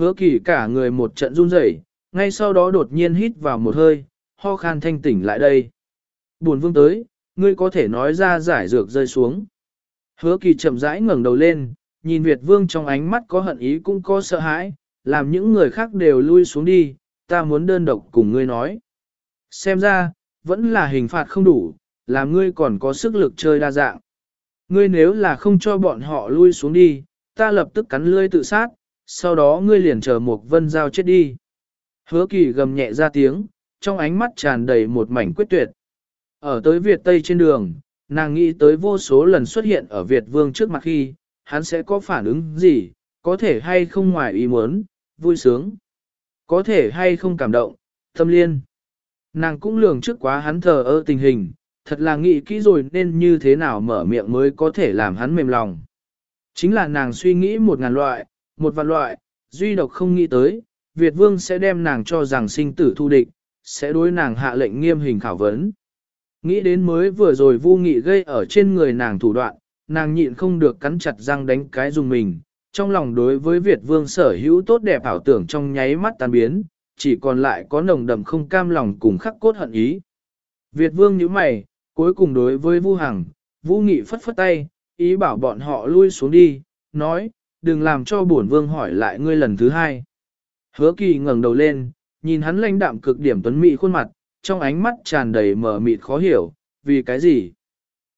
Hứa kỳ cả người một trận run rẩy, ngay sau đó đột nhiên hít vào một hơi, ho khan thanh tỉnh lại đây. Buồn vương tới, ngươi có thể nói ra giải dược rơi xuống. Hứa kỳ chậm rãi ngẩng đầu lên, nhìn Việt vương trong ánh mắt có hận ý cũng có sợ hãi, làm những người khác đều lui xuống đi, ta muốn đơn độc cùng ngươi nói. Xem ra, vẫn là hình phạt không đủ, làm ngươi còn có sức lực chơi đa dạng. Ngươi nếu là không cho bọn họ lui xuống đi, ta lập tức cắn lươi tự sát, sau đó ngươi liền chờ một vân giao chết đi. Hứa kỳ gầm nhẹ ra tiếng, trong ánh mắt tràn đầy một mảnh quyết tuyệt. Ở tới Việt Tây trên đường, nàng nghĩ tới vô số lần xuất hiện ở Việt Vương trước mặt khi, hắn sẽ có phản ứng gì, có thể hay không ngoài ý muốn, vui sướng, có thể hay không cảm động, tâm liên. Nàng cũng lường trước quá hắn thờ ơ tình hình, thật là nghĩ kỹ rồi nên như thế nào mở miệng mới có thể làm hắn mềm lòng. Chính là nàng suy nghĩ một ngàn loại, một vạn loại, duy độc không nghĩ tới, Việt Vương sẽ đem nàng cho rằng sinh tử thu địch, sẽ đối nàng hạ lệnh nghiêm hình khảo vấn. Nghĩ đến mới vừa rồi vu nghị gây ở trên người nàng thủ đoạn, nàng nhịn không được cắn chặt răng đánh cái dùng mình, trong lòng đối với Việt Vương sở hữu tốt đẹp ảo tưởng trong nháy mắt tan biến, chỉ còn lại có nồng đậm không cam lòng cùng khắc cốt hận ý. Việt Vương nhíu mày, cuối cùng đối với Vu Hằng, Vu Nghị phất phất tay, ý bảo bọn họ lui xuống đi, nói, đừng làm cho bổn vương hỏi lại ngươi lần thứ hai. Hứa kỳ ngẩng đầu lên, nhìn hắn lãnh đạm cực điểm tuấn mỹ khuôn mặt, trong ánh mắt tràn đầy mờ mịt khó hiểu, vì cái gì?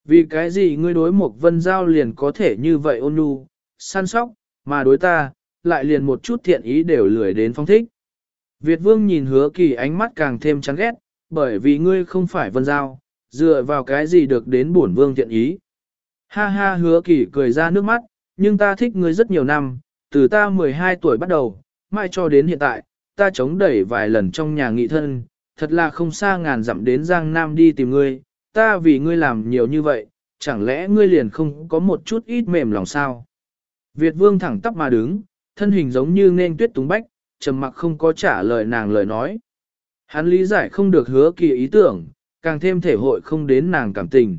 Vì cái gì ngươi đối một vân giao liền có thể như vậy ôn nhu, săn sóc, mà đối ta, lại liền một chút thiện ý đều lười đến phong thích. Việt vương nhìn hứa kỳ ánh mắt càng thêm chán ghét, bởi vì ngươi không phải vân giao, dựa vào cái gì được đến bổn vương thiện ý. Ha ha hứa kỳ cười ra nước mắt, nhưng ta thích ngươi rất nhiều năm, từ ta 12 tuổi bắt đầu, mãi cho đến hiện tại, ta chống đẩy vài lần trong nhà nghị thân, thật là không xa ngàn dặm đến Giang Nam đi tìm ngươi, ta vì ngươi làm nhiều như vậy, chẳng lẽ ngươi liền không có một chút ít mềm lòng sao? Việt vương thẳng tắp mà đứng, thân hình giống như nên tuyết túng bách, trầm mặc không có trả lời nàng lời nói. Hắn lý giải không được hứa kỳ ý tưởng, càng thêm thể hội không đến nàng cảm tình.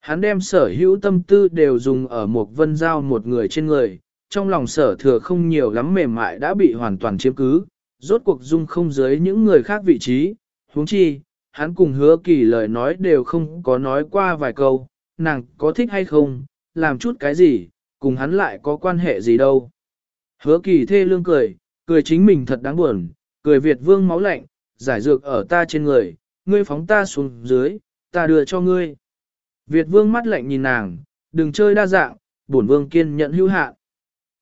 Hắn đem sở hữu tâm tư đều dùng ở một vân giao một người trên người, trong lòng sở thừa không nhiều lắm mềm mại đã bị hoàn toàn chiếm cứ, rốt cuộc dung không dưới những người khác vị trí, huống chi, hắn cùng hứa kỳ lời nói đều không có nói qua vài câu, nàng có thích hay không, làm chút cái gì, cùng hắn lại có quan hệ gì đâu. Hứa kỳ thê lương cười, cười chính mình thật đáng buồn, cười Việt vương máu lạnh, giải dược ở ta trên người, ngươi phóng ta xuống dưới, ta đưa cho ngươi. Việt vương mắt lạnh nhìn nàng, đừng chơi đa dạng, bổn vương kiên nhận hữu hạn.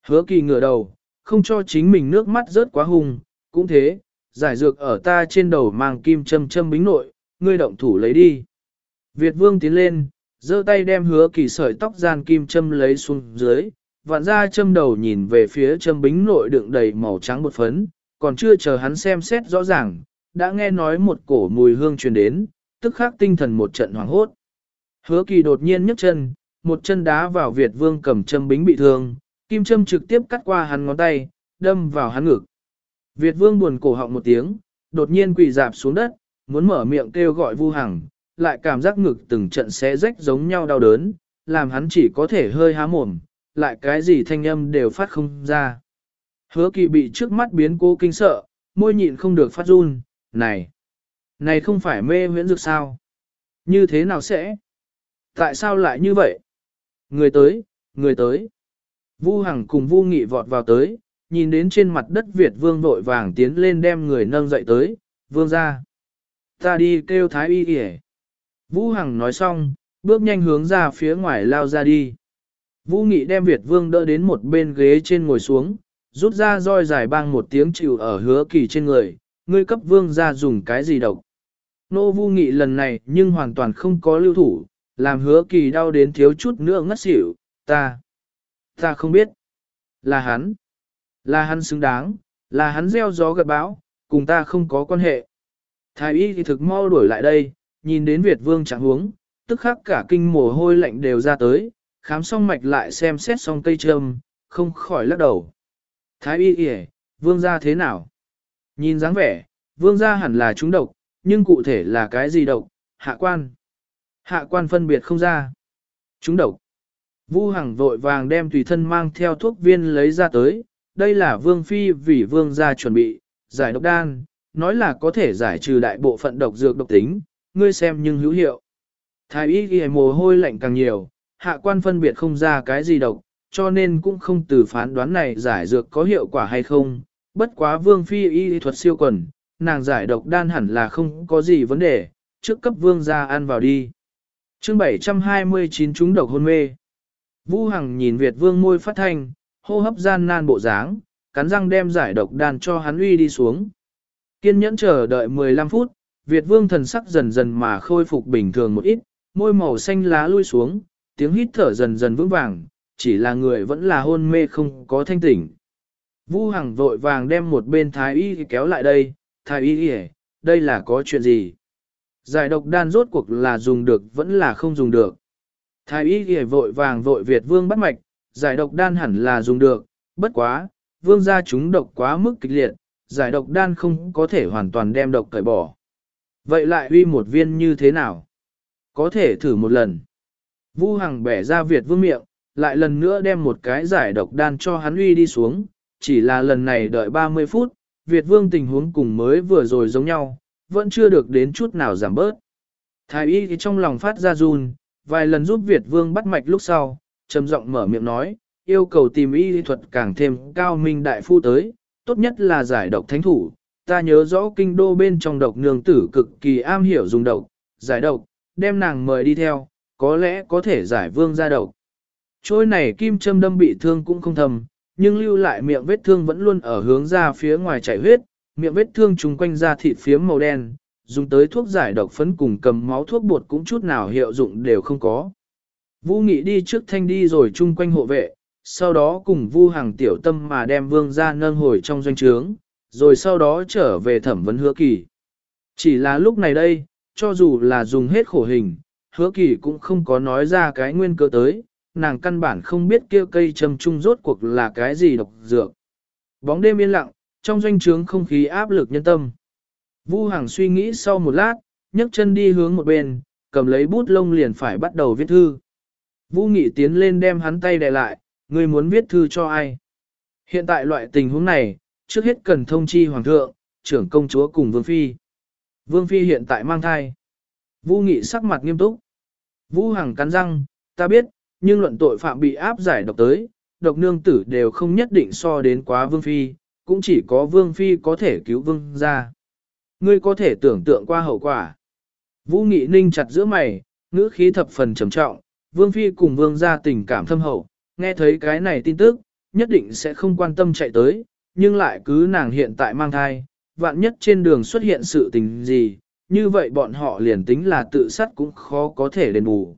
Hứa kỳ ngửa đầu, không cho chính mình nước mắt rớt quá hùng, cũng thế, giải dược ở ta trên đầu mang kim châm châm bính nội, ngươi động thủ lấy đi. Việt vương tiến lên, giơ tay đem hứa kỳ sợi tóc gian kim châm lấy xuống dưới, vạn ra châm đầu nhìn về phía châm bính nội đựng đầy màu trắng bột phấn, còn chưa chờ hắn xem xét rõ ràng, đã nghe nói một cổ mùi hương truyền đến, tức khắc tinh thần một trận hoảng hốt. Hứa kỳ đột nhiên nhấc chân, một chân đá vào Việt vương cầm châm bính bị thương, kim châm trực tiếp cắt qua hắn ngón tay, đâm vào hắn ngực. Việt vương buồn cổ họng một tiếng, đột nhiên quỳ dạp xuống đất, muốn mở miệng kêu gọi Vu Hằng, lại cảm giác ngực từng trận xé rách giống nhau đau đớn, làm hắn chỉ có thể hơi há mồm, lại cái gì thanh âm đều phát không ra. Hứa kỳ bị trước mắt biến cố kinh sợ, môi nhịn không được phát run, này, này không phải mê huyễn dược sao? Như thế nào sẽ? Tại sao lại như vậy? Người tới, người tới. Vu Hằng cùng Vu Nghị vọt vào tới, nhìn đến trên mặt đất Việt vương vội vàng tiến lên đem người nâng dậy tới, vương ra. Ta đi kêu thái y kìa. Vũ Hằng nói xong, bước nhanh hướng ra phía ngoài lao ra đi. Vũ Nghị đem Việt vương đỡ đến một bên ghế trên ngồi xuống, rút ra roi dài bang một tiếng chịu ở hứa kỳ trên người, ngươi cấp vương ra dùng cái gì độc. Nô Vu Nghị lần này nhưng hoàn toàn không có lưu thủ, làm hứa kỳ đau đến thiếu chút nữa ngất xỉu, ta, ta không biết, là hắn. Là hắn xứng đáng, là hắn gieo gió gật bão, cùng ta không có quan hệ. Thái y thì thực mau đuổi lại đây, nhìn đến Việt vương chẳng huống, tức khắc cả kinh mồ hôi lạnh đều ra tới, khám xong mạch lại xem xét xong cây trâm, không khỏi lắc đầu. Thái y kìa, vương gia thế nào? Nhìn dáng vẻ, vương gia hẳn là trúng độc, nhưng cụ thể là cái gì độc? Hạ quan. Hạ quan phân biệt không ra. chúng độc. Vu Hằng vội vàng đem tùy thân mang theo thuốc viên lấy ra tới, đây là vương phi vì vương gia chuẩn bị, giải độc đan, nói là có thể giải trừ đại bộ phận độc dược độc tính, ngươi xem nhưng hữu hiệu. Thái y ghi mồ hôi lạnh càng nhiều, hạ quan phân biệt không ra cái gì độc, cho nên cũng không từ phán đoán này giải dược có hiệu quả hay không. Bất quá vương phi y thuật siêu quần, nàng giải độc đan hẳn là không có gì vấn đề, trước cấp vương gia ăn vào đi chương 729 chúng độc hôn mê. Vu Hằng nhìn Việt vương môi phát thanh, hô hấp gian nan bộ dáng, cắn răng đem giải độc đan cho hắn uy đi xuống. Kiên nhẫn chờ đợi 15 phút, Việt vương thần sắc dần dần mà khôi phục bình thường một ít, môi màu xanh lá lui xuống, tiếng hít thở dần dần vững vàng, chỉ là người vẫn là hôn mê không có thanh tỉnh. Vu Hằng vội vàng đem một bên thái y kéo lại đây, thái y đây là có chuyện gì? Giải độc đan rốt cuộc là dùng được vẫn là không dùng được. Thái y vội vàng vội Việt vương bắt mạch, giải độc đan hẳn là dùng được, bất quá, vương gia chúng độc quá mức kịch liệt, giải độc đan không có thể hoàn toàn đem độc cởi bỏ. Vậy lại uy một viên như thế nào? Có thể thử một lần. Vu Hằng bẻ ra Việt vương miệng, lại lần nữa đem một cái giải độc đan cho hắn uy đi xuống, chỉ là lần này đợi 30 phút, Việt vương tình huống cùng mới vừa rồi giống nhau, vẫn chưa được đến chút nào giảm bớt. Thái y thì trong lòng phát ra run, vài lần giúp Việt vương bắt mạch lúc sau, trầm giọng mở miệng nói, yêu cầu tìm y thuật càng thêm cao minh đại phu tới, tốt nhất là giải độc thánh thủ. Ta nhớ rõ kinh đô bên trong độc nương tử cực kỳ am hiểu dùng độc, giải độc, đem nàng mời đi theo, có lẽ có thể giải vương ra độc. Trôi này kim châm đâm bị thương cũng không thầm, nhưng lưu lại miệng vết thương vẫn luôn ở hướng ra phía ngoài chảy huyết, miệng vết thương trùng quanh da thịt phiếm màu đen, dùng tới thuốc giải độc phấn cùng cầm máu thuốc bột cũng chút nào hiệu dụng đều không có. Vũ Nghị đi trước thanh đi rồi chung quanh hộ vệ, sau đó cùng Vu Hàng tiểu tâm mà đem vương ra nâng hồi trong doanh trướng, rồi sau đó trở về thẩm vấn hứa kỳ. Chỉ là lúc này đây, cho dù là dùng hết khổ hình, hứa kỳ cũng không có nói ra cái nguyên cơ tới, nàng căn bản không biết kia cây châm trung rốt cuộc là cái gì độc dược. Bóng đêm yên lặng, trong doanh trướng không khí áp lực nhân tâm. Vu Hằng suy nghĩ sau một lát, nhấc chân đi hướng một bên, cầm lấy bút lông liền phải bắt đầu viết thư. Vu Nghị tiến lên đem hắn tay đè lại, ngươi muốn viết thư cho ai? Hiện tại loại tình huống này, trước hết cần thông chi hoàng thượng, trưởng công chúa cùng vương phi. Vương phi hiện tại mang thai. Vu Nghị sắc mặt nghiêm túc. Vu Hằng cắn răng, ta biết, nhưng luận tội phạm bị áp giải độc tới, độc nương tử đều không nhất định so đến quá vương phi, cũng chỉ có vương phi có thể cứu vương ra. Ngươi có thể tưởng tượng qua hậu quả. Vũ Nghị ninh chặt giữa mày, ngữ khí thập phần trầm trọng, vương phi cùng vương ra tình cảm thâm hậu, nghe thấy cái này tin tức, nhất định sẽ không quan tâm chạy tới, nhưng lại cứ nàng hiện tại mang thai, vạn nhất trên đường xuất hiện sự tình gì, như vậy bọn họ liền tính là tự sát cũng khó có thể đền bù.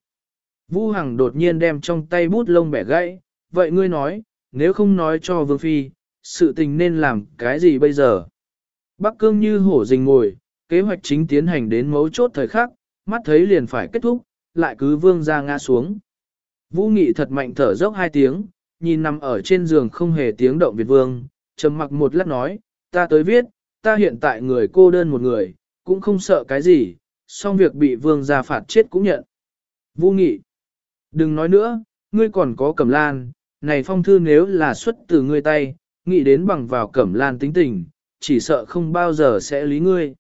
Vu Hằng đột nhiên đem trong tay bút lông bẻ gãy, vậy ngươi nói, nếu không nói cho Vương Phi, sự tình nên làm cái gì bây giờ? Bắc Cương như hổ rình ngồi, kế hoạch chính tiến hành đến mấu chốt thời khắc, mắt thấy liền phải kết thúc, lại cứ vương ra ngã xuống. Vũ Nghị thật mạnh thở dốc hai tiếng, nhìn nằm ở trên giường không hề tiếng động Việt Vương, trầm mặc một lát nói, ta tới viết, ta hiện tại người cô đơn một người, cũng không sợ cái gì, song việc bị Vương ra phạt chết cũng nhận. Vũ Nghị, đừng nói nữa, ngươi còn có cầm lan, này phong thư nếu là xuất từ ngươi tay, nghĩ đến bằng vào cẩm lan tính tình, chỉ sợ không bao giờ sẽ lý ngươi.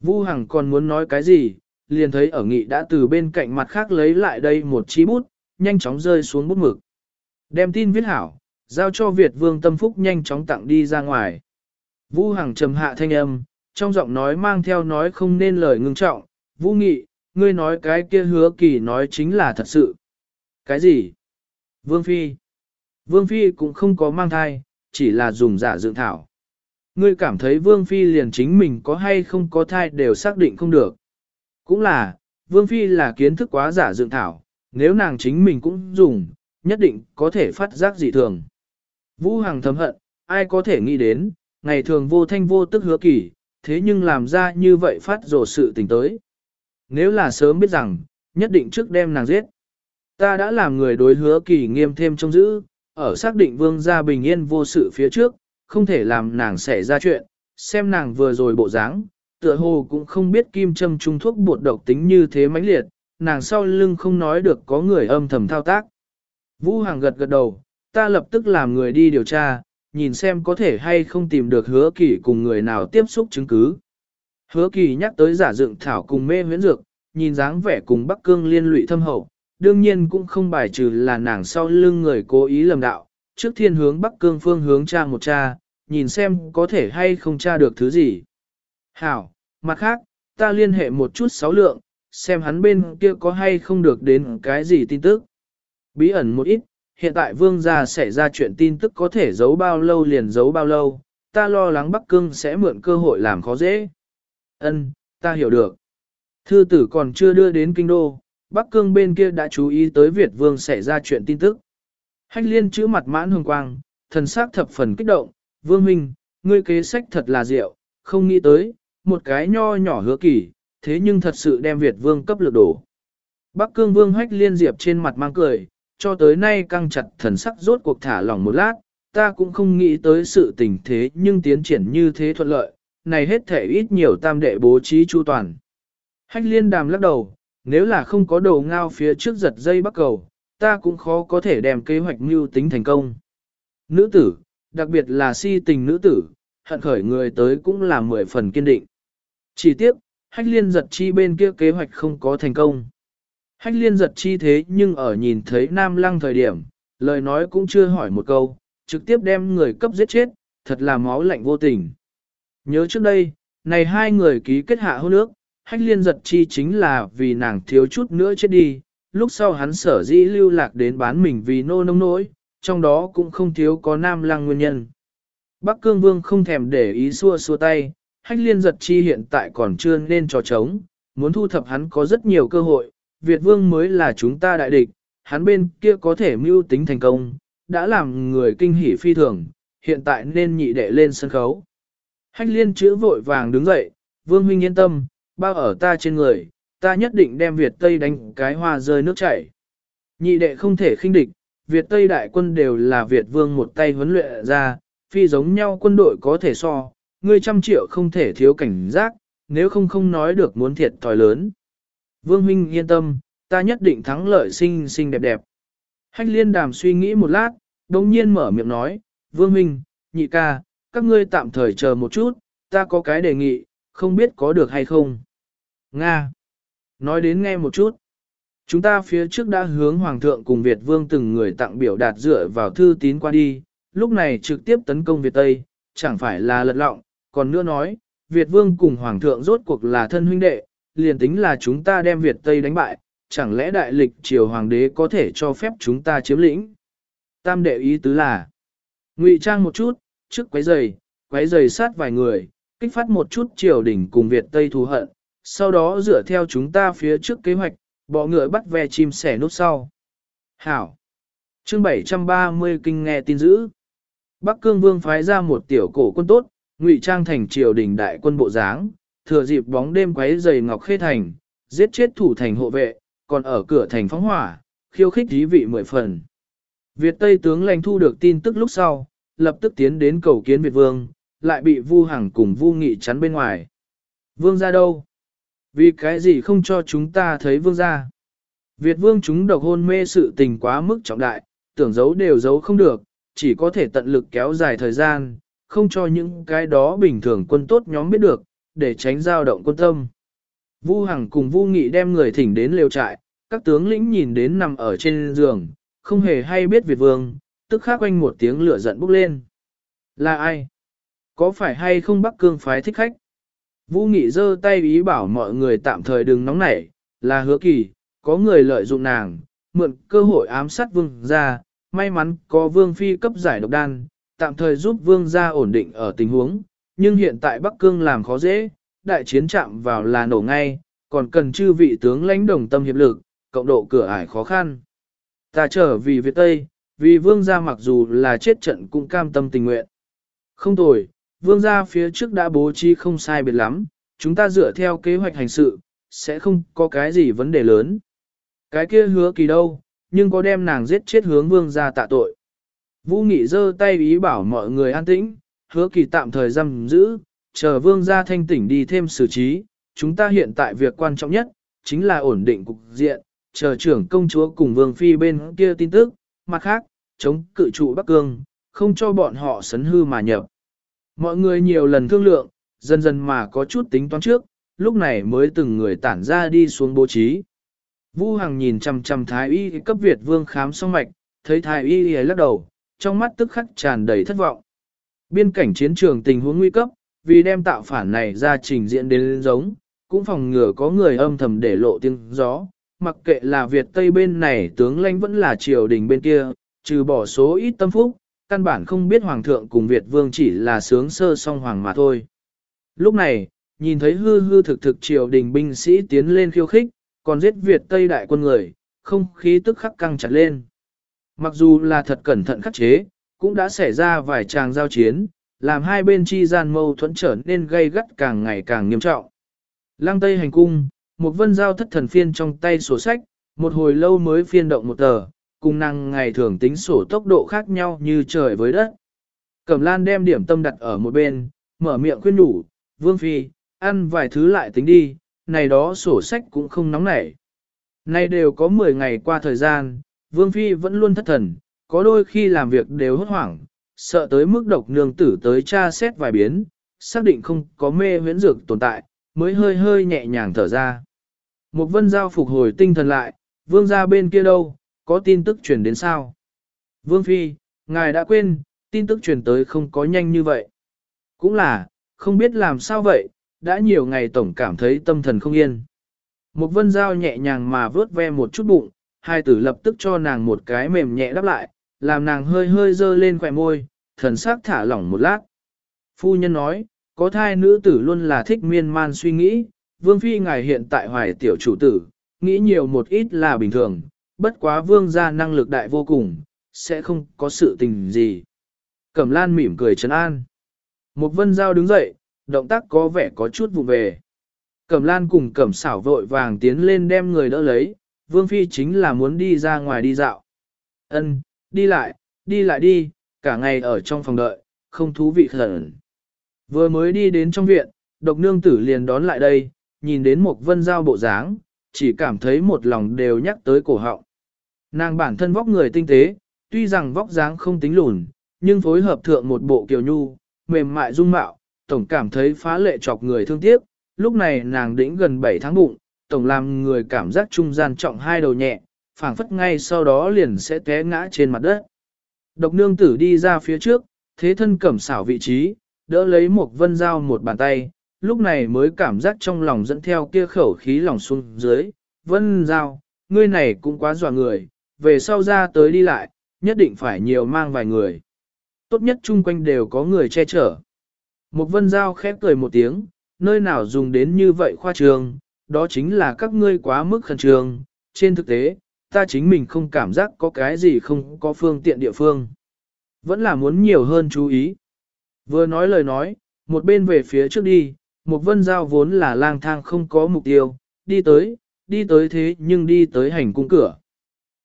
Vu Hằng còn muốn nói cái gì, liền thấy ở nghị đã từ bên cạnh mặt khác lấy lại đây một chi bút, nhanh chóng rơi xuống bút mực. Đem tin viết hảo, giao cho Việt Vương Tâm Phúc nhanh chóng tặng đi ra ngoài. Vu Hằng trầm hạ thanh âm, trong giọng nói mang theo nói không nên lời ngưng trọng, Vũ Nghị, ngươi nói cái kia hứa kỳ nói chính là thật sự. Cái gì? Vương Phi. Vương Phi cũng không có mang thai, chỉ là dùng giả dựng thảo. Ngươi cảm thấy Vương Phi liền chính mình có hay không có thai đều xác định không được. Cũng là, Vương Phi là kiến thức quá giả dựng thảo, nếu nàng chính mình cũng dùng, nhất định có thể phát giác dị thường. Vũ Hằng thấm hận, ai có thể nghĩ đến, ngày thường vô thanh vô tức hứa kỳ, thế nhưng làm ra như vậy phát rồ sự tình tới. Nếu là sớm biết rằng, nhất định trước đem nàng giết. Ta đã làm người đối hứa kỳ nghiêm thêm trong giữ, ở xác định vương gia bình yên vô sự phía trước, không thể làm nàng xảy ra chuyện, xem nàng vừa rồi bộ dáng, tựa hồ cũng không biết kim châm trung thuốc bột độc tính như thế mãnh liệt, nàng sau lưng không nói được có người âm thầm thao tác. Vũ Hàng gật gật đầu, ta lập tức làm người đi điều tra, nhìn xem có thể hay không tìm được hứa kỳ cùng người nào tiếp xúc chứng cứ. Hứa kỳ nhắc tới giả dựng thảo cùng mê huyễn dược, nhìn dáng vẻ cùng Bắc Cương liên lụy thâm hậu, đương nhiên cũng không bài trừ là nàng sau lưng người cố ý lầm đạo, trước thiên hướng Bắc Cương phương hướng tra một tra, nhìn xem có thể hay không tra được thứ gì. Hảo, mặt khác, ta liên hệ một chút sáu lượng, xem hắn bên kia có hay không được đến cái gì tin tức. Bí ẩn một ít, hiện tại vương gia xảy ra chuyện tin tức có thể giấu bao lâu liền giấu bao lâu, ta lo lắng Bắc Cương sẽ mượn cơ hội làm khó dễ. Ân, ta hiểu được. Thư tử còn chưa đưa đến kinh đô, Bắc Cương bên kia đã chú ý tới Việt Vương xảy ra chuyện tin tức. Hách liên chữ mặt mãn hương quang, thần sắc thập phần kích động, Vương Minh, ngươi kế sách thật là diệu, không nghĩ tới, một cái nho nhỏ hứa kỳ, thế nhưng thật sự đem Việt Vương cấp lược đổ. Bắc Cương Vương hách liên diệp trên mặt mang cười, cho tới nay căng chặt thần sắc rốt cuộc thả lỏng một lát, ta cũng không nghĩ tới sự tình thế nhưng tiến triển như thế thuận lợi, này hết thể ít nhiều tam đệ bố trí chu toàn. Hách liên đàm lắc đầu, nếu là không có đầu ngao phía trước giật dây bắc cầu, ta cũng khó có thể đem kế hoạch mưu tính thành công. Nữ tử, đặc biệt là si tình nữ tử, hận khởi người tới cũng là mười phần kiên định. Chỉ tiếc, hách liên giật chi bên kia kế hoạch không có thành công. Hách liên giật chi thế nhưng ở nhìn thấy nam lăng thời điểm, lời nói cũng chưa hỏi một câu, trực tiếp đem người cấp giết chết, thật là máu lạnh vô tình. Nhớ trước đây, này hai người ký kết hạ hôn ước, hách liên giật chi chính là vì nàng thiếu chút nữa chết đi, lúc sau hắn sở dĩ lưu lạc đến bán mình vì nô nông nỗi, trong đó cũng không thiếu có nam lăng nguyên nhân. Bắc cương vương không thèm để ý xua xua tay, hách liên giật chi hiện tại còn chưa nên trò trống, muốn thu thập hắn có rất nhiều cơ hội, Việt vương mới là chúng ta đại địch, hắn bên kia có thể mưu tính thành công, đã làm người kinh hỉ phi thường, hiện tại nên nhị đệ lên sân khấu. Hách liên chữ vội vàng đứng dậy, vương huynh yên tâm, bao ở ta trên người, ta nhất định đem Việt Tây đánh cái hoa rơi nước chảy. Nhị đệ không thể khinh địch, Việt Tây đại quân đều là Việt vương một tay huấn luyện ra, phi giống nhau quân đội có thể so, ngươi trăm triệu không thể thiếu cảnh giác, nếu không không nói được muốn thiệt thòi lớn. Vương huynh yên tâm, ta nhất định thắng lợi xinh xinh đẹp đẹp. Hách liên đàm suy nghĩ một lát, đồng nhiên mở miệng nói, Vương huynh, nhị ca, các ngươi tạm thời chờ một chút, ta có cái đề nghị, không biết có được hay không. Nga. Nói đến nghe một chút. Chúng ta phía trước đã hướng Hoàng thượng cùng Việt Vương từng người tặng biểu đạt dựa vào thư tín qua đi, lúc này trực tiếp tấn công Việt Tây, chẳng phải là lật lọng, còn nữa nói, Việt Vương cùng Hoàng thượng rốt cuộc là thân huynh đệ, liền tính là chúng ta đem Việt Tây đánh bại, chẳng lẽ đại lịch triều hoàng đế có thể cho phép chúng ta chiếm lĩnh? Tam đệ ý tứ là, ngụy trang một chút, trước quấy giày, quấy giày sát vài người, kích phát một chút triều đình cùng Việt Tây thù hận, sau đó dựa theo chúng ta phía trước kế hoạch, bỏ ngựa bắt ve chim sẻ nút sau. Hảo! chương 730 kinh nghe tin dữ. Bắc Cương Vương phái ra một tiểu cổ quân tốt, ngụy trang thành triều đình đại quân bộ dáng, thừa dịp bóng đêm quấy giày ngọc khê thành, giết chết thủ thành hộ vệ, còn ở cửa thành phóng hỏa, khiêu khích thí vị mười phần. Việt Tây tướng lãnh thu được tin tức lúc sau, lập tức tiến đến cầu kiến Việt Vương, lại bị Vu Hằng cùng Vu Nghị chắn bên ngoài. Vương gia đâu? Vì cái gì không cho chúng ta thấy Vương gia Việt Vương chúng độc hôn mê sự tình quá mức trọng đại, tưởng giấu đều giấu không được, chỉ có thể tận lực kéo dài thời gian, không cho những cái đó bình thường quân tốt nhóm biết được, để tránh dao động quân tâm. Vu Hằng cùng Vu Nghị đem người thỉnh đến liều trại, các tướng lĩnh nhìn đến nằm ở trên giường, không hề hay biết Việt Vương, tức khắc quanh một tiếng lửa giận bốc lên. Là ai? Có phải hay không Bắc Cương phái thích khách? Vũ Nghị giơ tay ý bảo mọi người tạm thời đừng nóng nảy, là hứa kỳ, có người lợi dụng nàng, mượn cơ hội ám sát vương gia may mắn có vương phi cấp giải độc đan, tạm thời giúp vương gia ổn định ở tình huống, nhưng hiện tại Bắc Cương làm khó dễ, đại chiến chạm vào là nổ ngay, còn cần chư vị tướng lãnh đồng tâm hiệp lực, cộng độ cửa ải khó khăn. Ta trở vì Việt Tây, vì vương gia mặc dù là chết trận cũng cam tâm tình nguyện. Không tồi, vương gia phía trước đã bố trí không sai biệt lắm, chúng ta dựa theo kế hoạch hành sự, sẽ không có cái gì vấn đề lớn. Cái kia hứa kỳ đâu, nhưng có đem nàng giết chết hướng vương gia tạ tội. Vũ Nghị giơ tay ý bảo mọi người an tĩnh, hứa kỳ tạm thời giam giữ, chờ vương gia thanh tỉnh đi thêm xử trí. Chúng ta hiện tại việc quan trọng nhất, chính là ổn định cục diện, chờ trưởng công chúa cùng vương phi bên kia tin tức, mặt khác, chống cự trụ Bắc Cương, không cho bọn họ sấn hư mà nhập. Mọi người nhiều lần thương lượng, dần dần mà có chút tính toán trước, lúc này mới từng người tản ra đi xuống bố trí. Vu Hằng nhìn chằm chằm Thái Y cấp Việt Vương khám xong mạch, thấy Thái Y lắc đầu, trong mắt tức khắc tràn đầy thất vọng. Biên cảnh chiến trường tình huống nguy cấp, vì đem tạo phản này ra trình diễn đến giống, cũng phòng ngừa có người âm thầm để lộ tiếng gió, mặc kệ là Việt Tây bên này tướng lãnh vẫn là triều đình bên kia, trừ bỏ số ít tâm phúc, căn bản không biết Hoàng thượng cùng Việt Vương chỉ là sướng sơ song hoàng mà thôi. Lúc này, nhìn thấy hư hư thực thực triều đình binh sĩ tiến lên khiêu khích, còn giết Việt Tây đại quân người, không khí tức khắc căng chặt lên. Mặc dù là thật cẩn thận khắc chế, cũng đã xảy ra vài tràng giao chiến, làm hai bên chi gian mâu thuẫn trở nên gây gắt càng ngày càng nghiêm trọng. Lăng Tây hành cung, một vân giao thất thần phiên trong tay sổ sách, một hồi lâu mới phiên động một tờ, cùng năng ngày thường tính sổ tốc độ khác nhau như trời với đất. Cẩm lan đem điểm tâm đặt ở một bên, mở miệng khuyên đủ. vương phi, ăn vài thứ lại tính đi, này đó sổ sách cũng không nóng nảy. Nay đều có 10 ngày qua thời gian, vương phi vẫn luôn thất thần, có đôi khi làm việc đều hốt hoảng, sợ tới mức độc nương tử tới tra xét vài biến, xác định không có mê huyễn dược tồn tại, mới hơi hơi nhẹ nhàng thở ra. Một vân giao phục hồi tinh thần lại, vương ra bên kia đâu, có tin tức truyền đến sao? Vương Phi, ngài đã quên, tin tức truyền tới không có nhanh như vậy. Cũng là, không biết làm sao vậy, đã nhiều ngày tổng cảm thấy tâm thần không yên. Một vân dao nhẹ nhàng mà vớt ve một chút bụng, hai tử lập tức cho nàng một cái mềm nhẹ đáp lại, làm nàng hơi hơi dơ lên khỏe môi, thần sắc thả lỏng một lát. Phu nhân nói, có thai nữ tử luôn là thích miên man suy nghĩ, vương phi ngài hiện tại hoài tiểu chủ tử, nghĩ nhiều một ít là bình thường, bất quá vương gia năng lực đại vô cùng, sẽ không có sự tình gì. Cẩm lan mỉm cười trấn an. Một vân giao đứng dậy, động tác có vẻ có chút vụ về. Cẩm lan cùng cẩm xảo vội vàng tiến lên đem người đỡ lấy, vương phi chính là muốn đi ra ngoài đi dạo. Ân, đi lại, đi lại đi, cả ngày ở trong phòng đợi, không thú vị khẩn. Vừa mới đi đến trong viện, độc nương tử liền đón lại đây, nhìn đến một vân giao bộ dáng, chỉ cảm thấy một lòng đều nhắc tới cổ họng. Nàng bản thân vóc người tinh tế, tuy rằng vóc dáng không tính lùn, nhưng phối hợp thượng một bộ kiều nhu, mềm mại dung mạo, tổng cảm thấy phá lệ chọc người thương tiếc. Lúc này nàng đĩnh gần 7 tháng bụng, tổng làm người cảm giác trung gian trọng hai đầu nhẹ, phảng phất ngay sau đó liền sẽ té ngã trên mặt đất. Độc nương tử đi ra phía trước, thế thân cẩm xảo vị trí, đỡ lấy một vân dao một bàn tay, lúc này mới cảm giác trong lòng dẫn theo kia khẩu khí lòng xuống dưới. Vân dao, ngươi này cũng quá dọa người, về sau ra tới đi lại, nhất định phải nhiều mang vài người. Tốt nhất chung quanh đều có người che chở. Một vân Giao khép cười một tiếng, nơi nào dùng đến như vậy khoa trường, đó chính là các ngươi quá mức khẩn trương. Trên thực tế, ta chính mình không cảm giác có cái gì không có phương tiện địa phương. Vẫn là muốn nhiều hơn chú ý. Vừa nói lời nói, một bên về phía trước đi, một vân giao vốn là lang thang không có mục tiêu, đi tới, đi tới thế nhưng đi tới hành cung cửa.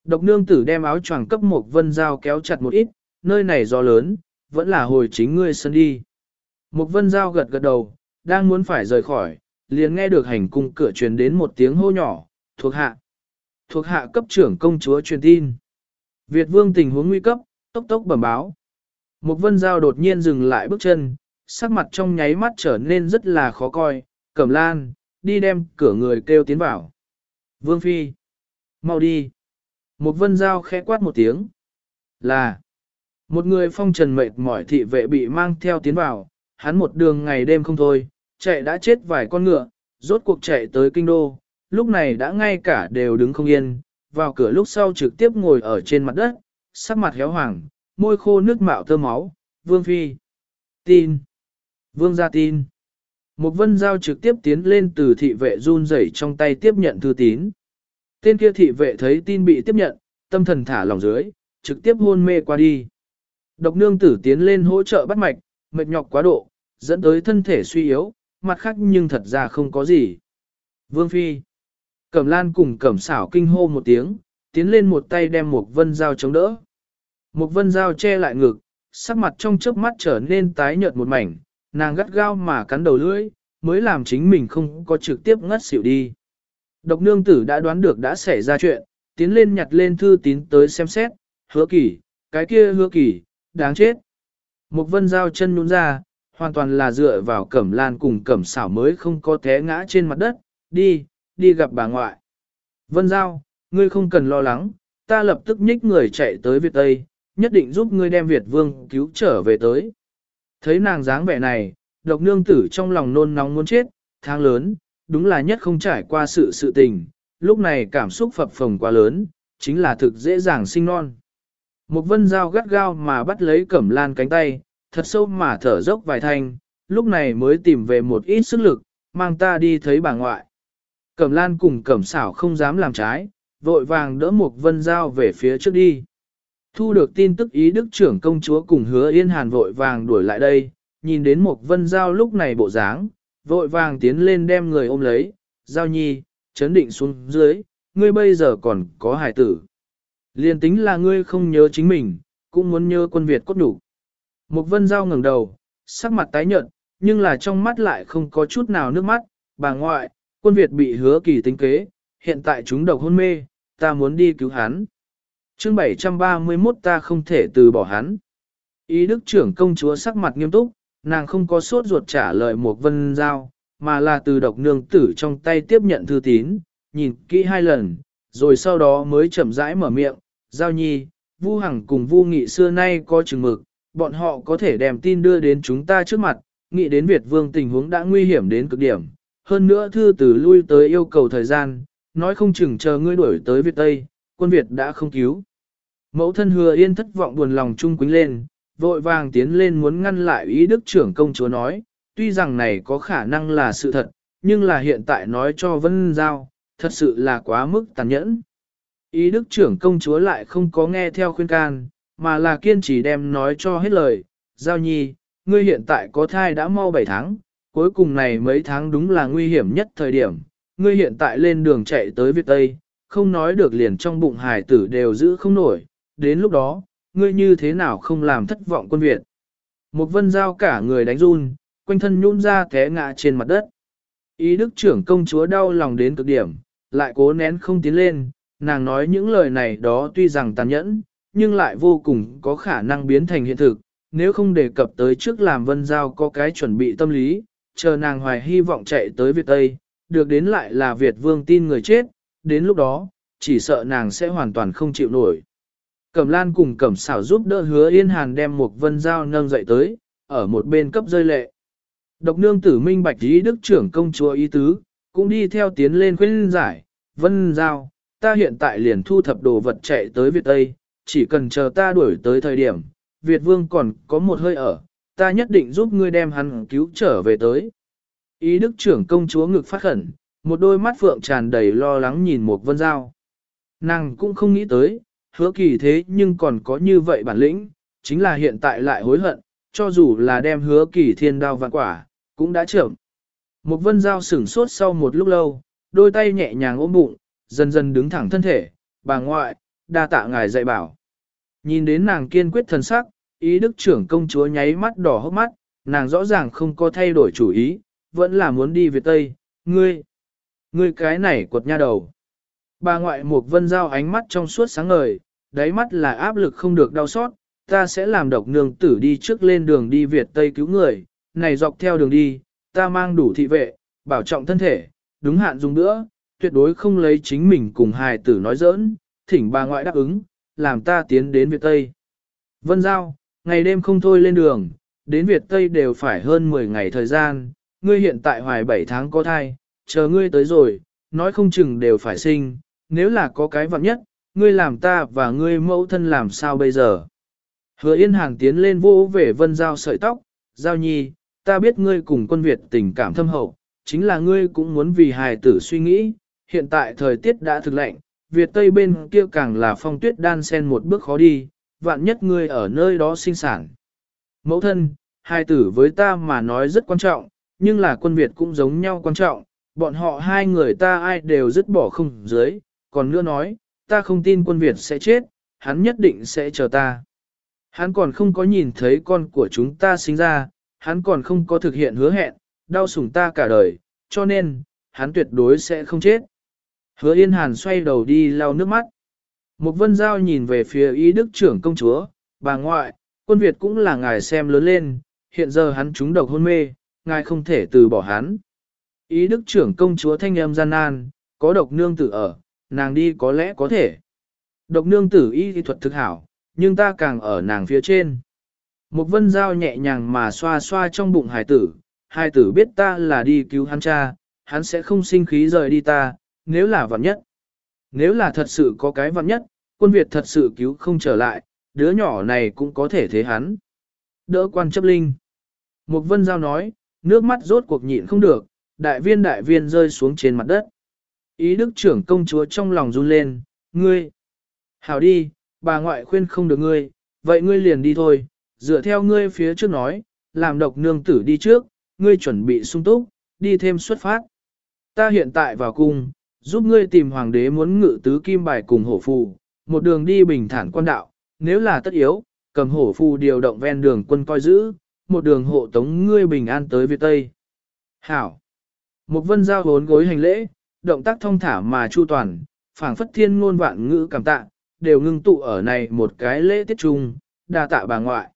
Độc nương tử đem áo choàng cấp một vân giao kéo chặt một ít, nơi này gió lớn, vẫn là hồi chính ngươi sân đi. Một vân giao gật gật đầu, đang muốn phải rời khỏi, liền nghe được hành cung cửa truyền đến một tiếng hô nhỏ, thuộc hạ. Thuộc hạ cấp trưởng công chúa truyền tin. Việt vương tình huống nguy cấp, tốc tốc bẩm báo. Một vân giao đột nhiên dừng lại bước chân, sắc mặt trong nháy mắt trở nên rất là khó coi, cẩm lan, đi đem cửa người kêu tiến vào. Vương Phi, mau đi. Một vân dao khẽ quát một tiếng. Là, một người phong trần mệt mỏi thị vệ bị mang theo tiến vào, hắn một đường ngày đêm không thôi, chạy đã chết vài con ngựa, rốt cuộc chạy tới kinh đô, lúc này đã ngay cả đều đứng không yên, vào cửa lúc sau trực tiếp ngồi ở trên mặt đất, sắc mặt héo hoàng, môi khô nước mạo thơ máu, vương phi. Tin. Vương gia tin. Một vân giao trực tiếp tiến lên từ thị vệ run rẩy trong tay tiếp nhận thư tín. Tên kia thị vệ thấy tin bị tiếp nhận, tâm thần thả lòng dưới, trực tiếp hôn mê qua đi. Độc nương tử tiến lên hỗ trợ bắt mạch, mệt nhọc quá độ, dẫn tới thân thể suy yếu, mặt khác nhưng thật ra không có gì. Vương Phi. Cẩm lan cùng cẩm xảo kinh hô một tiếng, tiến lên một tay đem một vân dao chống đỡ. Một vân dao che lại ngực, sắc mặt trong chớp mắt trở nên tái nhợt một mảnh, nàng gắt gao mà cắn đầu lưỡi, mới làm chính mình không có trực tiếp ngất xỉu đi. Độc nương tử đã đoán được đã xảy ra chuyện, tiến lên nhặt lên thư tín tới xem xét, hứa kỳ, cái kia hứa kỳ, đáng chết. Mục vân Giao chân nhún ra, hoàn toàn là dựa vào cẩm lan cùng cẩm xảo mới không có té ngã trên mặt đất, đi, đi gặp bà ngoại. Vân giao, ngươi không cần lo lắng, ta lập tức nhích người chạy tới Việt Tây, nhất định giúp ngươi đem Việt Vương cứu trở về tới. Thấy nàng dáng vẻ này, độc nương tử trong lòng nôn nóng muốn chết, tháng lớn, đúng là nhất không trải qua sự sự tình, lúc này cảm xúc phập phồng quá lớn, chính là thực dễ dàng sinh non. Một vân dao gắt gao mà bắt lấy cẩm lan cánh tay, thật sâu mà thở dốc vài thanh, lúc này mới tìm về một ít sức lực, mang ta đi thấy bà ngoại. Cẩm lan cùng cẩm xảo không dám làm trái, vội vàng đỡ một vân dao về phía trước đi. Thu được tin tức ý đức trưởng công chúa cùng hứa yên hàn vội vàng đuổi lại đây, nhìn đến một vân dao lúc này bộ dáng, vội vàng tiến lên đem người ôm lấy, giao nhi, chấn định xuống dưới, ngươi bây giờ còn có hài tử. Liên tính là ngươi không nhớ chính mình, cũng muốn nhớ quân Việt cốt đủ. Mục vân giao ngẩng đầu, sắc mặt tái nhợt, nhưng là trong mắt lại không có chút nào nước mắt, bà ngoại, quân Việt bị hứa kỳ tính kế, hiện tại chúng độc hôn mê, ta muốn đi cứu hắn. chương 731 ta không thể từ bỏ hắn. Ý đức trưởng công chúa sắc mặt nghiêm túc, nàng không có sốt ruột trả lời một vân giao, mà là từ độc nương tử trong tay tiếp nhận thư tín, nhìn kỹ hai lần, rồi sau đó mới chậm rãi mở miệng, giao nhi, Vu Hằng cùng Vu Nghị xưa nay có chừng mực, bọn họ có thể đem tin đưa đến chúng ta trước mặt, nghĩ đến Việt Vương tình huống đã nguy hiểm đến cực điểm. Hơn nữa thư từ lui tới yêu cầu thời gian, nói không chừng chờ ngươi đuổi tới Việt Tây, quân Việt đã không cứu. Mẫu thân hứa yên thất vọng buồn lòng trung quýnh lên, vội vàng tiến lên muốn ngăn lại ý đức trưởng công chúa nói, tuy rằng này có khả năng là sự thật, nhưng là hiện tại nói cho Vân Giao, thật sự là quá mức tàn nhẫn. Ý đức trưởng công chúa lại không có nghe theo khuyên can, mà là kiên trì đem nói cho hết lời. Giao nhi, ngươi hiện tại có thai đã mau 7 tháng, cuối cùng này mấy tháng đúng là nguy hiểm nhất thời điểm. Ngươi hiện tại lên đường chạy tới Việt Tây, không nói được liền trong bụng Hải tử đều giữ không nổi. Đến lúc đó, ngươi như thế nào không làm thất vọng quân Việt. Một vân giao cả người đánh run, quanh thân nhún ra té ngã trên mặt đất. Ý đức trưởng công chúa đau lòng đến cực điểm, lại cố nén không tiến lên, nàng nói những lời này đó tuy rằng tàn nhẫn, nhưng lại vô cùng có khả năng biến thành hiện thực, nếu không đề cập tới trước làm vân giao có cái chuẩn bị tâm lý, chờ nàng hoài hy vọng chạy tới Việt Tây, được đến lại là Việt vương tin người chết, đến lúc đó, chỉ sợ nàng sẽ hoàn toàn không chịu nổi. Cẩm lan cùng cẩm xảo giúp đỡ hứa yên hàn đem một vân giao nâng dậy tới, ở một bên cấp rơi lệ. Độc nương tử minh bạch ý đức trưởng công chúa ý tứ, cũng đi theo tiến lên khuyên giải, vân giao, ta hiện tại liền thu thập đồ vật chạy tới Việt Tây, chỉ cần chờ ta đuổi tới thời điểm, Việt Vương còn có một hơi ở, ta nhất định giúp ngươi đem hắn cứu trở về tới. Ý đức trưởng công chúa ngực phát khẩn, một đôi mắt phượng tràn đầy lo lắng nhìn một vân giao. Nàng cũng không nghĩ tới, hứa kỳ thế nhưng còn có như vậy bản lĩnh, chính là hiện tại lại hối hận, cho dù là đem hứa kỳ thiên đao vạn quả, cũng đã trưởng. Một vân dao sửng sốt sau một lúc lâu, đôi tay nhẹ nhàng ôm bụng, dần dần đứng thẳng thân thể, bà ngoại, đa tạ ngài dạy bảo. Nhìn đến nàng kiên quyết thần sắc, ý đức trưởng công chúa nháy mắt đỏ hốc mắt, nàng rõ ràng không có thay đổi chủ ý, vẫn là muốn đi về Tây, ngươi, ngươi cái này quật nha đầu. Bà ngoại Mục vân giao ánh mắt trong suốt sáng ngời, đáy mắt là áp lực không được đau xót, ta sẽ làm độc nương tử đi trước lên đường đi Việt Tây cứu người, này dọc theo đường đi, ta mang đủ thị vệ, bảo trọng thân thể, đúng hạn dùng nữa, tuyệt đối không lấy chính mình cùng hài tử nói giỡn, thỉnh bà ngoại đáp ứng, làm ta tiến đến Việt Tây. Vân Giao, ngày đêm không thôi lên đường, đến Việt Tây đều phải hơn 10 ngày thời gian, ngươi hiện tại hoài 7 tháng có thai, chờ ngươi tới rồi, nói không chừng đều phải sinh, nếu là có cái vặn nhất, ngươi làm ta và ngươi mẫu thân làm sao bây giờ. Hứa Yên Hàng tiến lên vô về Vân Giao sợi tóc, Giao Nhi, ta biết ngươi cùng quân Việt tình cảm thâm hậu, chính là ngươi cũng muốn vì hài tử suy nghĩ, hiện tại thời tiết đã thực lạnh, Việt Tây bên kia càng là phong tuyết đan sen một bước khó đi, vạn nhất ngươi ở nơi đó sinh sản. Mẫu thân, hài tử với ta mà nói rất quan trọng, nhưng là quân Việt cũng giống nhau quan trọng, bọn họ hai người ta ai đều dứt bỏ không dưới, còn nữa nói, ta không tin quân Việt sẽ chết, hắn nhất định sẽ chờ ta. Hắn còn không có nhìn thấy con của chúng ta sinh ra, hắn còn không có thực hiện hứa hẹn, đau sủng ta cả đời, cho nên, hắn tuyệt đối sẽ không chết. Hứa Yên Hàn xoay đầu đi lau nước mắt. Một vân giao nhìn về phía ý đức trưởng công chúa, bà ngoại, Quân Việt cũng là ngài xem lớn lên, hiện giờ hắn trúng độc hôn mê, ngài không thể từ bỏ hắn. Ý đức trưởng công chúa thanh em gian nan, có độc nương tử ở, nàng đi có lẽ có thể. Độc nương tử y thì thuật thực hảo, nhưng ta càng ở nàng phía trên. Một vân dao nhẹ nhàng mà xoa xoa trong bụng hải tử, hải tử biết ta là đi cứu hắn cha, hắn sẽ không sinh khí rời đi ta, nếu là vạn nhất. Nếu là thật sự có cái vạn nhất, quân Việt thật sự cứu không trở lại, đứa nhỏ này cũng có thể thế hắn. Đỡ quan chấp linh. Một vân giao nói, nước mắt rốt cuộc nhịn không được, đại viên đại viên rơi xuống trên mặt đất. Ý đức trưởng công chúa trong lòng run lên, ngươi. Hảo đi, bà ngoại khuyên không được ngươi, vậy ngươi liền đi thôi, dựa theo ngươi phía trước nói, làm độc nương tử đi trước, ngươi chuẩn bị sung túc, đi thêm xuất phát. Ta hiện tại vào cung, giúp ngươi tìm hoàng đế muốn ngự tứ kim bài cùng hổ phù, một đường đi bình thản quan đạo, nếu là tất yếu, cầm hổ phù điều động ven đường quân coi giữ, một đường hộ tống ngươi bình an tới Việt Tây. Hảo! Một vân giao hốn gối hành lễ, động tác thông thả mà chu toàn, phảng phất thiên ngôn vạn ngữ cảm tạ, đều ngưng tụ ở này một cái lễ tiết trung, đa tạ bà ngoại.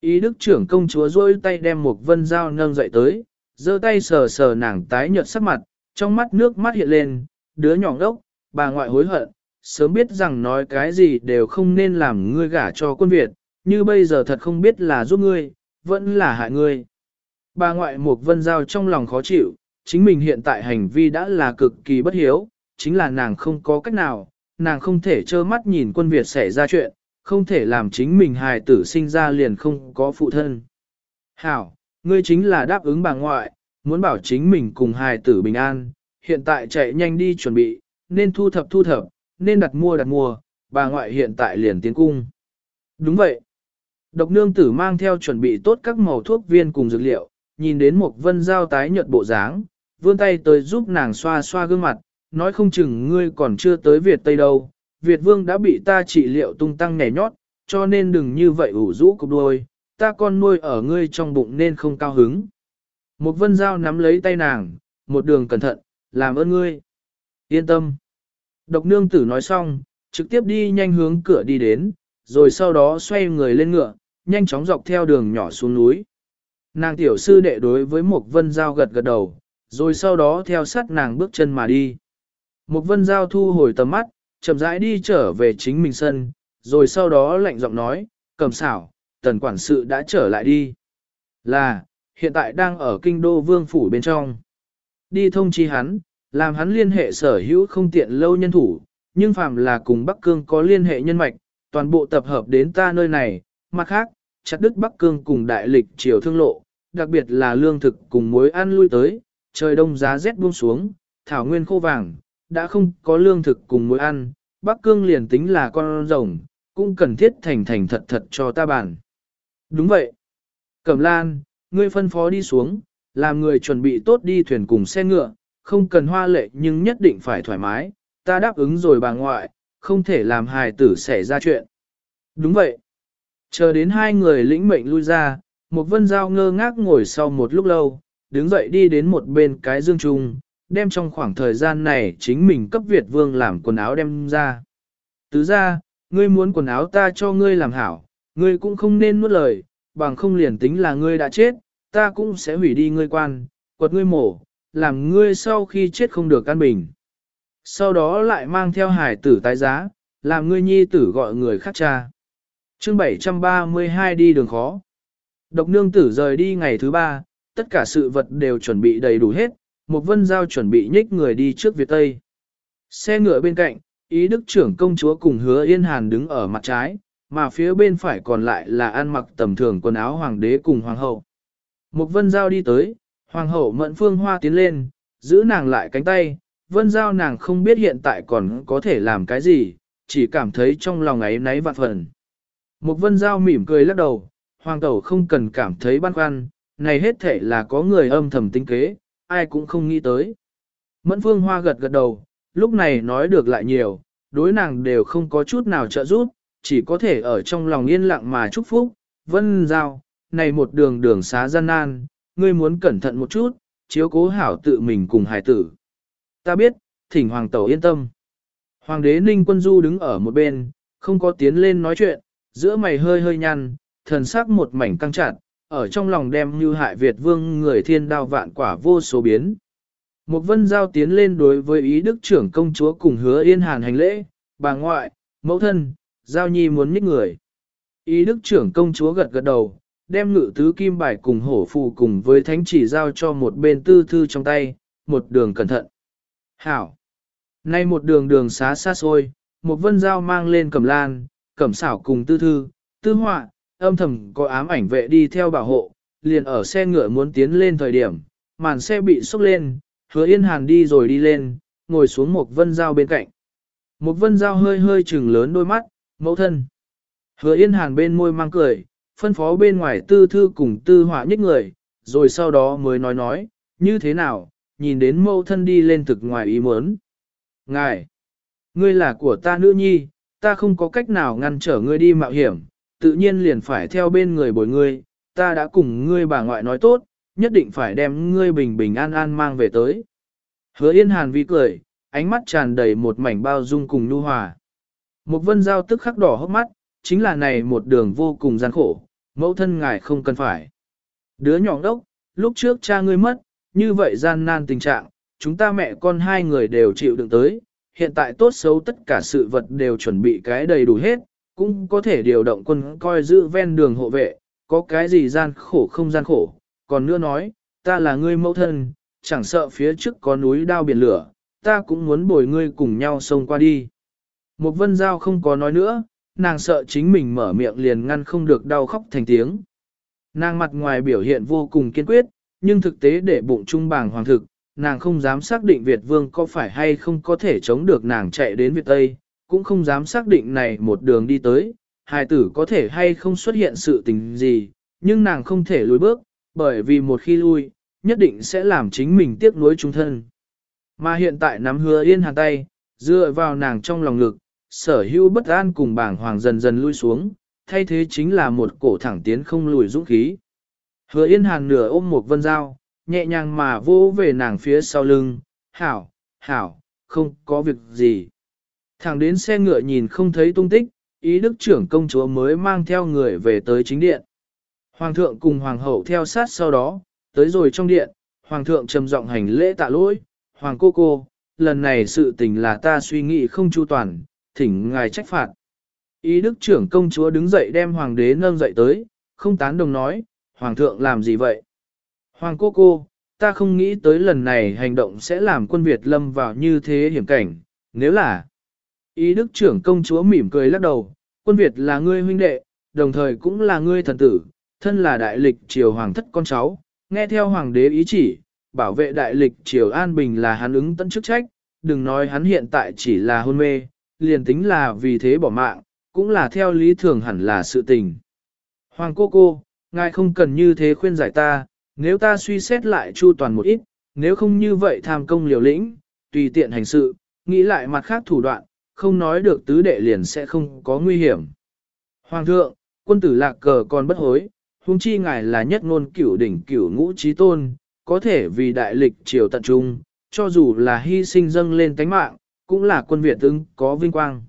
Ý đức trưởng công chúa rôi tay đem một vân dao nâng dậy tới, giơ tay sờ sờ nàng tái nhợt sắc mặt, trong mắt nước mắt hiện lên, đứa nhỏ ngốc, bà ngoại hối hận, sớm biết rằng nói cái gì đều không nên làm ngươi gả cho quân Việt, như bây giờ thật không biết là giúp ngươi, vẫn là hại ngươi. Bà ngoại một vân giao trong lòng khó chịu, chính mình hiện tại hành vi đã là cực kỳ bất hiếu, chính là nàng không có cách nào, nàng không thể trơ mắt nhìn quân Việt xảy ra chuyện, không thể làm chính mình hài tử sinh ra liền không có phụ thân. Hảo, ngươi chính là đáp ứng bà ngoại, muốn bảo chính mình cùng hài tử bình an, hiện tại chạy nhanh đi chuẩn bị, nên thu thập thu thập, nên đặt mua đặt mua, bà ngoại hiện tại liền tiến cung. Đúng vậy. Độc nương tử mang theo chuẩn bị tốt các màu thuốc viên cùng dược liệu, nhìn đến một vân giao tái nhợt bộ dáng, vươn tay tới giúp nàng xoa xoa gương mặt, nói không chừng ngươi còn chưa tới Việt Tây đâu, Việt Vương đã bị ta trị liệu tung tăng nhảy nhót, cho nên đừng như vậy ủ rũ cục đuôi, ta con nuôi ở ngươi trong bụng nên không cao hứng. Một vân Giao nắm lấy tay nàng, một đường cẩn thận, làm ơn ngươi. Yên tâm. Độc nương tử nói xong, trực tiếp đi nhanh hướng cửa đi đến, rồi sau đó xoay người lên ngựa, nhanh chóng dọc theo đường nhỏ xuống núi. Nàng tiểu sư đệ đối với một vân Giao gật gật đầu, rồi sau đó theo sát nàng bước chân mà đi. Một vân giao thu hồi tầm mắt, chậm rãi đi trở về chính mình sân, rồi sau đó lạnh giọng nói, cầm xảo, tần quản sự đã trở lại đi. Là, hiện tại đang ở kinh đô vương phủ bên trong. Đi thông chi hắn, làm hắn liên hệ sở hữu không tiện lâu nhân thủ, nhưng phàm là cùng Bắc Cương có liên hệ nhân mạch, toàn bộ tập hợp đến ta nơi này, mặt khác, chặt đứt Bắc Cương cùng đại lịch triều thương lộ, đặc biệt là lương thực cùng muối ăn lui tới, trời đông giá rét buông xuống, thảo nguyên khô vàng, đã không có lương thực cùng muối ăn, Bắc Cương liền tính là con rồng, cũng cần thiết thành thành thật thật cho ta bản. Đúng vậy. Cẩm Lan, ngươi phân phó đi xuống, làm người chuẩn bị tốt đi thuyền cùng xe ngựa, không cần hoa lệ nhưng nhất định phải thoải mái, ta đáp ứng rồi bà ngoại, không thể làm hài tử xảy ra chuyện. Đúng vậy. Chờ đến hai người lĩnh mệnh lui ra, một vân giao ngơ ngác ngồi sau một lúc lâu, đứng dậy đi đến một bên cái dương trung, đem trong khoảng thời gian này chính mình cấp Việt vương làm quần áo đem ra. Tứ ra, ngươi muốn quần áo ta cho ngươi làm hảo, ngươi cũng không nên nuốt lời, bằng không liền tính là ngươi đã chết, ta cũng sẽ hủy đi ngươi quan, quật ngươi mổ, làm ngươi sau khi chết không được căn bình. Sau đó lại mang theo hải tử tái giá, làm ngươi nhi tử gọi người khác cha chương 732 đi đường khó. Độc nương tử rời đi ngày thứ ba, tất cả sự vật đều chuẩn bị đầy đủ hết, một vân giao chuẩn bị nhích người đi trước Việt Tây. Xe ngựa bên cạnh, ý đức trưởng công chúa cùng hứa yên hàn đứng ở mặt trái, mà phía bên phải còn lại là ăn mặc tầm thường quần áo hoàng đế cùng hoàng hậu. Một vân giao đi tới, hoàng hậu mẫn phương hoa tiến lên, giữ nàng lại cánh tay, vân giao nàng không biết hiện tại còn có thể làm cái gì, chỉ cảm thấy trong lòng ấy náy vạn phần. Một vân giao mỉm cười lắc đầu, hoàng tẩu không cần cảm thấy băn khoăn, này hết thể là có người âm thầm tính kế, ai cũng không nghĩ tới. Mẫn phương hoa gật gật đầu, lúc này nói được lại nhiều, đối nàng đều không có chút nào trợ giúp, chỉ có thể ở trong lòng yên lặng mà chúc phúc, vân giao, này một đường đường xá gian nan, ngươi muốn cẩn thận một chút, chiếu cố hảo tự mình cùng hài tử. Ta biết, thỉnh hoàng tẩu yên tâm. Hoàng đế ninh quân du đứng ở một bên, không có tiến lên nói chuyện, giữa mày hơi hơi nhăn, thần sắc một mảnh căng chặt, ở trong lòng đem như hại Việt vương người thiên đao vạn quả vô số biến. Một vân giao tiến lên đối với ý đức trưởng công chúa cùng hứa yên hàn hành lễ, bà ngoại, mẫu thân, giao nhi muốn nhích người. Ý đức trưởng công chúa gật gật đầu, đem ngự tứ kim bài cùng hổ phù cùng với thánh chỉ giao cho một bên tư thư trong tay, một đường cẩn thận. Hảo! Nay một đường đường xá xa xôi, một vân giao mang lên cẩm lan, cẩm xảo cùng tư thư, tư họa, âm thầm có ám ảnh vệ đi theo bảo hộ, liền ở xe ngựa muốn tiến lên thời điểm, màn xe bị sốc lên, hứa yên hàn đi rồi đi lên, ngồi xuống một vân giao bên cạnh. Một vân giao hơi hơi trừng lớn đôi mắt, mẫu thân. Hứa yên hàn bên môi mang cười, phân phó bên ngoài tư thư cùng tư họa nhích người, rồi sau đó mới nói nói, như thế nào, nhìn đến mẫu thân đi lên thực ngoài ý muốn. Ngài, ngươi là của ta nữ nhi, ta không có cách nào ngăn trở ngươi đi mạo hiểm, tự nhiên liền phải theo bên người bồi ngươi, ta đã cùng ngươi bà ngoại nói tốt, nhất định phải đem ngươi bình bình an an mang về tới. Hứa yên hàn vi cười, ánh mắt tràn đầy một mảnh bao dung cùng nhu hòa. Một vân giao tức khắc đỏ hốc mắt, chính là này một đường vô cùng gian khổ, mẫu thân ngài không cần phải. Đứa nhỏ đốc, lúc trước cha ngươi mất, như vậy gian nan tình trạng, chúng ta mẹ con hai người đều chịu đựng tới, hiện tại tốt xấu tất cả sự vật đều chuẩn bị cái đầy đủ hết, cũng có thể điều động quân coi giữ ven đường hộ vệ, có cái gì gian khổ không gian khổ, còn nữa nói, ta là ngươi mẫu thân, chẳng sợ phía trước có núi đao biển lửa, ta cũng muốn bồi ngươi cùng nhau xông qua đi. Một vân giao không có nói nữa, nàng sợ chính mình mở miệng liền ngăn không được đau khóc thành tiếng. Nàng mặt ngoài biểu hiện vô cùng kiên quyết, nhưng thực tế để bụng trung bàng hoàng thực, nàng không dám xác định Việt Vương có phải hay không có thể chống được nàng chạy đến Việt Tây, cũng không dám xác định này một đường đi tới, hài tử có thể hay không xuất hiện sự tình gì, nhưng nàng không thể lùi bước, bởi vì một khi lui, nhất định sẽ làm chính mình tiếc nuối trung thân. Mà hiện tại nắm hứa yên hàn tay, dựa vào nàng trong lòng ngực, sở hữu bất an cùng bảng hoàng dần dần lui xuống, thay thế chính là một cổ thẳng tiến không lùi dũng khí. Hứa yên hàn nửa ôm một vân dao, nhẹ nhàng mà vô về nàng phía sau lưng, hảo, hảo, không có việc gì. Thẳng đến xe ngựa nhìn không thấy tung tích, ý đức trưởng công chúa mới mang theo người về tới chính điện. Hoàng thượng cùng hoàng hậu theo sát sau đó, tới rồi trong điện, hoàng thượng trầm giọng hành lễ tạ lỗi, hoàng cô cô, lần này sự tình là ta suy nghĩ không chu toàn, thỉnh ngài trách phạt. Ý đức trưởng công chúa đứng dậy đem hoàng đế nâng dậy tới, không tán đồng nói, hoàng thượng làm gì vậy? Hoàng cô cô, ta không nghĩ tới lần này hành động sẽ làm quân Việt lâm vào như thế hiểm cảnh, nếu là... Ý đức trưởng công chúa mỉm cười lắc đầu, quân Việt là ngươi huynh đệ, đồng thời cũng là ngươi thần tử, thân là đại lịch triều hoàng thất con cháu, nghe theo hoàng đế ý chỉ, bảo vệ đại lịch triều an bình là hắn ứng tận chức trách, đừng nói hắn hiện tại chỉ là hôn mê, liền tính là vì thế bỏ mạng, cũng là theo lý thường hẳn là sự tình. Hoàng cô cô, ngài không cần như thế khuyên giải ta, nếu ta suy xét lại chu toàn một ít, nếu không như vậy tham công liều lĩnh, tùy tiện hành sự, nghĩ lại mặt khác thủ đoạn, không nói được tứ đệ liền sẽ không có nguy hiểm. Hoàng thượng, quân tử lạc cờ còn bất hối, huống chi ngài là nhất ngôn cửu đỉnh cửu ngũ trí tôn, có thể vì đại lịch triều tận trung, cho dù là hy sinh dâng lên tánh mạng, cũng là quân Việt ứng có vinh quang.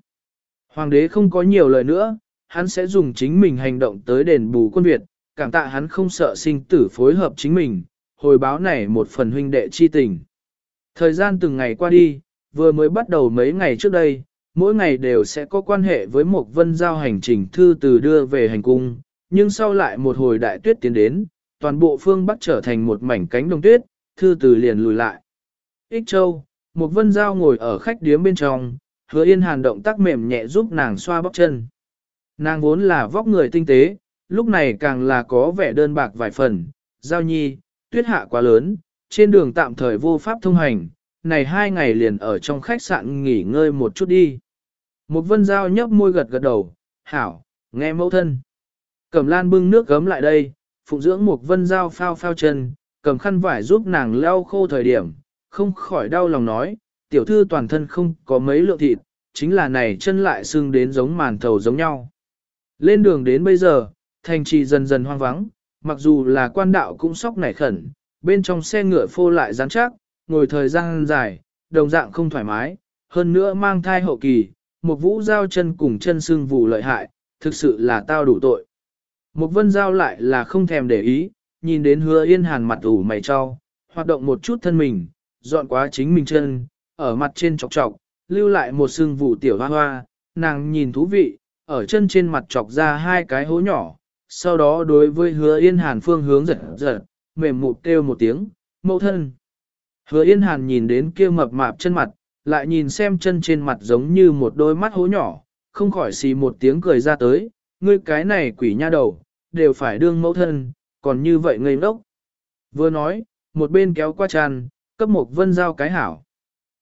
Hoàng đế không có nhiều lời nữa, hắn sẽ dùng chính mình hành động tới đền bù quân Việt, cảm tạ hắn không sợ sinh tử phối hợp chính mình, hồi báo này một phần huynh đệ chi tình. Thời gian từng ngày qua đi, vừa mới bắt đầu mấy ngày trước đây, mỗi ngày đều sẽ có quan hệ với một vân giao hành trình thư từ đưa về hành cung, nhưng sau lại một hồi đại tuyết tiến đến, toàn bộ phương Bắc trở thành một mảnh cánh đồng tuyết, thư từ liền lùi lại. Ích Châu, một vân giao ngồi ở khách điếm bên trong, hứa yên hàn động tác mềm nhẹ giúp nàng xoa bóp chân. Nàng vốn là vóc người tinh tế, lúc này càng là có vẻ đơn bạc vài phần, giao nhi, tuyết hạ quá lớn, trên đường tạm thời vô pháp thông hành, này hai ngày liền ở trong khách sạn nghỉ ngơi một chút đi. Một vân giao nhấp môi gật gật đầu, hảo, nghe mẫu thân. Cẩm lan bưng nước gấm lại đây, phụng dưỡng một vân giao phao phao chân, cầm khăn vải giúp nàng lau khô thời điểm, không khỏi đau lòng nói, tiểu thư toàn thân không có mấy lượng thịt, chính là này chân lại xương đến giống màn thầu giống nhau. Lên đường đến bây giờ, thành trì dần dần hoang vắng, mặc dù là quan đạo cũng sóc nảy khẩn, bên trong xe ngựa phô lại rắn chắc, ngồi thời gian dài, đồng dạng không thoải mái, hơn nữa mang thai hậu kỳ, một vũ giao chân cùng chân xương vụ lợi hại, thực sự là tao đủ tội. Một vân giao lại là không thèm để ý, nhìn đến hứa yên hàn mặt ủ mày cho, hoạt động một chút thân mình, dọn quá chính mình chân, ở mặt trên chọc chọc, lưu lại một xương vụ tiểu hoa hoa, nàng nhìn thú vị, ở chân trên mặt chọc ra hai cái hố nhỏ, sau đó đối với hứa yên hàn phương hướng giật giật, mềm mụt kêu một tiếng, mẫu thân. Hứa yên hàn nhìn đến kia mập mạp chân mặt, lại nhìn xem chân trên mặt giống như một đôi mắt hố nhỏ, không khỏi xì một tiếng cười ra tới, ngươi cái này quỷ nha đầu, đều phải đương mẫu thân, còn như vậy ngây ngốc. Vừa nói, một bên kéo qua tràn, cấp một vân giao cái hảo.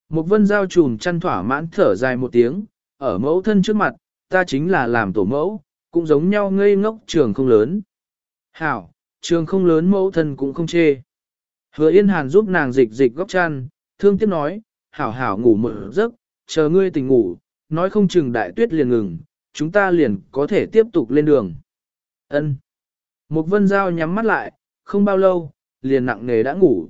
Một vân giao trùm chăn thỏa mãn thở dài một tiếng, ở mẫu thân trước mặt, ta chính là làm tổ mẫu, cũng giống nhau ngây ngốc trường không lớn. Hảo, trường không lớn mẫu thân cũng không chê. Hứa Yên Hàn giúp nàng dịch dịch góc chăn, thương tiếc nói, hảo hảo ngủ một giấc, chờ ngươi tỉnh ngủ, nói không chừng đại tuyết liền ngừng, chúng ta liền có thể tiếp tục lên đường. Ân. Một vân giao nhắm mắt lại, không bao lâu, liền nặng nề đã ngủ.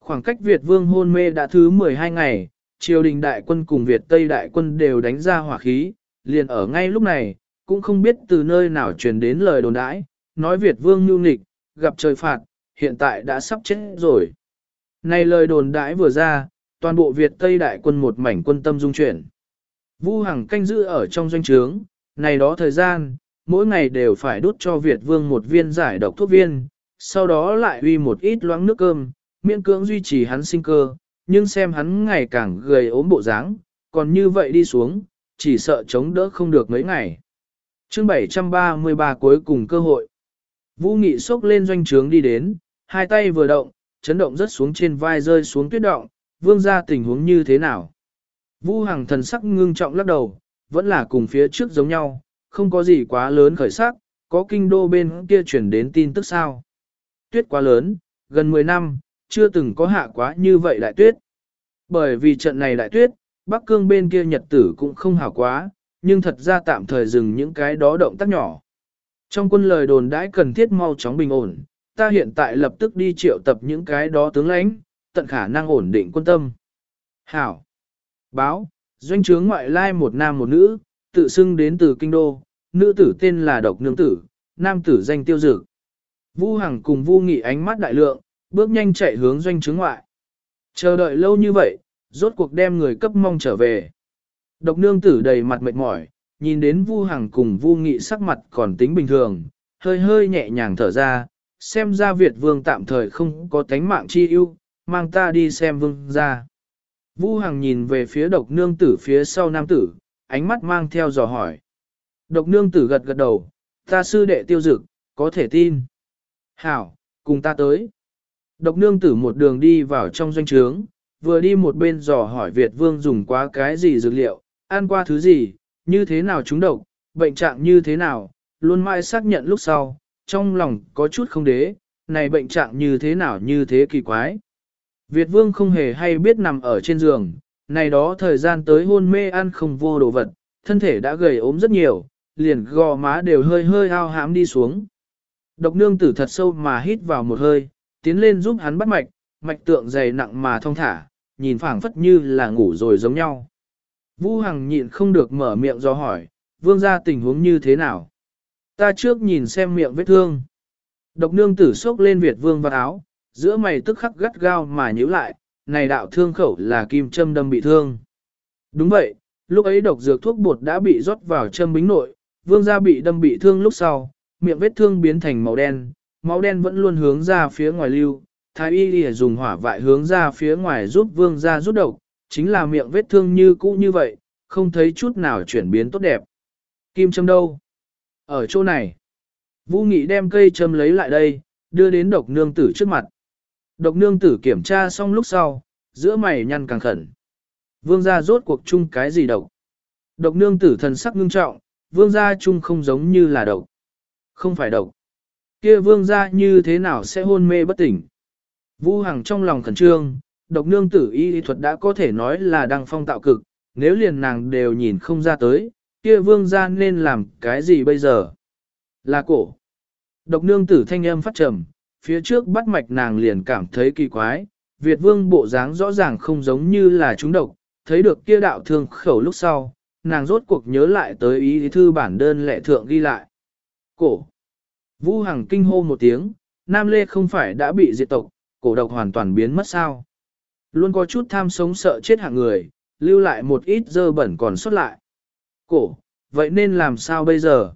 Khoảng cách Việt vương hôn mê đã thứ 12 ngày, triều đình đại quân cùng Việt Tây đại quân đều đánh ra hỏa khí, liền ở ngay lúc này, cũng không biết từ nơi nào truyền đến lời đồn đãi, nói Việt vương nhu nghịch, gặp trời phạt, hiện tại đã sắp chết rồi. Này lời đồn đãi vừa ra, toàn bộ Việt Tây đại quân một mảnh quân tâm dung chuyển. Vu Hằng canh giữ ở trong doanh trướng, này đó thời gian, mỗi ngày đều phải đút cho Việt Vương một viên giải độc thuốc viên, sau đó lại uy một ít loãng nước cơm, miễn cưỡng duy trì hắn sinh cơ, nhưng xem hắn ngày càng gầy ốm bộ dáng, còn như vậy đi xuống, chỉ sợ chống đỡ không được mấy ngày chương 733 cuối cùng cơ hội. Vũ Nghị xốc lên doanh trướng đi đến, hai tay vừa động, chấn động rất xuống trên vai rơi xuống tuyết động, vương ra tình huống như thế nào. Vũ Hằng thần sắc ngưng trọng lắc đầu, vẫn là cùng phía trước giống nhau, không có gì quá lớn khởi sắc, có kinh đô bên kia chuyển đến tin tức sao. Tuyết quá lớn, gần 10 năm, chưa từng có hạ quá như vậy đại tuyết. Bởi vì trận này đại tuyết, Bắc Cương bên kia nhật tử cũng không hảo quá, nhưng thật ra tạm thời dừng những cái đó động tác nhỏ. Trong quân lời đồn đãi cần thiết mau chóng bình ổn, ta hiện tại lập tức đi triệu tập những cái đó tướng lãnh, tận khả năng ổn định quân tâm. Hảo. Báo, doanh trướng ngoại lai một nam một nữ, tự xưng đến từ kinh đô, nữ tử tên là độc nương tử, nam tử danh tiêu dực. Vu Hằng cùng Vu Nghị ánh mắt đại lượng, bước nhanh chạy hướng doanh trướng ngoại. Chờ đợi lâu như vậy, rốt cuộc đem người cấp mong trở về. Độc nương tử đầy mặt mệt mỏi, nhìn đến Vu Hằng cùng Vu Nghị sắc mặt còn tính bình thường, hơi hơi nhẹ nhàng thở ra, xem ra Việt vương tạm thời không có tánh mạng chi ưu, mang ta đi xem vương ra. Vu Hằng nhìn về phía độc nương tử phía sau nam tử, ánh mắt mang theo dò hỏi. Độc nương tử gật gật đầu, ta sư đệ tiêu dực, có thể tin. Hảo, cùng ta tới. Độc nương tử một đường đi vào trong doanh trướng, vừa đi một bên dò hỏi Việt vương dùng quá cái gì dược liệu, ăn qua thứ gì, như thế nào chúng độc, bệnh trạng như thế nào, luôn mãi xác nhận lúc sau, trong lòng có chút không đế, này bệnh trạng như thế nào như thế kỳ quái. Việt vương không hề hay biết nằm ở trên giường, này đó thời gian tới hôn mê ăn không vô đồ vật, thân thể đã gầy ốm rất nhiều, liền gò má đều hơi hơi ao hãm đi xuống. Độc nương tử thật sâu mà hít vào một hơi, tiến lên giúp hắn bắt mạch, mạch tượng dày nặng mà thông thả, nhìn phảng phất như là ngủ rồi giống nhau. Vũ Hằng nhịn không được mở miệng do hỏi, vương gia tình huống như thế nào? Ta trước nhìn xem miệng vết thương. Độc nương tử sốc lên Việt vương vào áo, giữa mày tức khắc gắt gao mà nhíu lại, này đạo thương khẩu là kim châm đâm bị thương. Đúng vậy, lúc ấy độc dược thuốc bột đã bị rót vào châm bính nội, vương gia bị đâm bị thương lúc sau, miệng vết thương biến thành màu đen, máu đen vẫn luôn hướng ra phía ngoài lưu, thái y lìa dùng hỏa vại hướng ra phía ngoài giúp vương gia rút độc, chính là miệng vết thương như cũ như vậy, không thấy chút nào chuyển biến tốt đẹp. Kim châm đâu? Ở chỗ này. Vũ Nghị đem cây châm lấy lại đây, đưa đến độc nương tử trước mặt. Độc nương tử kiểm tra xong lúc sau, giữa mày nhăn càng khẩn. Vương gia rốt cuộc chung cái gì độc? Độc nương tử thần sắc ngưng trọng, vương gia chung không giống như là độc. Không phải độc. Kia vương gia như thế nào sẽ hôn mê bất tỉnh? Vũ Hằng trong lòng khẩn trương, độc nương tử y thuật đã có thể nói là đăng phong tạo cực, nếu liền nàng đều nhìn không ra tới, kia vương gia nên làm cái gì bây giờ? Là cổ. Độc nương tử thanh âm phát trầm, phía trước bắt mạch nàng liền cảm thấy kỳ quái, Việt vương bộ dáng rõ ràng không giống như là chúng độc, thấy được kia đạo thương khẩu lúc sau, nàng rốt cuộc nhớ lại tới ý thư bản đơn lệ thượng ghi lại. Cổ. Vu Hằng kinh hô một tiếng, Nam Lê không phải đã bị diệt tộc, cổ độc hoàn toàn biến mất sao. Luôn có chút tham sống sợ chết hạng người, lưu lại một ít dơ bẩn còn xuất lại. Cổ, vậy nên làm sao bây giờ?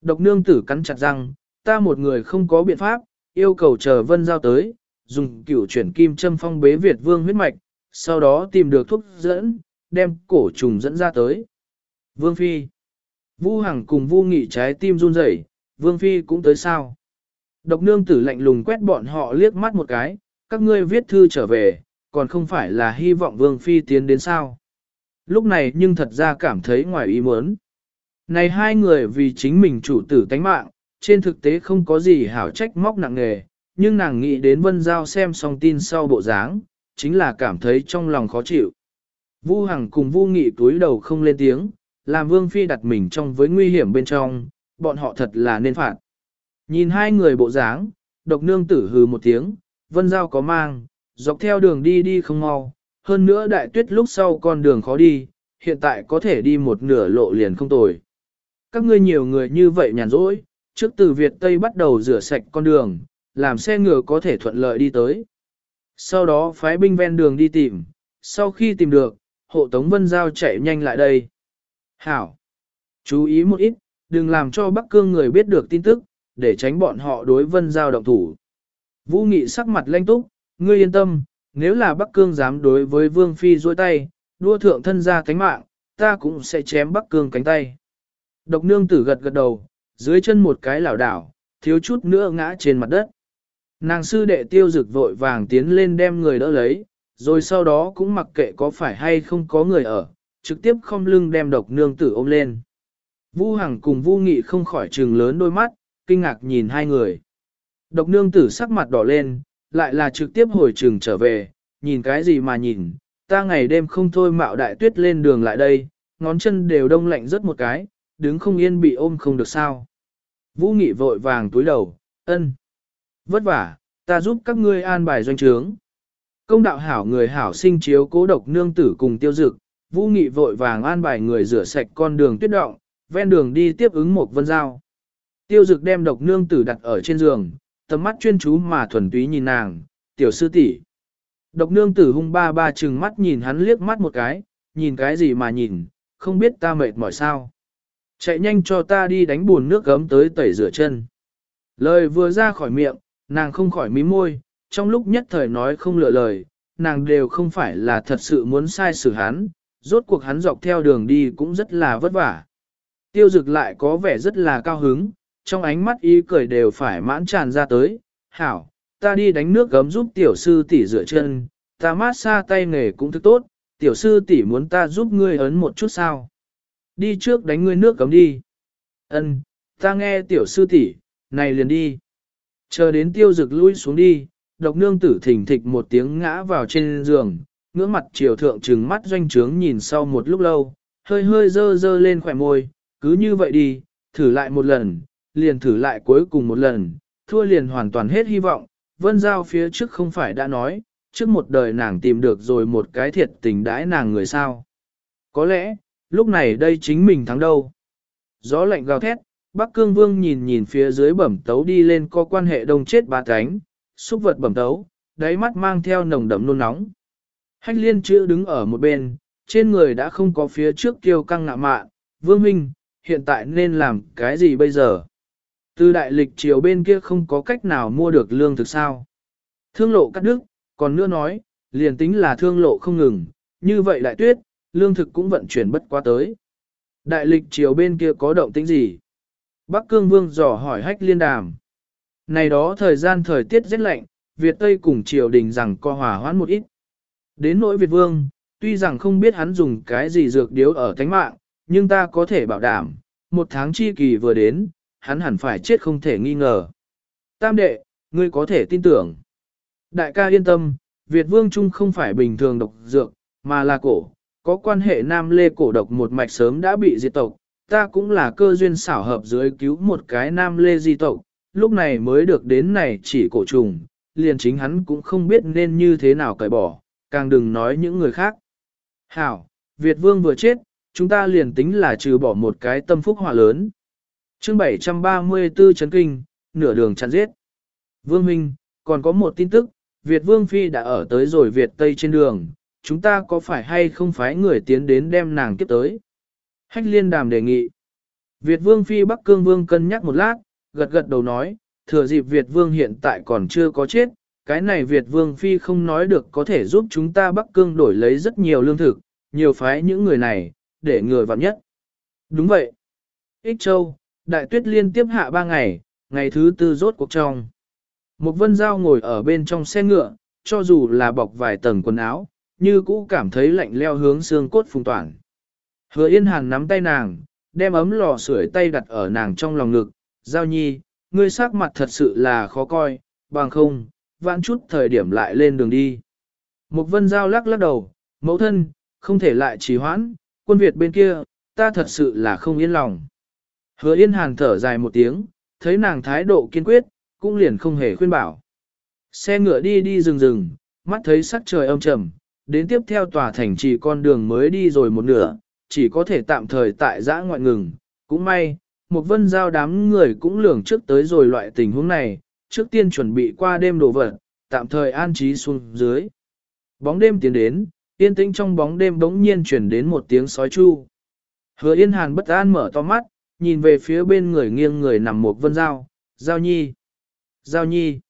Độc nương tử cắn chặt răng, ta một người không có biện pháp, yêu cầu chờ vân giao tới, dùng cửu chuyển kim châm phong bế Việt vương huyết mạch, sau đó tìm được thuốc dẫn, đem cổ trùng dẫn ra tới. Vương Phi Vu Hằng cùng Vu Nghị trái tim run rẩy, Vương Phi cũng tới sao? Độc nương tử lạnh lùng quét bọn họ liếc mắt một cái, các ngươi viết thư trở về, còn không phải là hy vọng Vương Phi tiến đến sao? Lúc này nhưng thật ra cảm thấy ngoài ý muốn. Này hai người vì chính mình chủ tử tánh mạng, trên thực tế không có gì hảo trách móc nặng nghề, nhưng nàng nghĩ đến Vân Giao xem xong tin sau bộ dáng, chính là cảm thấy trong lòng khó chịu. Vu Hằng cùng Vu Nghị túi đầu không lên tiếng, làm Vương Phi đặt mình trong với nguy hiểm bên trong, bọn họ thật là nên phạt. Nhìn hai người bộ dáng, độc nương tử hừ một tiếng, Vân Giao có mang, dọc theo đường đi đi không mau, hơn nữa đại tuyết lúc sau con đường khó đi, hiện tại có thể đi một nửa lộ liền không tồi. Các ngươi nhiều người như vậy nhàn rỗi, trước từ Việt Tây bắt đầu rửa sạch con đường, làm xe ngựa có thể thuận lợi đi tới. Sau đó phái binh ven đường đi tìm, sau khi tìm được, hộ tống vân giao chạy nhanh lại đây. Hảo! Chú ý một ít, đừng làm cho Bắc Cương người biết được tin tức, để tránh bọn họ đối vân giao động thủ. Vũ Nghị sắc mặt lanh túc, ngươi yên tâm, nếu là Bắc Cương dám đối với Vương Phi dôi tay, đua thượng thân ra cánh mạng, ta cũng sẽ chém Bắc Cương cánh tay. Độc nương tử gật gật đầu, dưới chân một cái lảo đảo, thiếu chút nữa ngã trên mặt đất. Nàng sư đệ tiêu dực vội vàng tiến lên đem người đỡ lấy, rồi sau đó cũng mặc kệ có phải hay không có người ở, trực tiếp không lưng đem độc nương tử ôm lên. Vu Hằng cùng Vu Nghị không khỏi trừng lớn đôi mắt, kinh ngạc nhìn hai người. Độc nương tử sắc mặt đỏ lên, lại là trực tiếp hồi trường trở về, nhìn cái gì mà nhìn, ta ngày đêm không thôi mạo đại tuyết lên đường lại đây, ngón chân đều đông lạnh rất một cái, đứng không yên bị ôm không được sao. Vũ Nghị vội vàng túi đầu, ân. Vất vả, ta giúp các ngươi an bài doanh trướng. Công đạo hảo người hảo sinh chiếu cố độc nương tử cùng tiêu dực, Vũ Nghị vội vàng an bài người rửa sạch con đường tuyết động, ven đường đi tiếp ứng một vân giao. Tiêu dực đem độc nương tử đặt ở trên giường, tầm mắt chuyên chú mà thuần túy nhìn nàng, tiểu sư tỷ. Độc nương tử hung ba ba chừng mắt nhìn hắn liếc mắt một cái, nhìn cái gì mà nhìn, không biết ta mệt mỏi sao. Chạy nhanh cho ta đi đánh buồn nước gấm tới tẩy rửa chân. Lời vừa ra khỏi miệng, nàng không khỏi mím môi, trong lúc nhất thời nói không lựa lời, nàng đều không phải là thật sự muốn sai xử hắn, rốt cuộc hắn dọc theo đường đi cũng rất là vất vả. Tiêu dực lại có vẻ rất là cao hứng, trong ánh mắt ý cười đều phải mãn tràn ra tới, hảo, ta đi đánh nước gấm giúp tiểu sư tỷ rửa chân, ta mát xa tay nghề cũng thức tốt, tiểu sư tỷ muốn ta giúp ngươi ấn một chút sao. Đi trước đánh ngươi nước gấm đi. Ân, ta nghe tiểu sư tỷ, này liền đi. Chờ đến tiêu dực lui xuống đi, độc nương tử thỉnh thịch một tiếng ngã vào trên giường, ngưỡng mặt chiều thượng trừng mắt doanh trướng nhìn sau một lúc lâu, hơi hơi dơ dơ lên khỏe môi, cứ như vậy đi, thử lại một lần, liền thử lại cuối cùng một lần, thua liền hoàn toàn hết hy vọng, vân giao phía trước không phải đã nói, trước một đời nàng tìm được rồi một cái thiệt tình đãi nàng người sao. Có lẽ, lúc này đây chính mình thắng đâu. Gió lạnh gào thét, Bắc Cương Vương nhìn nhìn phía dưới bẩm tấu đi lên có quan hệ đông chết ba cánh, xúc vật bẩm tấu, đáy mắt mang theo nồng đậm nôn nóng. Hách liên chữ đứng ở một bên, trên người đã không có phía trước kiêu căng ngạ mạ, Vương Minh, hiện tại nên làm cái gì bây giờ? Từ đại lịch triều bên kia không có cách nào mua được lương thực sao. Thương lộ cắt đứt, còn nữa nói, liền tính là thương lộ không ngừng, như vậy đại tuyết, lương thực cũng vận chuyển bất quá tới. Đại lịch triều bên kia có động tĩnh gì? Bắc Cương Vương dò hỏi hách liên đàm. Này đó thời gian thời tiết rất lạnh, Việt Tây cùng triều đình rằng co hòa hoãn một ít. Đến nỗi Việt Vương, tuy rằng không biết hắn dùng cái gì dược điếu ở thánh mạng, nhưng ta có thể bảo đảm, một tháng chi kỳ vừa đến, hắn hẳn phải chết không thể nghi ngờ. Tam đệ, ngươi có thể tin tưởng. Đại ca yên tâm, Việt Vương Trung không phải bình thường độc dược, mà là cổ, có quan hệ nam lê cổ độc một mạch sớm đã bị diệt tộc, ta cũng là cơ duyên xảo hợp dưới cứu một cái nam lê di tộc, lúc này mới được đến này chỉ cổ trùng, liền chính hắn cũng không biết nên như thế nào cởi bỏ, càng đừng nói những người khác. Hảo, Việt Vương vừa chết, chúng ta liền tính là trừ bỏ một cái tâm phúc hỏa lớn chương 734 chấn kinh, nửa đường chặn giết. Vương Minh, còn có một tin tức, Việt Vương Phi đã ở tới rồi Việt Tây trên đường, chúng ta có phải hay không phải người tiến đến đem nàng tiếp tới? Hách liên đàm đề nghị. Việt Vương Phi Bắc Cương Vương cân nhắc một lát, gật gật đầu nói, thừa dịp Việt Vương hiện tại còn chưa có chết, cái này Việt Vương Phi không nói được có thể giúp chúng ta Bắc Cương đổi lấy rất nhiều lương thực, nhiều phái những người này, để người vặn nhất. Đúng vậy. Ích Châu, Đại Tuyết liên tiếp hạ ba ngày, ngày thứ tư rốt cuộc trong. Một vân giao ngồi ở bên trong xe ngựa, cho dù là bọc vài tầng quần áo, như cũ cảm thấy lạnh leo hướng xương cốt phùng toàn. Hứa Yên Hàn nắm tay nàng, đem ấm lò sưởi tay đặt ở nàng trong lòng ngực, giao nhi, ngươi sắc mặt thật sự là khó coi, bằng không, vãn chút thời điểm lại lên đường đi. Một vân giao lắc lắc đầu, mẫu thân, không thể lại trì hoãn, quân Việt bên kia, ta thật sự là không yên lòng. Hứa Yên Hàn thở dài một tiếng, thấy nàng thái độ kiên quyết, cũng liền không hề khuyên bảo. Xe ngựa đi đi rừng rừng, mắt thấy sắc trời âm trầm, đến tiếp theo tòa thành trì con đường mới đi rồi một nửa, chỉ có thể tạm thời tại giã ngoại ngừng. Cũng may, một vân giao đám người cũng lường trước tới rồi loại tình huống này, trước tiên chuẩn bị qua đêm đồ vật, tạm thời an trí xuống dưới. Bóng đêm tiến đến, yên tĩnh trong bóng đêm bỗng nhiên chuyển đến một tiếng sói chu. Hứa yên hàn bất an mở to mắt, nhìn về phía bên người nghiêng người nằm một vân giao, giao nhi, giao nhi.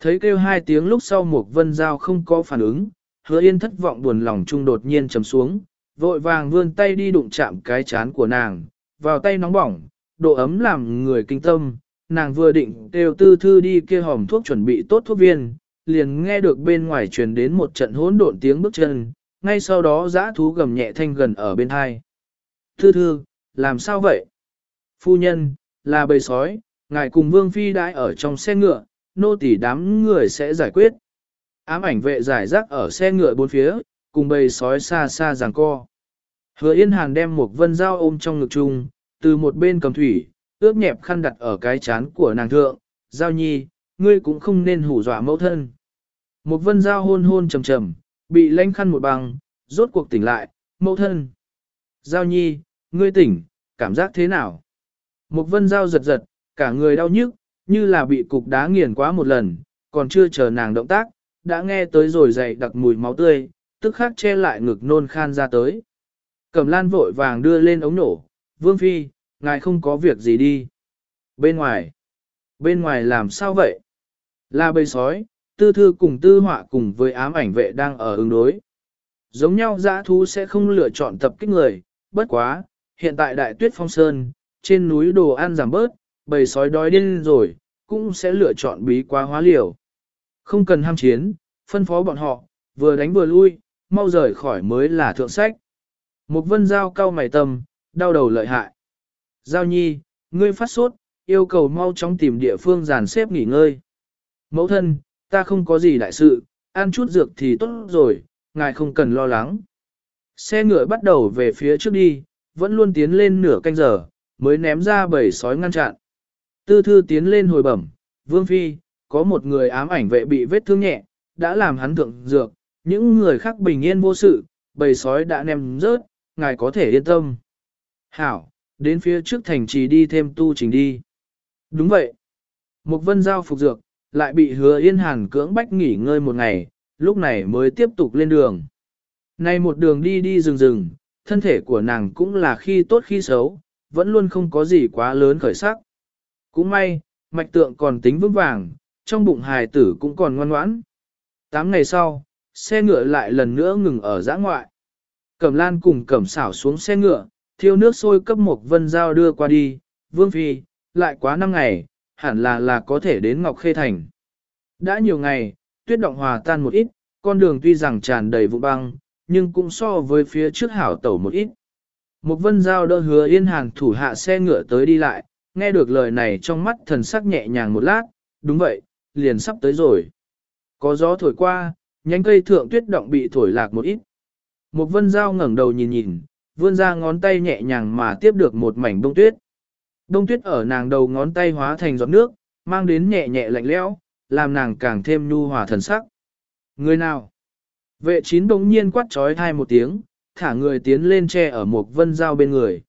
Thấy kêu hai tiếng lúc sau một vân giao không có phản ứng, hứa yên thất vọng buồn lòng trung đột nhiên chấm xuống, vội vàng vươn tay đi đụng chạm cái chán của nàng, vào tay nóng bỏng, độ ấm làm người kinh tâm, nàng vừa định kêu tư thư đi kia hòm thuốc chuẩn bị tốt thuốc viên, liền nghe được bên ngoài truyền đến một trận hỗn độn tiếng bước chân, ngay sau đó giã thú gầm nhẹ thanh gần ở bên hai. thư thư, làm sao vậy? Phu nhân, là bầy sói, ngài cùng vương phi đãi ở trong xe ngựa, nô tỳ đám người sẽ giải quyết. Ám ảnh vệ giải rác ở xe ngựa bốn phía, cùng bầy sói xa xa giằng co. Hứa Yên Hàn đem một vân dao ôm trong ngực chung, từ một bên cầm thủy, ướp nhẹp khăn đặt ở cái chán của nàng thượng, giao nhi, ngươi cũng không nên hủ dọa mẫu thân. Một vân dao hôn hôn trầm trầm, bị lanh khăn một bằng, rốt cuộc tỉnh lại, mẫu thân. Giao nhi, ngươi tỉnh, cảm giác thế nào? Mục vân dao giật giật, cả người đau nhức, như là bị cục đá nghiền quá một lần, còn chưa chờ nàng động tác, đã nghe tới rồi dậy đặc mùi máu tươi, tức khắc che lại ngực nôn khan ra tới. Cẩm lan vội vàng đưa lên ống nổ, vương phi, ngài không có việc gì đi. Bên ngoài, bên ngoài làm sao vậy? Là bầy sói, tư thư cùng tư họa cùng với ám ảnh vệ đang ở ứng đối. Giống nhau dã thú sẽ không lựa chọn tập kích người, bất quá, hiện tại đại tuyết phong sơn, trên núi đồ ăn giảm bớt, bầy sói đói điên rồi, cũng sẽ lựa chọn bí quá hóa liều. Không cần ham chiến, phân phó bọn họ, vừa đánh vừa lui, mau rời khỏi mới là thượng sách. Một vân giao cao mày tâm, đau đầu lợi hại. Giao nhi, ngươi phát sốt, yêu cầu mau chóng tìm địa phương dàn xếp nghỉ ngơi. Mẫu thân, ta không có gì đại sự, ăn chút dược thì tốt rồi, ngài không cần lo lắng. Xe ngựa bắt đầu về phía trước đi, vẫn luôn tiến lên nửa canh giờ, mới ném ra bầy sói ngăn chặn. Tư thư tiến lên hồi bẩm, Vương Phi, có một người ám ảnh vệ bị vết thương nhẹ, đã làm hắn thượng dược, những người khác bình yên vô sự, bầy sói đã ném rớt, ngài có thể yên tâm. Hảo, đến phía trước thành trì đi thêm tu trình đi. Đúng vậy. Một vân giao phục dược, lại bị hứa yên hàn cưỡng bách nghỉ ngơi một ngày, lúc này mới tiếp tục lên đường. Nay một đường đi đi rừng rừng, thân thể của nàng cũng là khi tốt khi xấu, vẫn luôn không có gì quá lớn khởi sắc. Cũng may, mạch tượng còn tính vững vàng, trong bụng hài tử cũng còn ngoan ngoãn. Tám ngày sau, xe ngựa lại lần nữa ngừng ở giã ngoại. Cẩm lan cùng cẩm xảo xuống xe ngựa, thiêu nước sôi cấp một vân giao đưa qua đi, vương phi, lại quá năm ngày, hẳn là là có thể đến Ngọc Khê Thành. Đã nhiều ngày, tuyết động hòa tan một ít, con đường tuy rằng tràn đầy vụ băng, nhưng cũng so với phía trước hảo tẩu một ít. Một vân giao đỡ hứa yên hàng thủ hạ xe ngựa tới đi lại, nghe được lời này trong mắt thần sắc nhẹ nhàng một lát, đúng vậy, liền sắp tới rồi. Có gió thổi qua, nhánh cây thượng tuyết động bị thổi lạc một ít. Một vân dao ngẩng đầu nhìn nhìn, vươn ra ngón tay nhẹ nhàng mà tiếp được một mảnh bông tuyết. Bông tuyết ở nàng đầu ngón tay hóa thành giọt nước, mang đến nhẹ nhẹ lạnh lẽo, làm nàng càng thêm nhu hòa thần sắc. Người nào? Vệ chín bỗng nhiên quát trói thai một tiếng, thả người tiến lên che ở một vân dao bên người.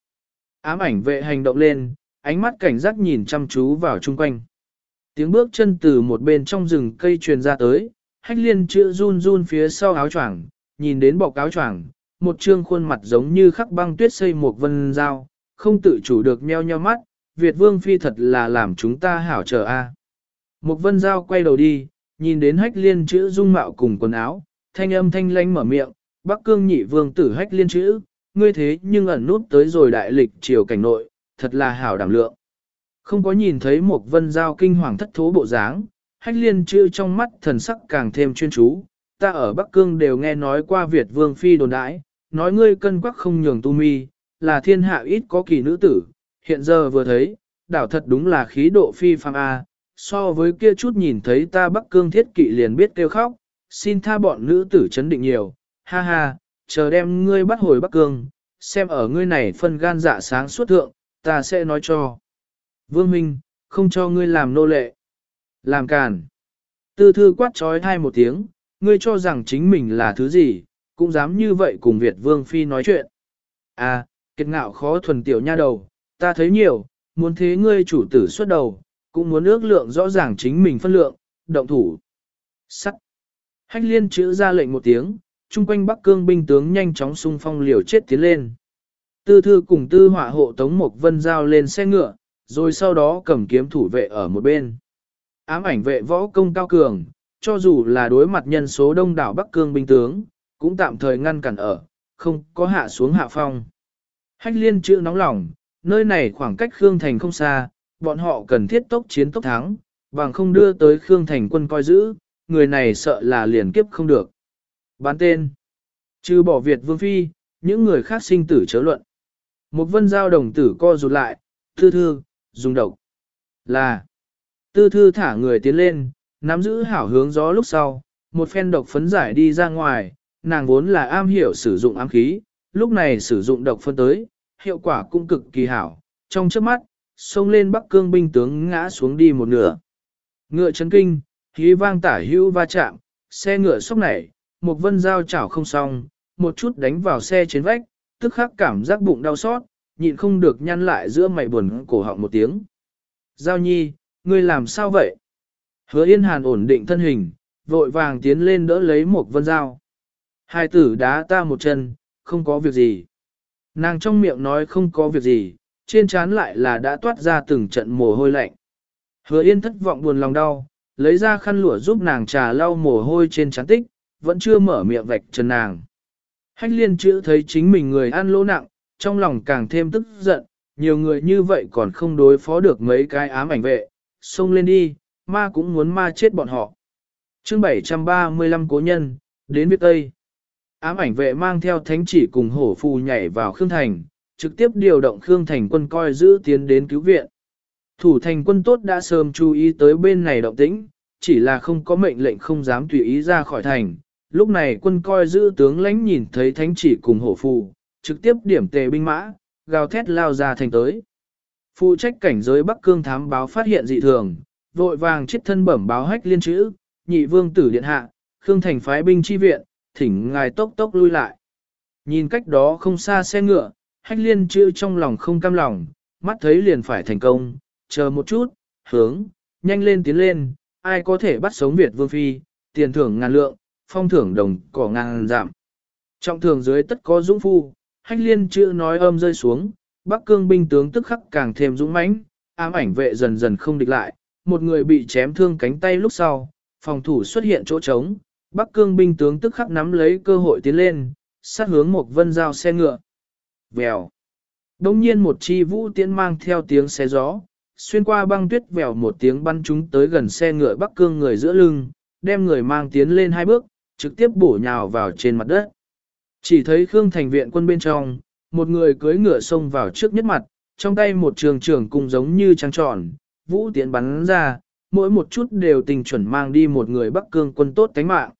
Ám ảnh vệ hành động lên, ánh mắt cảnh giác nhìn chăm chú vào chung quanh. Tiếng bước chân từ một bên trong rừng cây truyền ra tới, hách liên chữ run run phía sau áo choàng, nhìn đến bọc áo choàng, một trương khuôn mặt giống như khắc băng tuyết xây một vân dao, không tự chủ được meo nheo mắt, Việt vương phi thật là làm chúng ta hảo chờ a. Một vân dao quay đầu đi, nhìn đến hách liên chữ dung mạo cùng quần áo, thanh âm thanh lanh mở miệng, bắc cương nhị vương tử hách liên chữ, ngươi thế nhưng ẩn nút tới rồi đại lịch triều cảnh nội, thật là hảo đảm lượng. Không có nhìn thấy một vân giao kinh hoàng thất thố bộ dáng, hách liên chữ trong mắt thần sắc càng thêm chuyên chú, ta ở Bắc Cương đều nghe nói qua Việt vương phi đồn đãi, nói ngươi cân quắc không nhường tu mi, là thiên hạ ít có kỳ nữ tử, hiện giờ vừa thấy, đảo thật đúng là khí độ phi phàm A, so với kia chút nhìn thấy ta Bắc Cương thiết kỵ liền biết kêu khóc, xin tha bọn nữ tử chấn định nhiều, ha ha, chờ đem ngươi bắt hồi Bắc Cương, xem ở ngươi này phân gan dạ sáng suốt thượng, ta sẽ nói cho. Vương Minh, không cho ngươi làm nô lệ. Làm càn. Tư thư quát trói thai một tiếng, ngươi cho rằng chính mình là thứ gì, cũng dám như vậy cùng Việt Vương Phi nói chuyện. À, kiệt ngạo khó thuần tiểu nha đầu, ta thấy nhiều, muốn thế ngươi chủ tử xuất đầu, cũng muốn ước lượng rõ ràng chính mình phân lượng, động thủ. Sắt. Hách liên chữ ra lệnh một tiếng, chung quanh Bắc Cương binh tướng nhanh chóng xung phong liều chết tiến lên. Tư thư cùng tư họa hộ tống Mộc vân giao lên xe ngựa, rồi sau đó cầm kiếm thủ vệ ở một bên. Ám ảnh vệ võ công cao cường, cho dù là đối mặt nhân số đông đảo Bắc Cương binh tướng, cũng tạm thời ngăn cản ở, không có hạ xuống hạ phong. Hách liên chữ nóng lòng, nơi này khoảng cách Khương Thành không xa, bọn họ cần thiết tốc chiến tốc thắng, bằng không đưa tới Khương Thành quân coi giữ, người này sợ là liền kiếp không được. Bán tên. Trừ bỏ Việt Vương Phi, những người khác sinh tử chớ luận. Một vân giao đồng tử co rụt lại, tư thư, dùng độc. Là. Tư thư thả người tiến lên, nắm giữ hảo hướng gió lúc sau, một phen độc phấn giải đi ra ngoài, nàng vốn là am hiểu sử dụng ám khí, lúc này sử dụng độc phân tới, hiệu quả cũng cực kỳ hảo, trong trước mắt, xông lên bắc cương binh tướng ngã xuống đi một nửa. Ngựa chấn kinh, khí vang tả hữu va chạm, xe ngựa sốc nảy, một vân dao chảo không xong, một chút đánh vào xe trên vách, tức khắc cảm giác bụng đau xót, nhịn không được nhăn lại giữa mày buồn cổ họng một tiếng. Giao nhi, ngươi làm sao vậy? Hứa yên hàn ổn định thân hình, vội vàng tiến lên đỡ lấy một vân dao. Hai tử đá ta một chân, không có việc gì. Nàng trong miệng nói không có việc gì, trên trán lại là đã toát ra từng trận mồ hôi lạnh. Hứa yên thất vọng buồn lòng đau, lấy ra khăn lụa giúp nàng trà lau mồ hôi trên trán tích, vẫn chưa mở miệng vạch trần nàng. Hách liên chữ thấy chính mình người ăn lỗ nặng, trong lòng càng thêm tức giận, nhiều người như vậy còn không đối phó được mấy cái ám ảnh vệ, xông lên đi, ma cũng muốn ma chết bọn họ. chương 735 cố nhân, đến Việt Tây. Ám ảnh vệ mang theo thánh chỉ cùng hổ phù nhảy vào Khương Thành, trực tiếp điều động Khương Thành quân coi giữ tiến đến cứu viện. Thủ thành quân tốt đã sớm chú ý tới bên này động tĩnh, chỉ là không có mệnh lệnh không dám tùy ý ra khỏi thành. Lúc này quân coi giữ tướng lãnh nhìn thấy thánh chỉ cùng hổ phù, trực tiếp điểm tề binh mã, gào thét lao ra thành tới. Phụ trách cảnh giới Bắc Cương thám báo phát hiện dị thường, vội vàng chết thân bẩm báo hách liên chữ, nhị vương tử điện hạ, Khương Thành phái binh chi viện, thỉnh ngài tốc tốc lui lại. Nhìn cách đó không xa xe ngựa, hách liên chữ trong lòng không cam lòng, mắt thấy liền phải thành công, chờ một chút, hướng, nhanh lên tiến lên, ai có thể bắt sống Việt vương phi, tiền thưởng ngàn lượng, phong thưởng đồng cỏ ngàn giảm. Trọng thường dưới tất có dũng phu, hách liên chữ nói âm rơi xuống, bắc cương binh tướng tức khắc càng thêm dũng mãnh, ám ảnh vệ dần dần không địch lại, một người bị chém thương cánh tay lúc sau, phòng thủ xuất hiện chỗ trống, bắc cương binh tướng tức khắc nắm lấy cơ hội tiến lên, sát hướng một vân giao xe ngựa. Vèo. Đông nhiên một chi vũ tiễn mang theo tiếng xe gió, xuyên qua băng tuyết vèo một tiếng bắn chúng tới gần xe ngựa bắc cương người giữa lưng, đem người mang tiến lên hai bước, trực tiếp bổ nhào vào trên mặt đất. Chỉ thấy Khương Thành viện quân bên trong, một người cưỡi ngựa xông vào trước nhất mặt, trong tay một trường trường cùng giống như trăng tròn, vũ tiễn bắn ra, mỗi một chút đều tình chuẩn mang đi một người Bắc Cương quân tốt cánh mạng.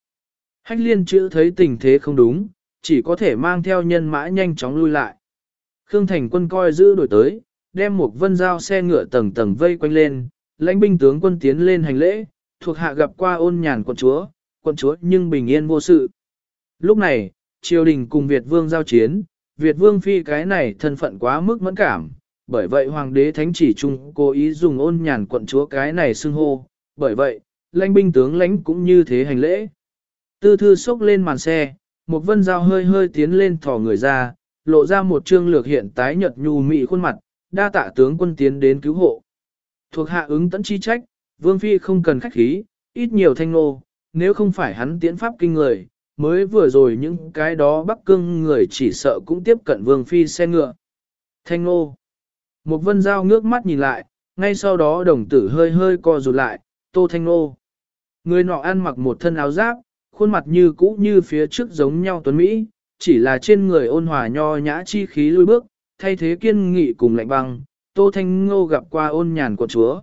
Hách liên chữ thấy tình thế không đúng, chỉ có thể mang theo nhân mã nhanh chóng lui lại. Khương Thành quân coi giữ đổi tới, đem một vân dao xe ngựa tầng tầng vây quanh lên, lãnh binh tướng quân tiến lên hành lễ, thuộc hạ gặp qua ôn nhàn quận chúa, quận chúa nhưng bình yên vô sự. Lúc này, triều đình cùng Việt vương giao chiến, Việt vương phi cái này thân phận quá mức mẫn cảm, bởi vậy hoàng đế thánh chỉ trung cố ý dùng ôn nhàn quận chúa cái này xưng hô, bởi vậy, lãnh binh tướng lãnh cũng như thế hành lễ. Tư thư sốc lên màn xe, một vân dao hơi hơi tiến lên thỏ người ra, lộ ra một trương lược hiện tái nhật nhu mị khuôn mặt, đa tạ tướng quân tiến đến cứu hộ. Thuộc hạ ứng tận chi trách, vương phi không cần khách khí, ít nhiều thanh nô, nếu không phải hắn tiến pháp kinh người, mới vừa rồi những cái đó bắc cương người chỉ sợ cũng tiếp cận vương phi xe ngựa. Thanh ngô. Một vân dao ngước mắt nhìn lại, ngay sau đó đồng tử hơi hơi co rụt lại, tô thanh ngô. Người nọ ăn mặc một thân áo giáp, khuôn mặt như cũ như phía trước giống nhau tuấn Mỹ, chỉ là trên người ôn hòa nho nhã chi khí lui bước, thay thế kiên nghị cùng lạnh băng, Tô Thanh Ngô gặp qua ôn nhàn của chúa.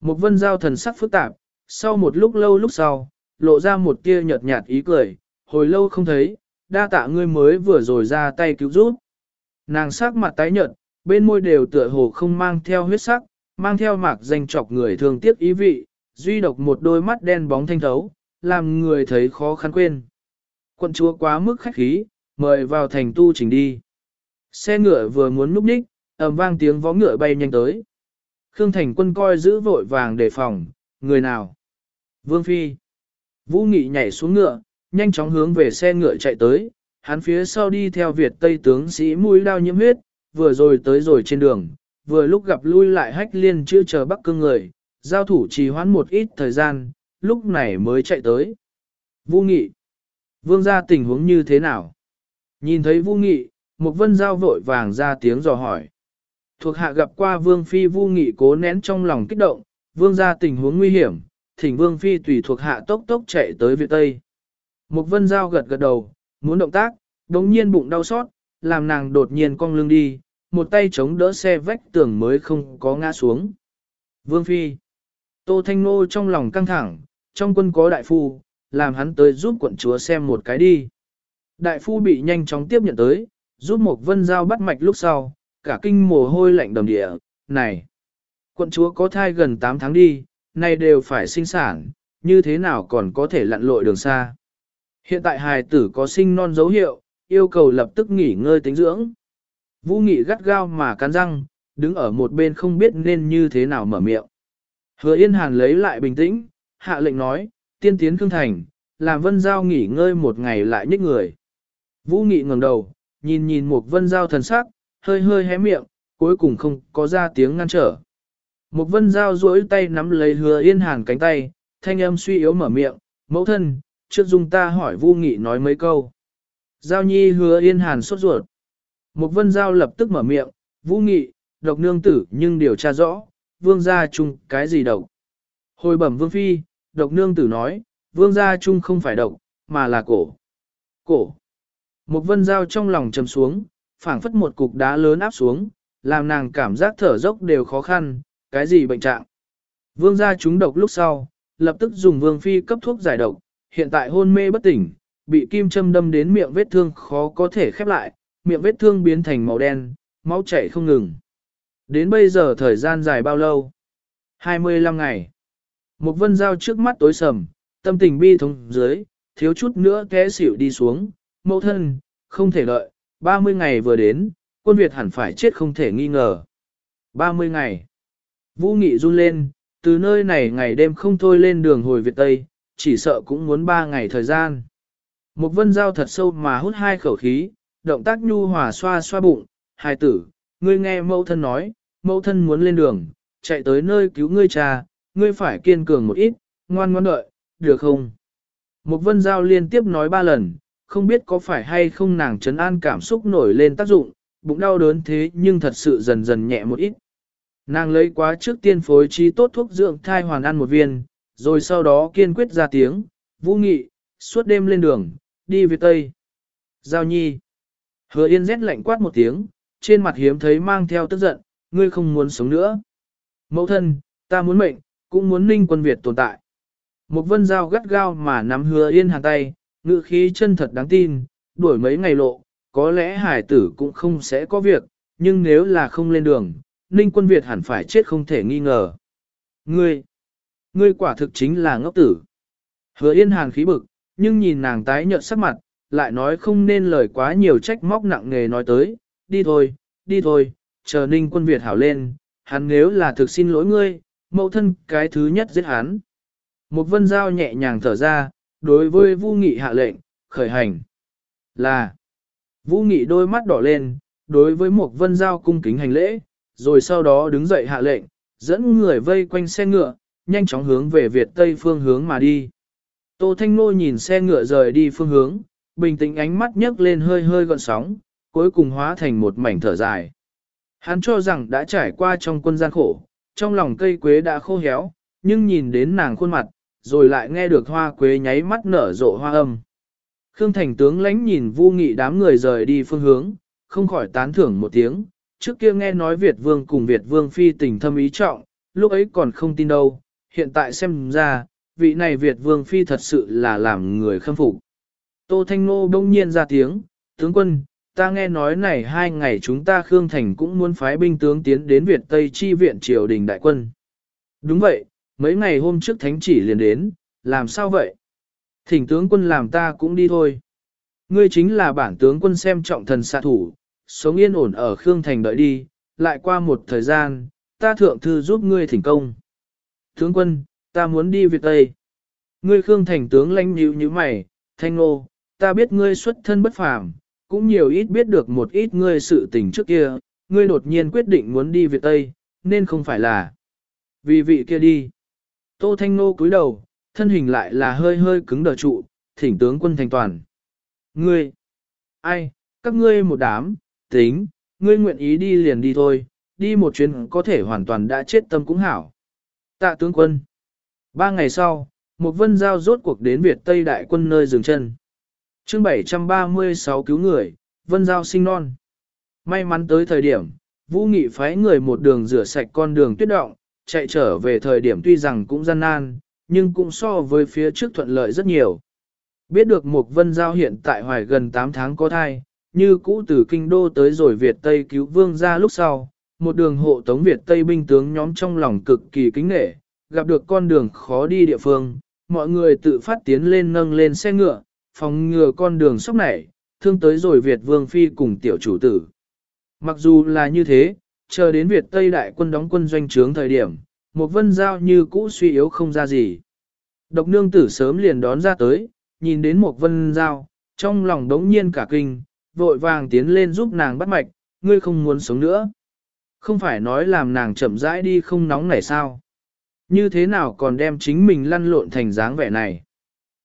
Một vân giao thần sắc phức tạp, sau một lúc lâu lúc sau, lộ ra một tia nhợt nhạt ý cười, hồi lâu không thấy, đa tạ ngươi mới vừa rồi ra tay cứu giúp. Nàng sắc mặt tái nhợt, bên môi đều tựa hồ không mang theo huyết sắc, mang theo mạc danh chọc người thường tiếc ý vị, duy độc một đôi mắt đen bóng thanh thấu, làm người thấy khó khăn quên. Quận chúa quá mức khách khí, mời vào thành tu trình đi. Xe ngựa vừa muốn núp ních, ầm vang tiếng vó ngựa bay nhanh tới. Khương Thành quân coi giữ vội vàng đề phòng, người nào? Vương Phi. Vũ Nghị nhảy xuống ngựa, nhanh chóng hướng về xe ngựa chạy tới, hắn phía sau đi theo Việt Tây tướng sĩ mũi đao nhiễm huyết, vừa rồi tới rồi trên đường, vừa lúc gặp lui lại hách liên chưa chờ bắc cương người, giao thủ trì hoãn một ít thời gian, lúc này mới chạy tới. Vũ Nghị. Vương gia tình huống như thế nào? Nhìn thấy Vũ Nghị, một vân giao vội vàng ra tiếng dò hỏi. Thuộc hạ gặp qua Vương Phi Vũ Nghị cố nén trong lòng kích động, Vương gia tình huống nguy hiểm, thỉnh Vương Phi tùy thuộc hạ tốc tốc chạy tới Việt Tây. Mục vân giao gật gật đầu, muốn động tác, đống nhiên bụng đau xót, làm nàng đột nhiên cong lưng đi, một tay chống đỡ xe vách tường mới không có ngã xuống. Vương Phi Tô Thanh Nô trong lòng căng thẳng, trong quân có đại phu, làm hắn tới giúp quận chúa xem một cái đi. Đại phu bị nhanh chóng tiếp nhận tới, giúp một vân giao bắt mạch lúc sau, cả kinh mồ hôi lạnh đầm địa, này. Quận chúa có thai gần 8 tháng đi, nay đều phải sinh sản, như thế nào còn có thể lặn lội đường xa. Hiện tại hài tử có sinh non dấu hiệu, yêu cầu lập tức nghỉ ngơi tính dưỡng. Vũ nghị gắt gao mà cắn răng, đứng ở một bên không biết nên như thế nào mở miệng. Hứa Yên Hàn lấy lại bình tĩnh, hạ lệnh nói, tiên tiến Khương Thành, làm Vân Giao nghỉ ngơi một ngày lại nhích người. Vũ Nghị ngẩng đầu, nhìn nhìn một Vân Giao thần sắc, hơi hơi hé miệng, cuối cùng không có ra tiếng ngăn trở. Một Vân Giao duỗi tay nắm lấy Hứa Yên Hàn cánh tay, thanh âm suy yếu mở miệng, mẫu thân, trước dung ta hỏi Vu Nghị nói mấy câu. Giao Nhi Hứa Yên Hàn sốt ruột. Một Vân Giao lập tức mở miệng, Vũ Nghị, độc nương tử nhưng điều tra rõ, vương gia chung cái gì độc. Hồi bẩm vương phi, độc nương tử nói, vương gia chung không phải độc, mà là cổ. Cổ. Một vân dao trong lòng trầm xuống, phảng phất một cục đá lớn áp xuống, làm nàng cảm giác thở dốc đều khó khăn, cái gì bệnh trạng. Vương gia trúng độc lúc sau, lập tức dùng vương phi cấp thuốc giải độc, hiện tại hôn mê bất tỉnh, bị kim châm đâm đến miệng vết thương khó có thể khép lại, miệng vết thương biến thành màu đen, máu chảy không ngừng. Đến bây giờ thời gian dài bao lâu? 25 ngày. Một vân giao trước mắt tối sầm, tâm tình bi thống dưới, thiếu chút nữa té xỉu đi xuống, mẫu thân, không thể đợi, 30 ngày vừa đến, quân Việt hẳn phải chết không thể nghi ngờ. 30 ngày. Vũ Nghị run lên, từ nơi này ngày đêm không thôi lên đường hồi Việt Tây, chỉ sợ cũng muốn ba ngày thời gian. Một vân giao thật sâu mà hút hai khẩu khí, động tác nhu hòa xoa xoa bụng, hài tử, ngươi nghe mẫu thân nói, mẫu thân muốn lên đường, chạy tới nơi cứu ngươi cha, ngươi phải kiên cường một ít, ngoan ngoan đợi, được không? Một vân giao liên tiếp nói ba lần, không biết có phải hay không nàng trấn an cảm xúc nổi lên tác dụng, bụng đau đớn thế nhưng thật sự dần dần nhẹ một ít. Nàng lấy quá trước tiên phối trí tốt thuốc dưỡng thai hoàn ăn một viên, rồi sau đó kiên quyết ra tiếng, vũ nghị, suốt đêm lên đường, đi về Tây. Giao nhi. Hứa yên rét lạnh quát một tiếng, trên mặt hiếm thấy mang theo tức giận, ngươi không muốn sống nữa. Mẫu thân, ta muốn mệnh, cũng muốn ninh quân Việt tồn tại. Một vân dao gắt gao mà nắm hứa yên hàng tay, ngự khí chân thật đáng tin, đuổi mấy ngày lộ, có lẽ hải tử cũng không sẽ có việc, nhưng nếu là không lên đường, ninh quân Việt hẳn phải chết không thể nghi ngờ. Ngươi, ngươi quả thực chính là ngốc tử. Hứa yên hàn khí bực, nhưng nhìn nàng tái nhợt sắc mặt, lại nói không nên lời quá nhiều trách móc nặng nề nói tới, đi thôi, đi thôi, chờ ninh quân Việt hảo lên, hắn nếu là thực xin lỗi ngươi, mẫu thân cái thứ nhất giết hắn. Một vân giao nhẹ nhàng thở ra, đối với Vu Nghị hạ lệnh, khởi hành. Là, Vũ Nghị đôi mắt đỏ lên, đối với một vân giao cung kính hành lễ, rồi sau đó đứng dậy hạ lệnh, dẫn người vây quanh xe ngựa, nhanh chóng hướng về Việt Tây phương hướng mà đi. Tô Thanh Nô nhìn xe ngựa rời đi phương hướng, bình tĩnh ánh mắt nhấc lên hơi hơi gọn sóng, cuối cùng hóa thành một mảnh thở dài. Hắn cho rằng đã trải qua trong quân gian khổ, trong lòng cây quế đã khô héo, nhưng nhìn đến nàng khuôn mặt, rồi lại nghe được hoa quế nháy mắt nở rộ hoa âm. Khương Thành tướng lãnh nhìn vu nghị đám người rời đi phương hướng, không khỏi tán thưởng một tiếng, trước kia nghe nói Việt Vương cùng Việt Vương phi tình thâm ý trọng, lúc ấy còn không tin đâu, hiện tại xem ra, vị này Việt Vương phi thật sự là làm người khâm phục. Tô Thanh Nô bỗng nhiên ra tiếng, tướng quân, ta nghe nói này hai ngày chúng ta Khương Thành cũng muốn phái binh tướng tiến đến Việt Tây chi viện triều đình đại quân. Đúng vậy, mấy ngày hôm trước thánh chỉ liền đến, làm sao vậy? Thỉnh tướng quân làm ta cũng đi thôi. Ngươi chính là bản tướng quân xem trọng thần xạ thủ, sống yên ổn ở Khương Thành đợi đi, lại qua một thời gian, ta thượng thư giúp ngươi thỉnh công. Tướng quân, ta muốn đi Việt Tây. Ngươi Khương Thành tướng lãnh nhíu như mày, thanh Ngô, ta biết ngươi xuất thân bất phàm, cũng nhiều ít biết được một ít ngươi sự tình trước kia, ngươi đột nhiên quyết định muốn đi Việt Tây, nên không phải là vì vị kia đi. Tô Thanh Nô cúi đầu, thân hình lại là hơi hơi cứng đờ trụ, thỉnh tướng quân thành toàn. Ngươi, ai, các ngươi một đám, tính, ngươi nguyện ý đi liền đi thôi, đi một chuyến có thể hoàn toàn đã chết tâm cũng hảo. Tạ tướng quân. Ba ngày sau, một vân giao rốt cuộc đến Việt Tây Đại quân nơi dừng chân. chương 736 cứu người, vân giao sinh non. May mắn tới thời điểm, Vũ Nghị phái người một đường rửa sạch con đường tuyết động, chạy trở về thời điểm tuy rằng cũng gian nan, nhưng cũng so với phía trước thuận lợi rất nhiều. Biết được một vân giao hiện tại hoài gần 8 tháng có thai, như cũ từ kinh đô tới rồi Việt Tây cứu vương ra lúc sau, một đường hộ tống Việt Tây binh tướng nhóm trong lòng cực kỳ kính nghệ, gặp được con đường khó đi địa phương, mọi người tự phát tiến lên nâng lên xe ngựa, phòng ngừa con đường sốc nảy, thương tới rồi Việt Vương Phi cùng tiểu chủ tử. Mặc dù là như thế, chờ đến Việt Tây đại quân đóng quân doanh trướng thời điểm, một vân giao như cũ suy yếu không ra gì. Độc nương tử sớm liền đón ra tới, nhìn đến một vân giao, trong lòng đống nhiên cả kinh, vội vàng tiến lên giúp nàng bắt mạch, ngươi không muốn sống nữa. Không phải nói làm nàng chậm rãi đi không nóng này sao. Như thế nào còn đem chính mình lăn lộn thành dáng vẻ này.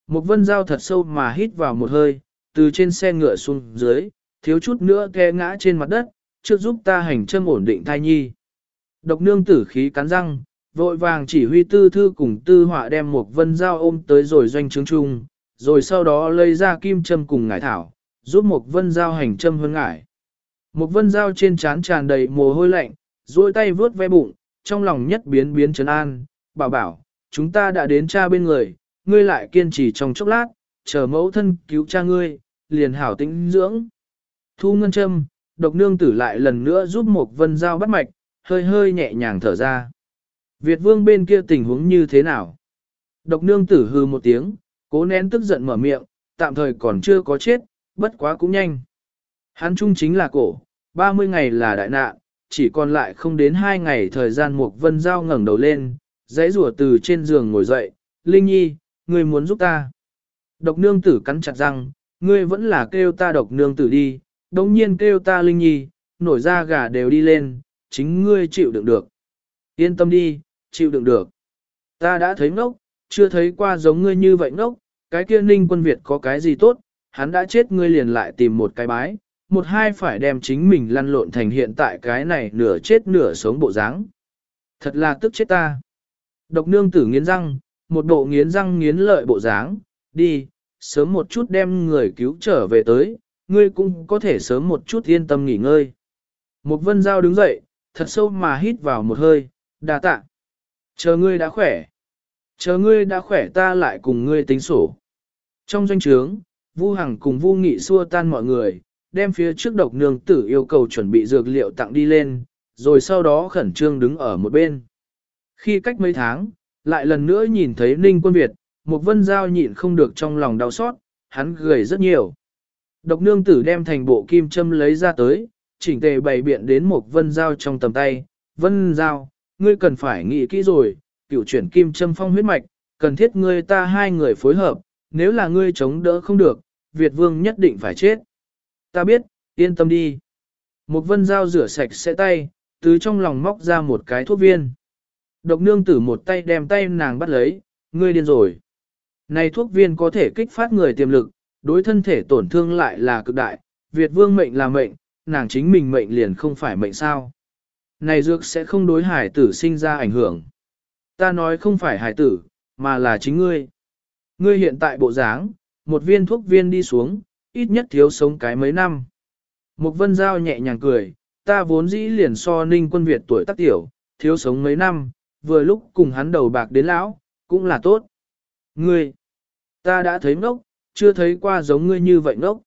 Một vân giao thật sâu mà hít vào một hơi, từ trên xe ngựa xuống dưới, thiếu chút nữa khe ngã trên mặt đất, trước giúp ta hành châm ổn định thai nhi. Độc nương tử khí cắn răng, vội vàng chỉ huy tư thư cùng tư họa đem một vân giao ôm tới rồi doanh trướng chung, rồi sau đó lấy ra kim châm cùng ngải thảo, giúp một vân giao hành châm hơn ngải. Một vân giao trên trán tràn đầy mồ hôi lạnh, duỗi tay vướt ve bụng, trong lòng nhất biến biến trấn an, bảo bảo, chúng ta đã đến cha bên người, ngươi lại kiên trì trong chốc lát, chờ mẫu thân cứu cha ngươi, liền hảo tĩnh dưỡng. Thu ngân châm, độc nương tử lại lần nữa giúp một vân giao bắt mạch, hơi hơi nhẹ nhàng thở ra. Việt vương bên kia tình huống như thế nào? Độc nương tử hư một tiếng, cố nén tức giận mở miệng, tạm thời còn chưa có chết, bất quá cũng nhanh. Hắn trung chính là cổ, 30 ngày là đại nạn, chỉ còn lại không đến 2 ngày thời gian Mục Vân Giao ngẩng đầu lên, dãy rủa từ trên giường ngồi dậy, Linh Nhi, ngươi muốn giúp ta. Độc nương tử cắn chặt răng, ngươi vẫn là kêu ta độc nương tử đi, đồng nhiên kêu ta Linh Nhi, nổi ra gà đều đi lên, chính ngươi chịu đựng được. Yên tâm đi, chịu đựng được. Ta đã thấy ngốc, chưa thấy qua giống ngươi như vậy ngốc, cái kia ninh quân Việt có cái gì tốt, hắn đã chết ngươi liền lại tìm một cái bái, một hai phải đem chính mình lăn lộn thành hiện tại cái này nửa chết nửa sống bộ dáng. Thật là tức chết ta. Độc nương tử nghiến răng, một bộ nghiến răng nghiến lợi bộ dáng, đi, sớm một chút đem người cứu trở về tới, ngươi cũng có thể sớm một chút yên tâm nghỉ ngơi. Một vân giao đứng dậy, thật sâu mà hít vào một hơi, đa tạ. Chờ ngươi đã khỏe. Chờ ngươi đã khỏe ta lại cùng ngươi tính sổ. Trong doanh trướng, Vu Hằng cùng Vu Nghị xua tan mọi người, đem phía trước độc nương tử yêu cầu chuẩn bị dược liệu tặng đi lên, rồi sau đó khẩn trương đứng ở một bên. Khi cách mấy tháng, lại lần nữa nhìn thấy Ninh Quân Việt, một vân giao nhịn không được trong lòng đau xót, hắn gầy rất nhiều. Độc nương tử đem thành bộ kim châm lấy ra tới, chỉnh tề bày biện đến một vân Giao trong tầm tay. Vân Giao, ngươi cần phải nghĩ kỹ rồi, cựu chuyển kim châm phong huyết mạch, cần thiết ngươi ta hai người phối hợp, nếu là ngươi chống đỡ không được, Việt vương nhất định phải chết. Ta biết, yên tâm đi. Một vân dao rửa sạch sẽ tay, từ trong lòng móc ra một cái thuốc viên. Độc nương tử một tay đem tay nàng bắt lấy, ngươi điên rồi. Này thuốc viên có thể kích phát người tiềm lực, đối thân thể tổn thương lại là cực đại, Việt vương mệnh là mệnh, nàng chính mình mệnh liền không phải mệnh sao. Này dược sẽ không đối hải tử sinh ra ảnh hưởng. Ta nói không phải hải tử, mà là chính ngươi. Ngươi hiện tại bộ dáng, một viên thuốc viên đi xuống, ít nhất thiếu sống cái mấy năm. Mục vân giao nhẹ nhàng cười, ta vốn dĩ liền so ninh quân Việt tuổi tác tiểu, thiếu sống mấy năm, vừa lúc cùng hắn đầu bạc đến lão, cũng là tốt. Ngươi, ta đã thấy ngốc, chưa thấy qua giống ngươi như vậy ngốc.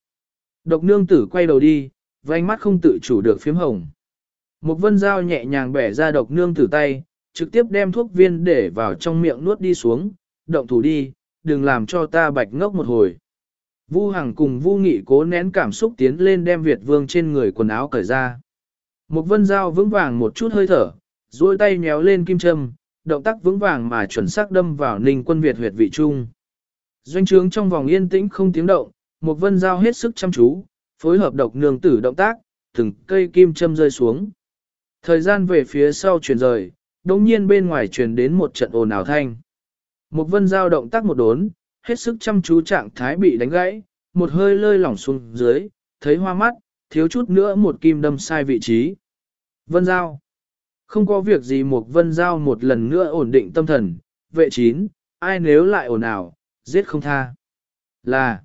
Độc nương tử quay đầu đi, vánh mắt không tự chủ được phím hồng. Một vân dao nhẹ nhàng bẻ ra độc nương tử tay, trực tiếp đem thuốc viên để vào trong miệng nuốt đi xuống, động thủ đi, đừng làm cho ta bạch ngốc một hồi. Vu Hằng cùng Vu Nghị cố nén cảm xúc tiến lên đem Việt Vương trên người quần áo cởi ra. Một vân dao vững vàng một chút hơi thở, duỗi tay nhéo lên kim châm, động tác vững vàng mà chuẩn xác đâm vào ninh quân Việt huyệt vị trung. Doanh trướng trong vòng yên tĩnh không tiếng động, một vân dao hết sức chăm chú, phối hợp độc nương tử động tác, từng cây kim châm rơi xuống. Thời gian về phía sau chuyển rời, đồng nhiên bên ngoài truyền đến một trận ồn ào thanh. Một vân dao động tác một đốn, hết sức chăm chú trạng thái bị đánh gãy, một hơi lơi lỏng xuống dưới, thấy hoa mắt, thiếu chút nữa một kim đâm sai vị trí. Vân Giao. Không có việc gì một Vân Giao một lần nữa ổn định tâm thần, vệ chín, ai nếu lại ổn nào, giết không tha. Là,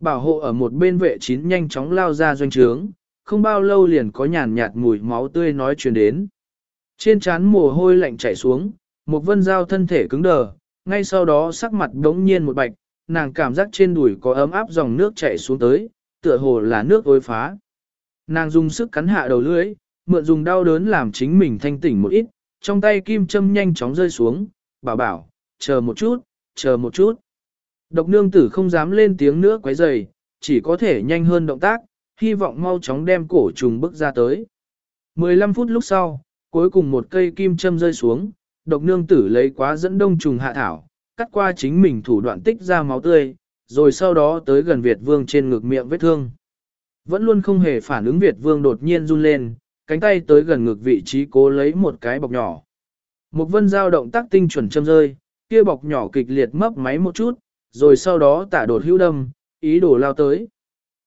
bảo hộ ở một bên vệ chín nhanh chóng lao ra doanh trướng, không bao lâu liền có nhàn nhạt mùi máu tươi nói truyền đến. Trên trán mồ hôi lạnh chảy xuống, một Vân Giao thân thể cứng đờ, ngay sau đó sắc mặt đống nhiên một bạch, nàng cảm giác trên đùi có ấm áp dòng nước chảy xuống tới, tựa hồ là nước ối phá. Nàng dùng sức cắn hạ đầu lưỡi, mượn dùng đau đớn làm chính mình thanh tỉnh một ít, trong tay kim châm nhanh chóng rơi xuống, bảo bảo, chờ một chút, chờ một chút. Độc nương tử không dám lên tiếng nữa quấy rầy, chỉ có thể nhanh hơn động tác, hy vọng mau chóng đem cổ trùng bước ra tới. 15 phút lúc sau, cuối cùng một cây kim châm rơi xuống, độc nương tử lấy quá dẫn đông trùng hạ thảo, cắt qua chính mình thủ đoạn tích ra máu tươi, rồi sau đó tới gần Việt vương trên ngực miệng vết thương. Vẫn luôn không hề phản ứng Việt vương đột nhiên run lên, cánh tay tới gần ngực vị trí cố lấy một cái bọc nhỏ. Một vân giao động tác tinh chuẩn châm rơi, kia bọc nhỏ kịch liệt mấp máy một chút, rồi sau đó tả đột hữu đâm, ý đồ lao tới.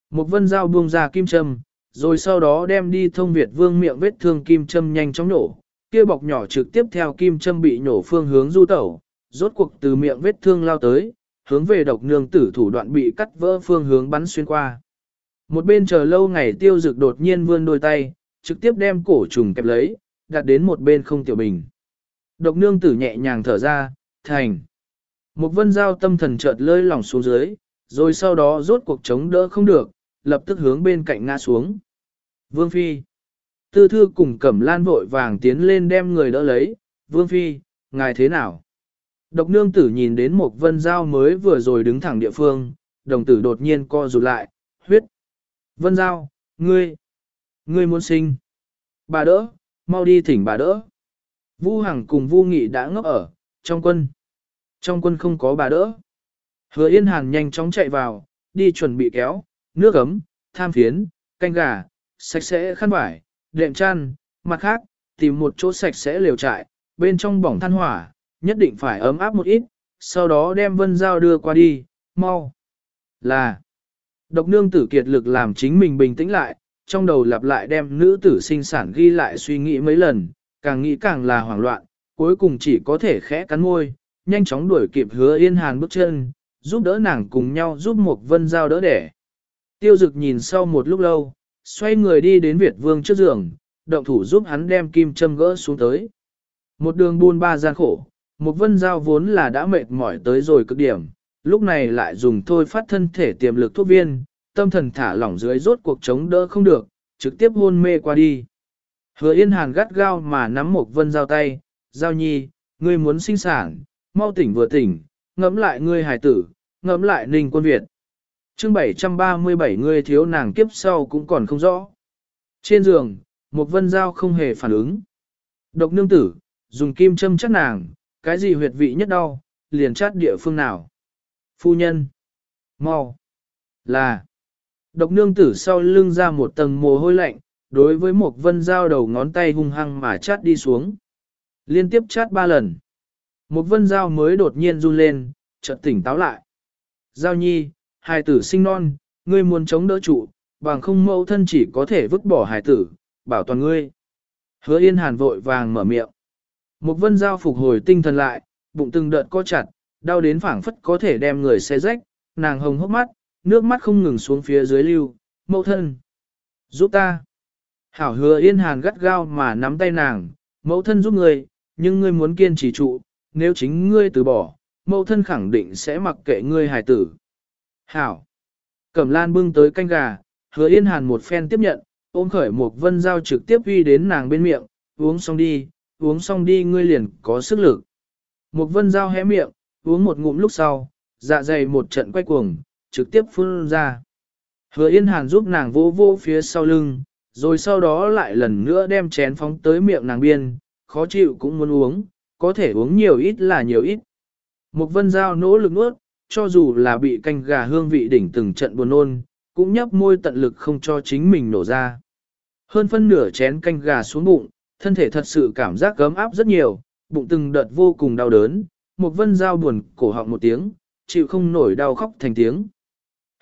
Một vân giao buông ra kim châm, rồi sau đó đem đi thông Việt vương miệng vết thương kim châm nhanh chóng nổ, kia bọc nhỏ trực tiếp theo kim châm bị nổ phương hướng du tẩu, rốt cuộc từ miệng vết thương lao tới, hướng về độc nương tử thủ đoạn bị cắt vỡ phương hướng bắn xuyên qua. Một bên chờ lâu ngày tiêu dực đột nhiên vươn đôi tay, trực tiếp đem cổ trùng kẹp lấy, đặt đến một bên không tiểu bình. Độc nương tử nhẹ nhàng thở ra, thành. Một vân giao tâm thần chợt lơi lỏng xuống dưới, rồi sau đó rốt cuộc chống đỡ không được, lập tức hướng bên cạnh ngã xuống. Vương Phi. Tư thư cùng cẩm lan vội vàng tiến lên đem người đỡ lấy. Vương Phi, ngài thế nào? Độc nương tử nhìn đến một vân giao mới vừa rồi đứng thẳng địa phương, đồng tử đột nhiên co rụt lại, huyết. Vân giao, ngươi, ngươi muốn sinh. Bà đỡ, mau đi thỉnh bà đỡ. Vu Hằng cùng Vu Nghị đã ngốc ở, trong quân. Trong quân không có bà đỡ. Hứa Yên Hàn nhanh chóng chạy vào, đi chuẩn bị kéo, nước ấm, tham phiến, canh gà, sạch sẽ khăn vải, đệm chăn, mặt khác, tìm một chỗ sạch sẽ liều trại, bên trong bỏng than hỏa, nhất định phải ấm áp một ít, sau đó đem vân dao đưa qua đi, mau. Là, độc nương tử kiệt lực làm chính mình bình tĩnh lại, trong đầu lặp lại đem nữ tử sinh sản ghi lại suy nghĩ mấy lần, càng nghĩ càng là hoảng loạn, cuối cùng chỉ có thể khẽ cắn môi, nhanh chóng đuổi kịp hứa yên hàn bước chân, giúp đỡ nàng cùng nhau giúp một vân dao đỡ đẻ. Tiêu dực nhìn sau một lúc lâu, xoay người đi đến Việt vương trước giường, động thủ giúp hắn đem kim châm gỡ xuống tới. Một đường buôn ba gian khổ, một vân giao vốn là đã mệt mỏi tới rồi cực điểm, lúc này lại dùng thôi phát thân thể tiềm lực thuốc viên, tâm thần thả lỏng dưới rốt cuộc chống đỡ không được, trực tiếp hôn mê qua đi. Hứa yên hàn gắt gao mà nắm một vân giao tay, giao nhi, ngươi muốn sinh sản, mau tỉnh vừa tỉnh, ngẫm lại ngươi hài tử, ngẫm lại ninh quân Việt chương 737 người thiếu nàng kiếp sau cũng còn không rõ. Trên giường, một vân dao không hề phản ứng. Độc nương tử, dùng kim châm chắc nàng, cái gì huyệt vị nhất đau, liền chát địa phương nào. Phu nhân. mau, Là. Độc nương tử sau lưng ra một tầng mồ hôi lạnh, đối với một vân dao đầu ngón tay hung hăng mà chát đi xuống. Liên tiếp chát ba lần. Một vân dao mới đột nhiên run lên, chợt tỉnh táo lại. Giao nhi, hài tử sinh non, ngươi muốn chống đỡ trụ, bằng không mẫu thân chỉ có thể vứt bỏ hài tử, bảo toàn ngươi. Hứa yên hàn vội vàng mở miệng. Một vân Giao phục hồi tinh thần lại, bụng từng đợt co chặt, đau đến phảng phất có thể đem người xe rách, nàng hồng hốc mắt, nước mắt không ngừng xuống phía dưới lưu, mẫu thân. Giúp ta. Hảo hứa yên hàn gắt gao mà nắm tay nàng, mẫu thân giúp ngươi, nhưng ngươi muốn kiên trì trụ, nếu chính ngươi từ bỏ, mẫu thân khẳng định sẽ mặc kệ ngươi hài tử. Hảo. Cẩm lan bưng tới canh gà, hứa yên hàn một phen tiếp nhận, ôm khởi một vân dao trực tiếp uy đến nàng bên miệng, uống xong đi, uống xong đi ngươi liền có sức lực. Một vân dao hé miệng, uống một ngụm lúc sau, dạ dày một trận quay cuồng, trực tiếp phun ra. Hứa yên hàn giúp nàng vô vô phía sau lưng, rồi sau đó lại lần nữa đem chén phóng tới miệng nàng biên, khó chịu cũng muốn uống, có thể uống nhiều ít là nhiều ít. Một vân dao nỗ lực nuốt, cho dù là bị canh gà hương vị đỉnh từng trận buồn nôn, cũng nhấp môi tận lực không cho chính mình nổ ra. Hơn phân nửa chén canh gà xuống bụng, thân thể thật sự cảm giác gấm áp rất nhiều, bụng từng đợt vô cùng đau đớn, một vân dao buồn cổ họng một tiếng, chịu không nổi đau khóc thành tiếng.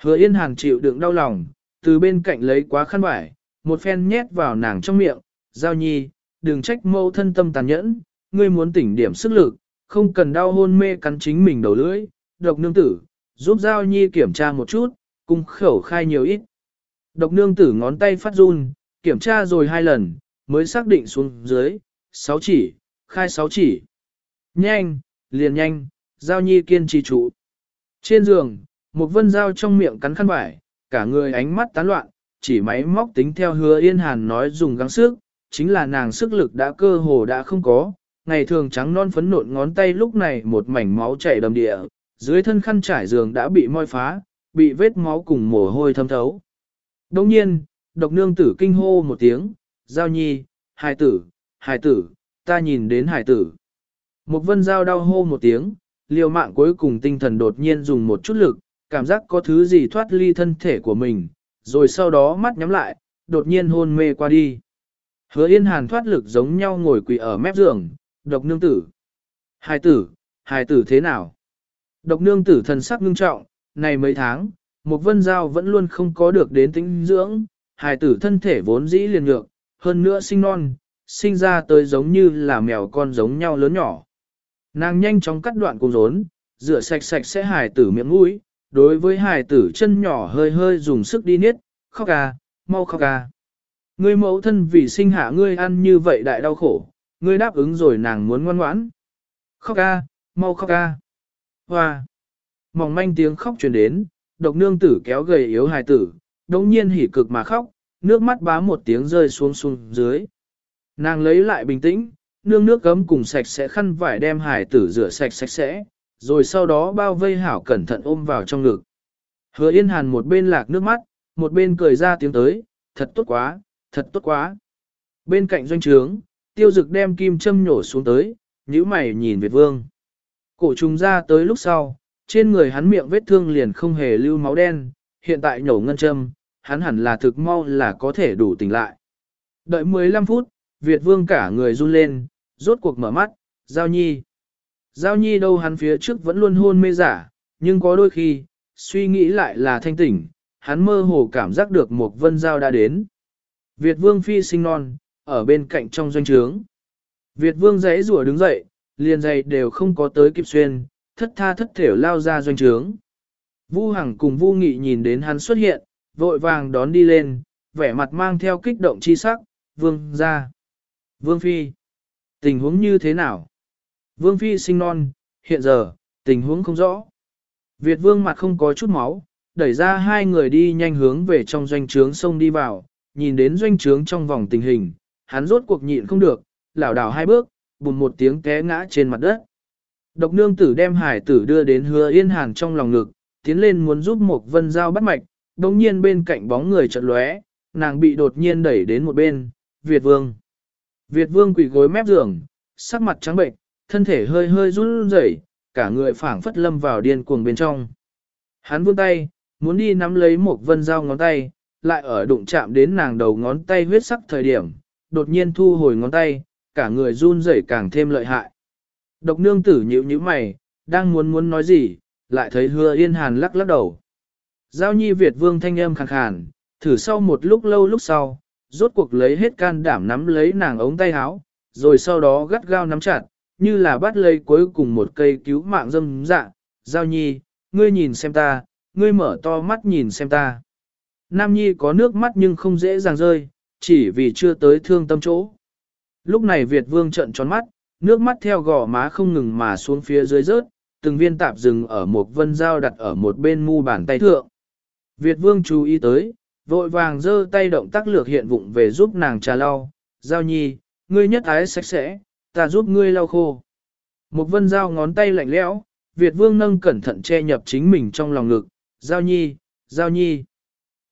Hứa yên hàng chịu đựng đau lòng, từ bên cạnh lấy quá khăn vải, một phen nhét vào nàng trong miệng, giao nhi, đừng trách mâu thân tâm tàn nhẫn, ngươi muốn tỉnh điểm sức lực, không cần đau hôn mê cắn chính mình đầu lưỡi, độc nương tử, giúp giao nhi kiểm tra một chút, cung khẩu khai nhiều ít. Độc nương tử ngón tay phát run, kiểm tra rồi hai lần, mới xác định xuống dưới, sáu chỉ, khai sáu chỉ. Nhanh, liền nhanh, giao nhi kiên trì trụ. Trên giường, một vân dao trong miệng cắn khăn vải, cả người ánh mắt tán loạn, chỉ máy móc tính theo hứa yên hàn nói dùng gắng sức, chính là nàng sức lực đã cơ hồ đã không có, ngày thường trắng non phấn nộn ngón tay lúc này một mảnh máu chảy đầm địa, dưới thân khăn trải giường đã bị moi phá, bị vết máu cùng mồ hôi thấm thấu. Đồng nhiên, độc nương tử kinh hô một tiếng, giao nhi, hài tử, hài tử, ta nhìn đến hài tử. Một vân giao đau hô một tiếng, liều mạng cuối cùng tinh thần đột nhiên dùng một chút lực, cảm giác có thứ gì thoát ly thân thể của mình, rồi sau đó mắt nhắm lại, đột nhiên hôn mê qua đi. Hứa yên hàn thoát lực giống nhau ngồi quỳ ở mép giường, độc nương tử. Hài tử, hài tử thế nào? Độc nương tử thần sắc ngưng trọng, này mấy tháng, một vân giao vẫn luôn không có được đến tính dưỡng, hài tử thân thể vốn dĩ liền ngược, hơn nữa sinh non, sinh ra tới giống như là mèo con giống nhau lớn nhỏ. Nàng nhanh chóng cắt đoạn cung rốn, rửa sạch sạch sẽ hài tử miệng mũi, đối với hài tử chân nhỏ hơi hơi dùng sức đi niết, khóc à, mau khóc à. Ngươi mẫu thân vì sinh hạ ngươi ăn như vậy đại đau khổ, ngươi đáp ứng rồi nàng muốn ngoan ngoãn. Khóc à, mau khóc à. Hoa. Mỏng manh tiếng khóc truyền đến, độc nương tử kéo gầy yếu hài tử, đống nhiên hỉ cực mà khóc, nước mắt bá một tiếng rơi xuống xuống dưới. Nàng lấy lại bình tĩnh, nương nước gấm cùng sạch sẽ khăn vải đem hài tử rửa sạch sạch sẽ, rồi sau đó bao vây hảo cẩn thận ôm vào trong ngực. Hứa yên hàn một bên lạc nước mắt, một bên cười ra tiếng tới, thật tốt quá, thật tốt quá. Bên cạnh doanh trướng, tiêu dực đem kim châm nhổ xuống tới, nhíu mày nhìn Việt vương. Cổ trùng ra tới lúc sau, trên người hắn miệng vết thương liền không hề lưu máu đen, hiện tại nhổ ngân châm, hắn hẳn là thực mau là có thể đủ tỉnh lại. Đợi 15 phút, Việt vương cả người run lên, rốt cuộc mở mắt, Giao Nhi. Giao Nhi đâu hắn phía trước vẫn luôn hôn mê giả, nhưng có đôi khi, suy nghĩ lại là thanh tỉnh, hắn mơ hồ cảm giác được một vân giao đã đến. Việt vương phi sinh non, ở bên cạnh trong doanh trướng. Việt vương giấy rủa đứng dậy, liền giày đều không có tới kịp xuyên, thất tha thất thểu lao ra doanh trướng. Vu Hằng cùng Vu Nghị nhìn đến hắn xuất hiện, vội vàng đón đi lên, vẻ mặt mang theo kích động chi sắc, vương ra. Vương Phi, tình huống như thế nào? Vương Phi sinh non, hiện giờ, tình huống không rõ. Việt Vương mặt không có chút máu, đẩy ra hai người đi nhanh hướng về trong doanh trướng sông đi vào, nhìn đến doanh trướng trong vòng tình hình, hắn rốt cuộc nhịn không được, lảo đảo hai bước, bùn một tiếng té ngã trên mặt đất. Độc nương tử đem hải tử đưa đến hứa yên hàn trong lòng ngực, tiến lên muốn giúp một vân dao bắt mạch, đồng nhiên bên cạnh bóng người chợt lóe, nàng bị đột nhiên đẩy đến một bên, Việt Vương. Việt Vương quỳ gối mép giường, sắc mặt trắng bệnh, thân thể hơi hơi run rẩy, cả người phảng phất lâm vào điên cuồng bên trong. Hắn vươn tay, muốn đi nắm lấy một vân dao ngón tay, lại ở đụng chạm đến nàng đầu ngón tay huyết sắc thời điểm, đột nhiên thu hồi ngón tay, cả người run rẩy càng thêm lợi hại. Độc nương tử nhíu nhíu mày, đang muốn muốn nói gì, lại thấy hứa yên hàn lắc lắc đầu. Giao nhi Việt vương thanh âm khàn khàn, thử sau một lúc lâu lúc sau, rốt cuộc lấy hết can đảm nắm lấy nàng ống tay áo, rồi sau đó gắt gao nắm chặt, như là bắt lấy cuối cùng một cây cứu mạng dâm dạ. Giao nhi, ngươi nhìn xem ta, ngươi mở to mắt nhìn xem ta. Nam nhi có nước mắt nhưng không dễ dàng rơi, chỉ vì chưa tới thương tâm chỗ. Lúc này Việt vương trợn tròn mắt, nước mắt theo gò má không ngừng mà xuống phía dưới rớt, từng viên tạp rừng ở một vân dao đặt ở một bên mu bàn tay thượng. Việt vương chú ý tới, vội vàng giơ tay động tác lược hiện vụng về giúp nàng trà lau, giao nhi, ngươi nhất ái sạch sẽ, ta giúp ngươi lau khô. Một vân dao ngón tay lạnh lẽo, Việt vương nâng cẩn thận che nhập chính mình trong lòng ngực, giao nhi, giao nhi.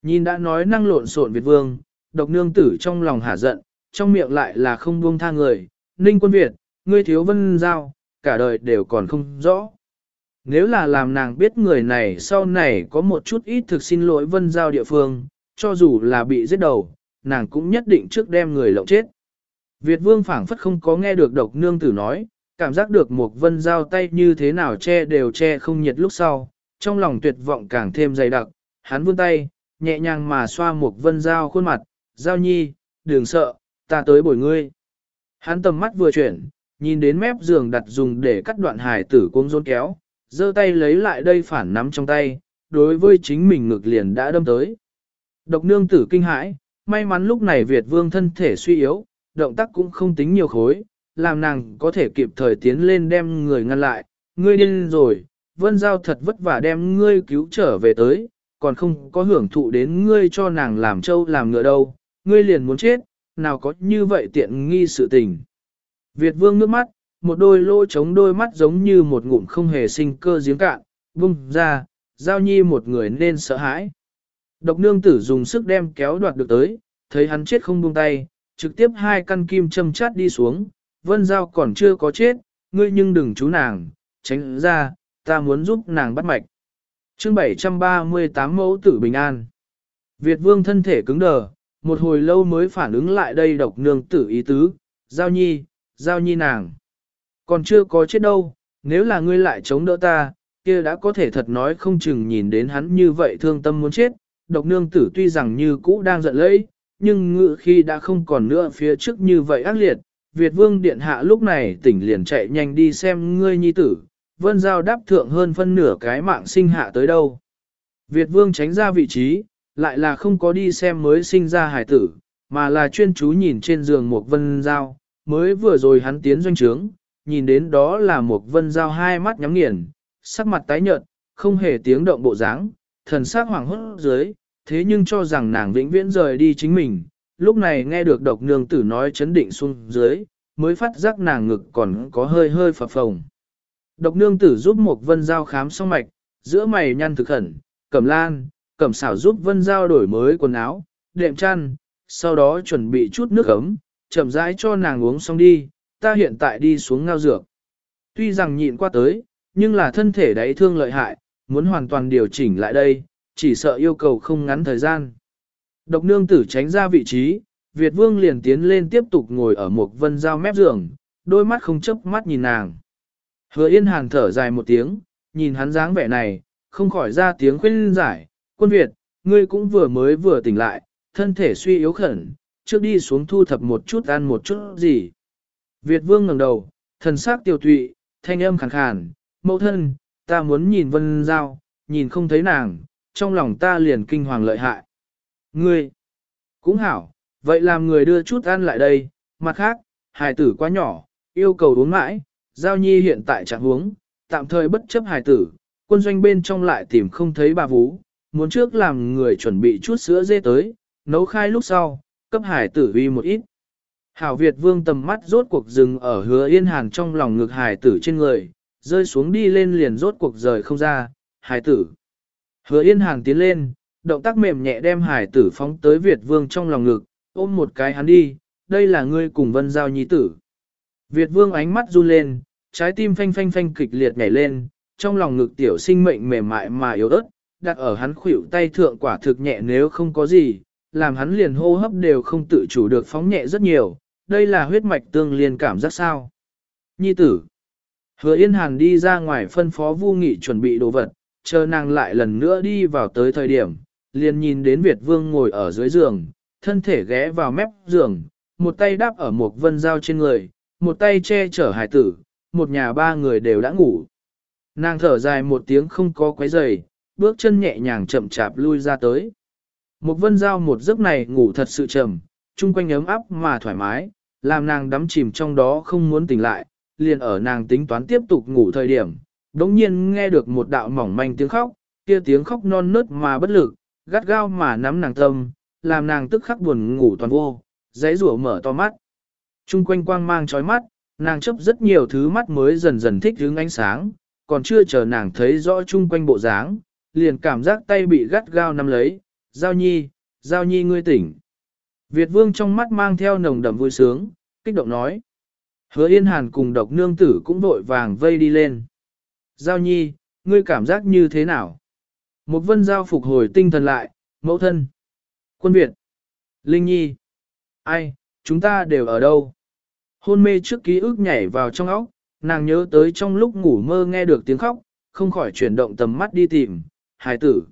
Nhìn đã nói năng lộn xộn Việt vương, độc nương tử trong lòng hả giận, trong miệng lại là không buông tha người, ninh quân Việt, ngươi thiếu vân giao, cả đời đều còn không rõ. Nếu là làm nàng biết người này sau này có một chút ít thực xin lỗi vân giao địa phương, cho dù là bị giết đầu, nàng cũng nhất định trước đem người lộng chết. Việt vương phảng phất không có nghe được độc nương tử nói, cảm giác được một vân giao tay như thế nào che đều che không nhiệt lúc sau, trong lòng tuyệt vọng càng thêm dày đặc, hắn vươn tay, nhẹ nhàng mà xoa một vân giao khuôn mặt, giao nhi, đừng sợ, ta tới bồi ngươi. Hắn tầm mắt vừa chuyển, nhìn đến mép giường đặt dùng để cắt đoạn hài tử cuống rốn kéo, giơ tay lấy lại đây phản nắm trong tay, đối với chính mình ngực liền đã đâm tới. Độc nương tử kinh hãi, may mắn lúc này Việt vương thân thể suy yếu, động tác cũng không tính nhiều khối, làm nàng có thể kịp thời tiến lên đem người ngăn lại, ngươi điên rồi, vân giao thật vất vả đem ngươi cứu trở về tới, còn không có hưởng thụ đến ngươi cho nàng làm trâu làm ngựa đâu, ngươi liền muốn chết, nào có như vậy tiện nghi sự tình. Việt vương nước mắt, một đôi lỗ trống đôi mắt giống như một ngụm không hề sinh cơ giếng cạn, vung ra, giao nhi một người nên sợ hãi. Độc nương tử dùng sức đem kéo đoạt được tới, thấy hắn chết không buông tay, trực tiếp hai căn kim châm chát đi xuống, vân giao còn chưa có chết, ngươi nhưng đừng chú nàng, tránh ra, ta muốn giúp nàng bắt mạch. chương 738 mẫu tử bình an. Việt vương thân thể cứng đờ, một hồi lâu mới phản ứng lại đây độc nương tử ý tứ, giao nhi, giao nhi nàng. Còn chưa có chết đâu, nếu là ngươi lại chống đỡ ta, kia đã có thể thật nói không chừng nhìn đến hắn như vậy thương tâm muốn chết. Độc nương tử tuy rằng như cũ đang giận lẫy, nhưng ngự khi đã không còn nữa phía trước như vậy ác liệt. Việt vương điện hạ lúc này tỉnh liền chạy nhanh đi xem ngươi nhi tử, vân giao đáp thượng hơn phân nửa cái mạng sinh hạ tới đâu. Việt vương tránh ra vị trí, lại là không có đi xem mới sinh ra hải tử, mà là chuyên chú nhìn trên giường một vân giao, mới vừa rồi hắn tiến doanh trướng, nhìn đến đó là một vân giao hai mắt nhắm nghiền, sắc mặt tái nhợt, không hề tiếng động bộ dáng, thần sắc hoảng hốt dưới, thế nhưng cho rằng nàng vĩnh viễn rời đi chính mình, lúc này nghe được độc nương tử nói chấn định xuống dưới, mới phát giác nàng ngực còn có hơi hơi phập phồng. Độc nương tử giúp một vân giao khám xong mạch, giữa mày nhăn thực khẩn, cẩm lan, cẩm xảo giúp vân giao đổi mới quần áo, đệm chăn, sau đó chuẩn bị chút nước ấm, chậm rãi cho nàng uống xong đi, ta hiện tại đi xuống ngao dược. Tuy rằng nhịn qua tới, nhưng là thân thể đáy thương lợi hại, muốn hoàn toàn điều chỉnh lại đây, chỉ sợ yêu cầu không ngắn thời gian. Độc nương tử tránh ra vị trí, Việt vương liền tiến lên tiếp tục ngồi ở một vân dao mép giường, đôi mắt không chấp mắt nhìn nàng. Hứa yên hàn thở dài một tiếng, nhìn hắn dáng vẻ này, không khỏi ra tiếng khuyên giải, quân Việt, ngươi cũng vừa mới vừa tỉnh lại, thân thể suy yếu khẩn, trước đi xuống thu thập một chút ăn một chút gì. Việt vương ngẩng đầu, thần sắc tiêu tụy, thanh âm khàn khàn, mẫu thân, ta muốn nhìn vân giao, nhìn không thấy nàng, trong lòng ta liền kinh hoàng lợi hại. Ngươi, cũng hảo, vậy làm người đưa chút ăn lại đây, mặt khác, hài tử quá nhỏ, yêu cầu uống mãi, giao nhi hiện tại trạng huống, tạm thời bất chấp hài tử, quân doanh bên trong lại tìm không thấy bà vú, muốn trước làm người chuẩn bị chút sữa dê tới, nấu khai lúc sau, cấp hải tử uy một ít. Hảo Việt vương tầm mắt rốt cuộc dừng ở hứa yên hàn trong lòng ngực hải tử trên người, rơi xuống đi lên liền rốt cuộc rời không ra, hải tử. Hứa yên hàn tiến lên, động tác mềm nhẹ đem hải tử phóng tới Việt vương trong lòng ngực, ôm một cái hắn đi, đây là ngươi cùng vân giao nhi tử. Việt vương ánh mắt run lên, trái tim phanh phanh phanh kịch liệt nhảy lên, trong lòng ngực tiểu sinh mệnh mềm mại mà yếu ớt, đặt ở hắn khuỷu tay thượng quả thực nhẹ nếu không có gì, làm hắn liền hô hấp đều không tự chủ được phóng nhẹ rất nhiều, đây là huyết mạch tương liên cảm giác sao. Nhi tử. Hứa Yên Hàn đi ra ngoài phân phó Vu Nghị chuẩn bị đồ vật, chờ nàng lại lần nữa đi vào tới thời điểm, liền nhìn đến Việt Vương ngồi ở dưới giường, thân thể ghé vào mép giường, một tay đáp ở một vân dao trên người, một tay che chở hải tử, một nhà ba người đều đã ngủ. Nàng thở dài một tiếng không có quấy giày, bước chân nhẹ nhàng chậm chạp lui ra tới. Một vân dao một giấc này ngủ thật sự trầm, chung quanh ấm áp mà thoải mái, làm nàng đắm chìm trong đó không muốn tỉnh lại, liền ở nàng tính toán tiếp tục ngủ thời điểm. Đống nhiên nghe được một đạo mỏng manh tiếng khóc, kia tiếng khóc non nớt mà bất lực, gắt gao mà nắm nàng tâm, làm nàng tức khắc buồn ngủ toàn vô, giấy rủa mở to mắt. Trung quanh quang mang chói mắt, nàng chấp rất nhiều thứ mắt mới dần dần thích hướng ánh sáng, còn chưa chờ nàng thấy rõ chung quanh bộ dáng, liền cảm giác tay bị gắt gao nắm lấy, giao nhi, giao nhi ngươi tỉnh. Việt vương trong mắt mang theo nồng đậm vui sướng, kích động nói. Hứa yên hàn cùng độc nương tử cũng vội vàng vây đi lên. Giao nhi, ngươi cảm giác như thế nào? Một vân giao phục hồi tinh thần lại, mẫu thân. Quân Việt. Linh nhi. Ai, chúng ta đều ở đâu? Hôn mê trước ký ức nhảy vào trong óc, nàng nhớ tới trong lúc ngủ mơ nghe được tiếng khóc, không khỏi chuyển động tầm mắt đi tìm, hài tử.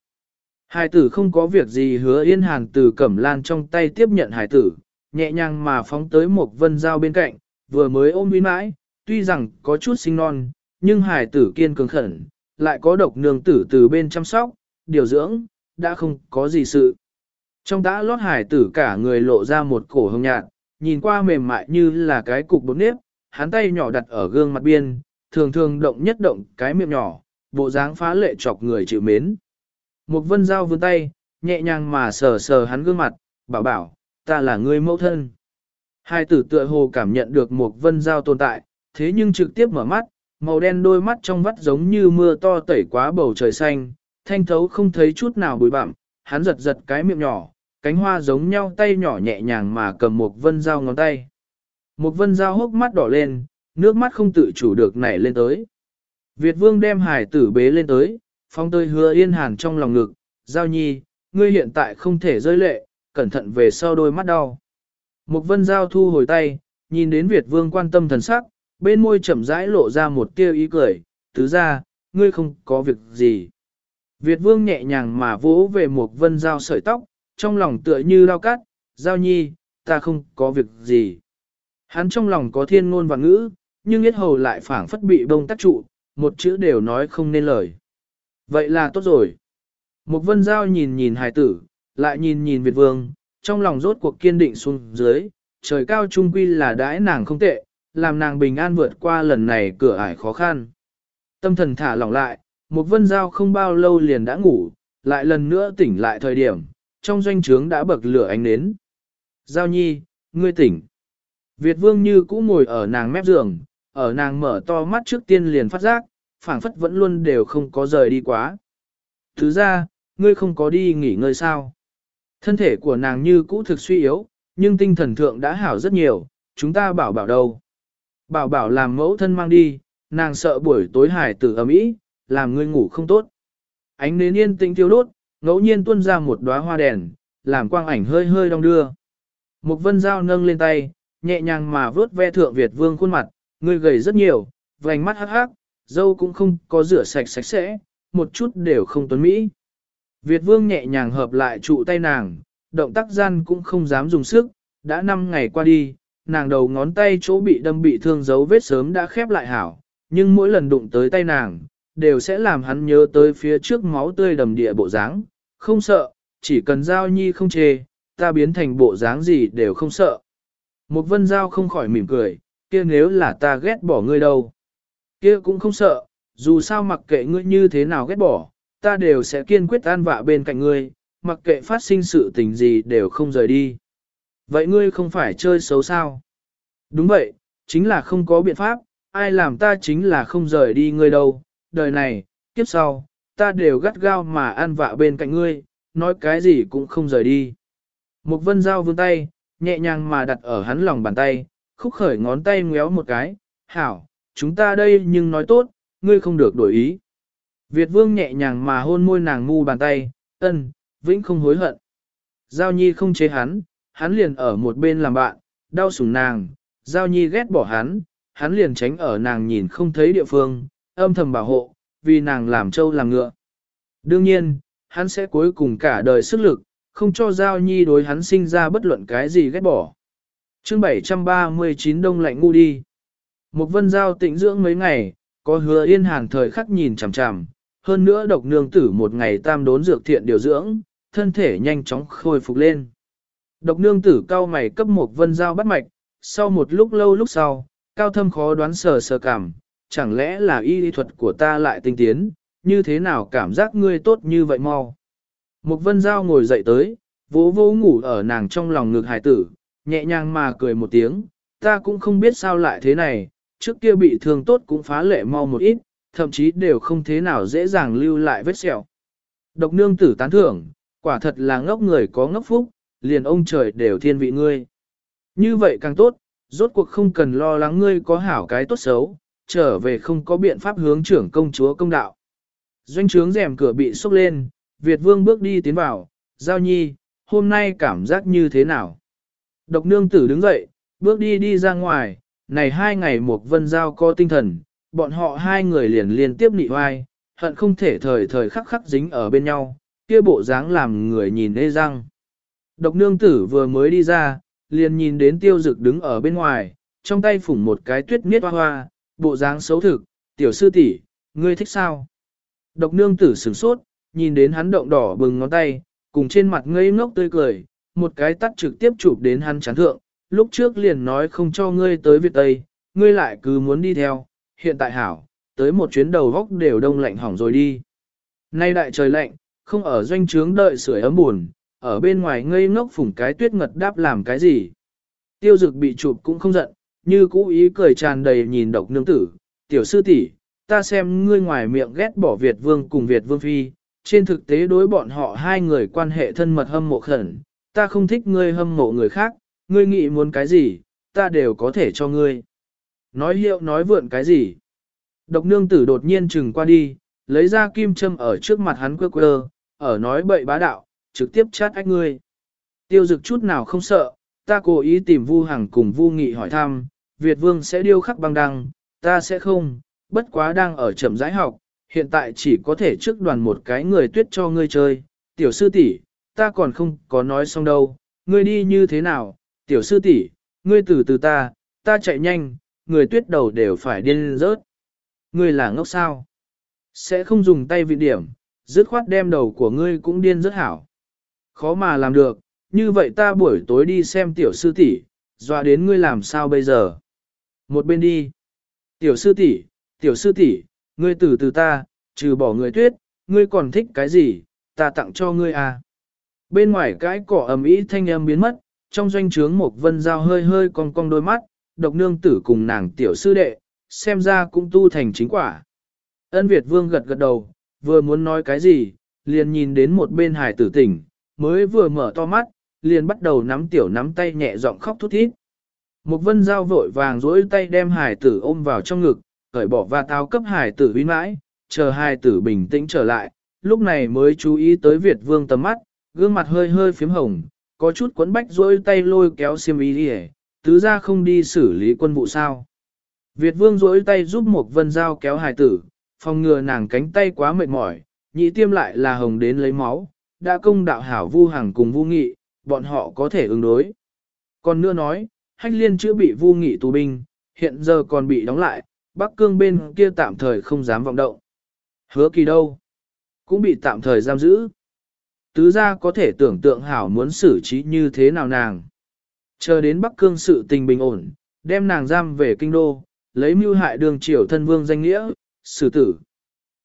Hài tử không có việc gì hứa yên hàn từ cẩm lan trong tay tiếp nhận hài tử, nhẹ nhàng mà phóng tới một vân dao bên cạnh, vừa mới ôm uy mãi, tuy rằng có chút sinh non, nhưng hài tử kiên cường khẩn, lại có độc nương tử từ bên chăm sóc, điều dưỡng, đã không có gì sự. Trong tã lót hải tử cả người lộ ra một cổ hồng nhạt, nhìn qua mềm mại như là cái cục bột nếp, hắn tay nhỏ đặt ở gương mặt biên, thường thường động nhất động cái miệng nhỏ, bộ dáng phá lệ chọc người chịu mến. Một vân dao vươn tay, nhẹ nhàng mà sờ sờ hắn gương mặt, bảo bảo, ta là người mẫu thân. Hai tử tựa hồ cảm nhận được một vân dao tồn tại, thế nhưng trực tiếp mở mắt, màu đen đôi mắt trong vắt giống như mưa to tẩy quá bầu trời xanh, thanh thấu không thấy chút nào bụi bặm, hắn giật giật cái miệng nhỏ, cánh hoa giống nhau tay nhỏ nhẹ nhàng mà cầm một vân dao ngón tay. Một vân dao hốc mắt đỏ lên, nước mắt không tự chủ được nảy lên tới. Việt vương đem hải tử bế lên tới, phong tơi hứa yên hàn trong lòng ngực, giao nhi, ngươi hiện tại không thể rơi lệ, cẩn thận về sau đôi mắt đau. Mục vân giao thu hồi tay, nhìn đến Việt vương quan tâm thần sắc, bên môi chậm rãi lộ ra một tia ý cười, tứ ra, ngươi không có việc gì. Việt vương nhẹ nhàng mà vỗ về Mục vân giao sợi tóc, trong lòng tựa như lao cắt, giao nhi, ta không có việc gì. Hắn trong lòng có thiên ngôn và ngữ, nhưng yết hầu lại phảng phất bị bông tắc trụ, một chữ đều nói không nên lời. Vậy là tốt rồi. Một vân giao nhìn nhìn hài tử, lại nhìn nhìn Việt vương, trong lòng rốt cuộc kiên định xuống dưới, trời cao trung quy là đãi nàng không tệ, làm nàng bình an vượt qua lần này cửa ải khó khăn. Tâm thần thả lỏng lại, một vân giao không bao lâu liền đã ngủ, lại lần nữa tỉnh lại thời điểm, trong doanh trướng đã bậc lửa ánh nến. Giao nhi, ngươi tỉnh. Việt vương như cũ ngồi ở nàng mép giường, ở nàng mở to mắt trước tiên liền phát giác, phảng phất vẫn luôn đều không có rời đi quá. Thứ ra, ngươi không có đi nghỉ ngơi sao. Thân thể của nàng như cũ thực suy yếu, nhưng tinh thần thượng đã hảo rất nhiều, chúng ta bảo bảo đâu. Bảo bảo làm mẫu thân mang đi, nàng sợ buổi tối hải tử ấm ý, làm ngươi ngủ không tốt. Ánh nến yên tĩnh thiêu đốt, ngẫu nhiên tuôn ra một đóa hoa đèn, làm quang ảnh hơi hơi đong đưa. Mục vân dao nâng lên tay, nhẹ nhàng mà vớt ve thượng Việt vương khuôn mặt, ngươi gầy rất nhiều, vành mắt hắc hắc, dâu cũng không có rửa sạch sạch sẽ, một chút đều không tuấn mỹ. Việt vương nhẹ nhàng hợp lại trụ tay nàng, động tác gian cũng không dám dùng sức, đã năm ngày qua đi, nàng đầu ngón tay chỗ bị đâm bị thương dấu vết sớm đã khép lại hảo, nhưng mỗi lần đụng tới tay nàng, đều sẽ làm hắn nhớ tới phía trước máu tươi đầm địa bộ dáng, không sợ, chỉ cần giao nhi không chê, ta biến thành bộ dáng gì đều không sợ. Một vân giao không khỏi mỉm cười, kia nếu là ta ghét bỏ ngươi đâu. Kia cũng không sợ, dù sao mặc kệ ngươi như thế nào ghét bỏ, ta đều sẽ kiên quyết an vạ bên cạnh ngươi, mặc kệ phát sinh sự tình gì đều không rời đi. Vậy ngươi không phải chơi xấu sao? Đúng vậy, chính là không có biện pháp, ai làm ta chính là không rời đi ngươi đâu, đời này, kiếp sau, ta đều gắt gao mà an vạ bên cạnh ngươi, nói cái gì cũng không rời đi. mục vân dao vươn tay, nhẹ nhàng mà đặt ở hắn lòng bàn tay, khúc khởi ngón tay ngéo một cái, hảo, chúng ta đây nhưng nói tốt, ngươi không được đổi ý. Việt vương nhẹ nhàng mà hôn môi nàng ngu bàn tay, ân, vĩnh không hối hận. Giao nhi không chế hắn, hắn liền ở một bên làm bạn, đau sủng nàng, Giao nhi ghét bỏ hắn, hắn liền tránh ở nàng nhìn không thấy địa phương, âm thầm bảo hộ, vì nàng làm trâu làm ngựa. Đương nhiên, hắn sẽ cuối cùng cả đời sức lực, không cho Giao Nhi đối hắn sinh ra bất luận cái gì ghét bỏ. chương 739 đông lạnh ngu đi. Một vân giao tịnh dưỡng mấy ngày, có hứa yên hàn thời khắc nhìn chằm chằm, hơn nữa độc nương tử một ngày tam đốn dược thiện điều dưỡng, thân thể nhanh chóng khôi phục lên. Độc nương tử cao mày cấp một vân giao bắt mạch, sau một lúc lâu lúc sau, cao thâm khó đoán sờ sờ cảm, chẳng lẽ là y lý thuật của ta lại tinh tiến, như thế nào cảm giác ngươi tốt như vậy mau. Một vân giao ngồi dậy tới, vỗ vỗ ngủ ở nàng trong lòng ngực hải tử, nhẹ nhàng mà cười một tiếng, ta cũng không biết sao lại thế này, trước kia bị thương tốt cũng phá lệ mau một ít, thậm chí đều không thế nào dễ dàng lưu lại vết sẹo. Độc nương tử tán thưởng, quả thật là ngốc người có ngốc phúc, liền ông trời đều thiên vị ngươi. Như vậy càng tốt, rốt cuộc không cần lo lắng ngươi có hảo cái tốt xấu, trở về không có biện pháp hướng trưởng công chúa công đạo. Doanh trướng rèm cửa bị sốc lên, Việt vương bước đi tiến vào, giao nhi, hôm nay cảm giác như thế nào? Độc nương tử đứng dậy, bước đi đi ra ngoài, này hai ngày một vân giao có tinh thần, bọn họ hai người liền liên tiếp nị hoai, hận không thể thời thời khắc khắc dính ở bên nhau, kia bộ dáng làm người nhìn ê răng. Độc nương tử vừa mới đi ra, liền nhìn đến tiêu dực đứng ở bên ngoài, trong tay phủng một cái tuyết miết hoa hoa, bộ dáng xấu thực, tiểu sư tỷ, ngươi thích sao? Độc nương tử sửng sốt, nhìn đến hắn động đỏ bừng ngón tay, cùng trên mặt ngây ngốc tươi cười, một cái tắt trực tiếp chụp đến hắn chán thượng, lúc trước liền nói không cho ngươi tới Việt Tây, ngươi lại cứ muốn đi theo, hiện tại hảo, tới một chuyến đầu góc đều đông lạnh hỏng rồi đi. Nay đại trời lạnh, không ở doanh trướng đợi sưởi ấm buồn, ở bên ngoài ngây ngốc phủng cái tuyết ngật đáp làm cái gì. Tiêu dực bị chụp cũng không giận, như cũ ý cười tràn đầy nhìn độc nương tử, tiểu sư tỷ, ta xem ngươi ngoài miệng ghét bỏ Việt vương cùng Việt vương phi, trên thực tế đối bọn họ hai người quan hệ thân mật hâm mộ khẩn, ta không thích ngươi hâm mộ người khác, ngươi nghĩ muốn cái gì, ta đều có thể cho ngươi. Nói hiệu nói vượn cái gì. Độc nương tử đột nhiên chừng qua đi, lấy ra kim châm ở trước mặt hắn quơ quơ, ở nói bậy bá đạo, trực tiếp chát ách ngươi. Tiêu dực chút nào không sợ, ta cố ý tìm Vu Hằng cùng Vu Nghị hỏi thăm, Việt Vương sẽ điêu khắc băng đăng, ta sẽ không, bất quá đang ở chậm rãi học, hiện tại chỉ có thể trước đoàn một cái người tuyết cho ngươi chơi, tiểu sư tỷ, ta còn không có nói xong đâu, ngươi đi như thế nào, tiểu sư tỷ, ngươi từ từ ta, ta chạy nhanh, người tuyết đầu đều phải điên rớt. Ngươi là ngốc sao? Sẽ không dùng tay vị điểm, dứt khoát đem đầu của ngươi cũng điên rất hảo. Khó mà làm được, như vậy ta buổi tối đi xem tiểu sư tỷ, dọa đến ngươi làm sao bây giờ? Một bên đi. Tiểu sư tỷ, tiểu sư tỷ, ngươi từ từ ta, trừ bỏ người tuyết, ngươi còn thích cái gì, ta tặng cho ngươi à. Bên ngoài cái cỏ ầm ĩ thanh âm biến mất, trong doanh trướng một vân giao hơi hơi cong cong đôi mắt, độc nương tử cùng nàng tiểu sư đệ, xem ra cũng tu thành chính quả. Ân Việt vương gật gật đầu, vừa muốn nói cái gì, liền nhìn đến một bên hải tử tỉnh, mới vừa mở to mắt, liền bắt đầu nắm tiểu nắm tay nhẹ giọng khóc thút thít. Một vân giao vội vàng duỗi tay đem hải tử ôm vào trong ngực, cởi bỏ và tao cấp hải tử uy mãi, chờ hải tử bình tĩnh trở lại, lúc này mới chú ý tới Việt vương tầm mắt, gương mặt hơi hơi phím hồng, có chút quấn bách dỗi tay lôi kéo xiêm y đi tứ ra không đi xử lý quân vụ sao. Việt vương rỗi tay giúp một vân dao kéo hải tử, phòng ngừa nàng cánh tay quá mệt mỏi, nhị tiêm lại là hồng đến lấy máu, đã công đạo hảo vu hàng cùng vu nghị, bọn họ có thể ứng đối. Còn nữa nói, hách liên chữa bị vu nghị tù binh, hiện giờ còn bị đóng lại, Bắc Cương bên kia tạm thời không dám vọng động. Hứa kỳ đâu? Cũng bị tạm thời giam giữ. Tứ gia có thể tưởng tượng hảo muốn xử trí như thế nào nàng. Chờ đến Bắc Cương sự tình bình ổn, đem nàng giam về kinh đô, lấy mưu hại đường triều thân vương danh nghĩa, xử tử.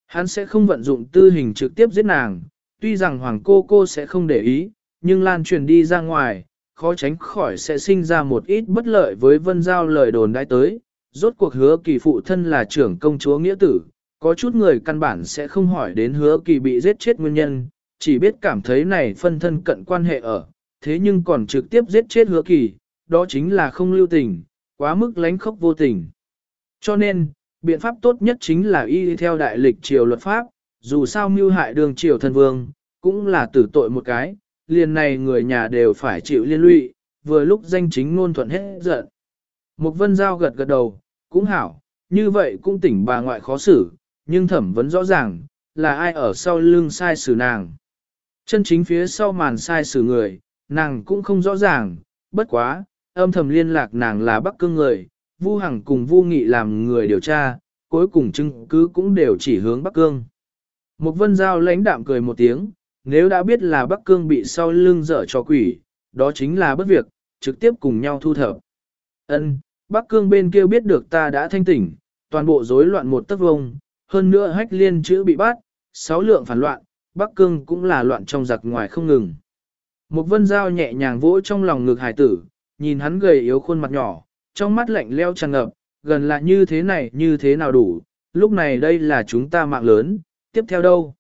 Hắn sẽ không vận dụng tư hình trực tiếp giết nàng, tuy rằng hoàng cô cô sẽ không để ý, nhưng lan truyền đi ra ngoài, khó tránh khỏi sẽ sinh ra một ít bất lợi với vân giao lời đồn đãi tới. Rốt cuộc hứa kỳ phụ thân là trưởng công chúa nghĩa tử, có chút người căn bản sẽ không hỏi đến hứa kỳ bị giết chết nguyên nhân, chỉ biết cảm thấy này phân thân cận quan hệ ở, thế nhưng còn trực tiếp giết chết hứa kỳ, đó chính là không lưu tình, quá mức lánh khốc vô tình. Cho nên, biện pháp tốt nhất chính là y theo đại lịch triều luật pháp, dù sao mưu hại đường triều thân vương, cũng là tử tội một cái, liền này người nhà đều phải chịu liên lụy, vừa lúc danh chính ngôn thuận hết giận. Một vân giao gật gật đầu, cũng hảo, như vậy cũng tỉnh bà ngoại khó xử, nhưng thẩm vấn rõ ràng, là ai ở sau lưng sai xử nàng. Chân chính phía sau màn sai xử người, nàng cũng không rõ ràng, bất quá, âm thầm liên lạc nàng là Bắc Cương người, Vu Hằng cùng Vu Nghị làm người điều tra, cuối cùng chứng cứ cũng đều chỉ hướng Bắc Cương. Một vân giao lãnh đạm cười một tiếng, nếu đã biết là Bắc Cương bị sau lưng dở cho quỷ, đó chính là bất việc, trực tiếp cùng nhau thu thập. Ân, Bắc Cương bên kia biết được ta đã thanh tỉnh, toàn bộ rối loạn một tấc vông, hơn nữa hách liên chữ bị bắt, sáu lượng phản loạn, Bắc Cương cũng là loạn trong giặc ngoài không ngừng. Một vân dao nhẹ nhàng vỗ trong lòng ngực hải tử, nhìn hắn gầy yếu khuôn mặt nhỏ, trong mắt lạnh leo tràn ngập, gần là như thế này như thế nào đủ, lúc này đây là chúng ta mạng lớn, tiếp theo đâu?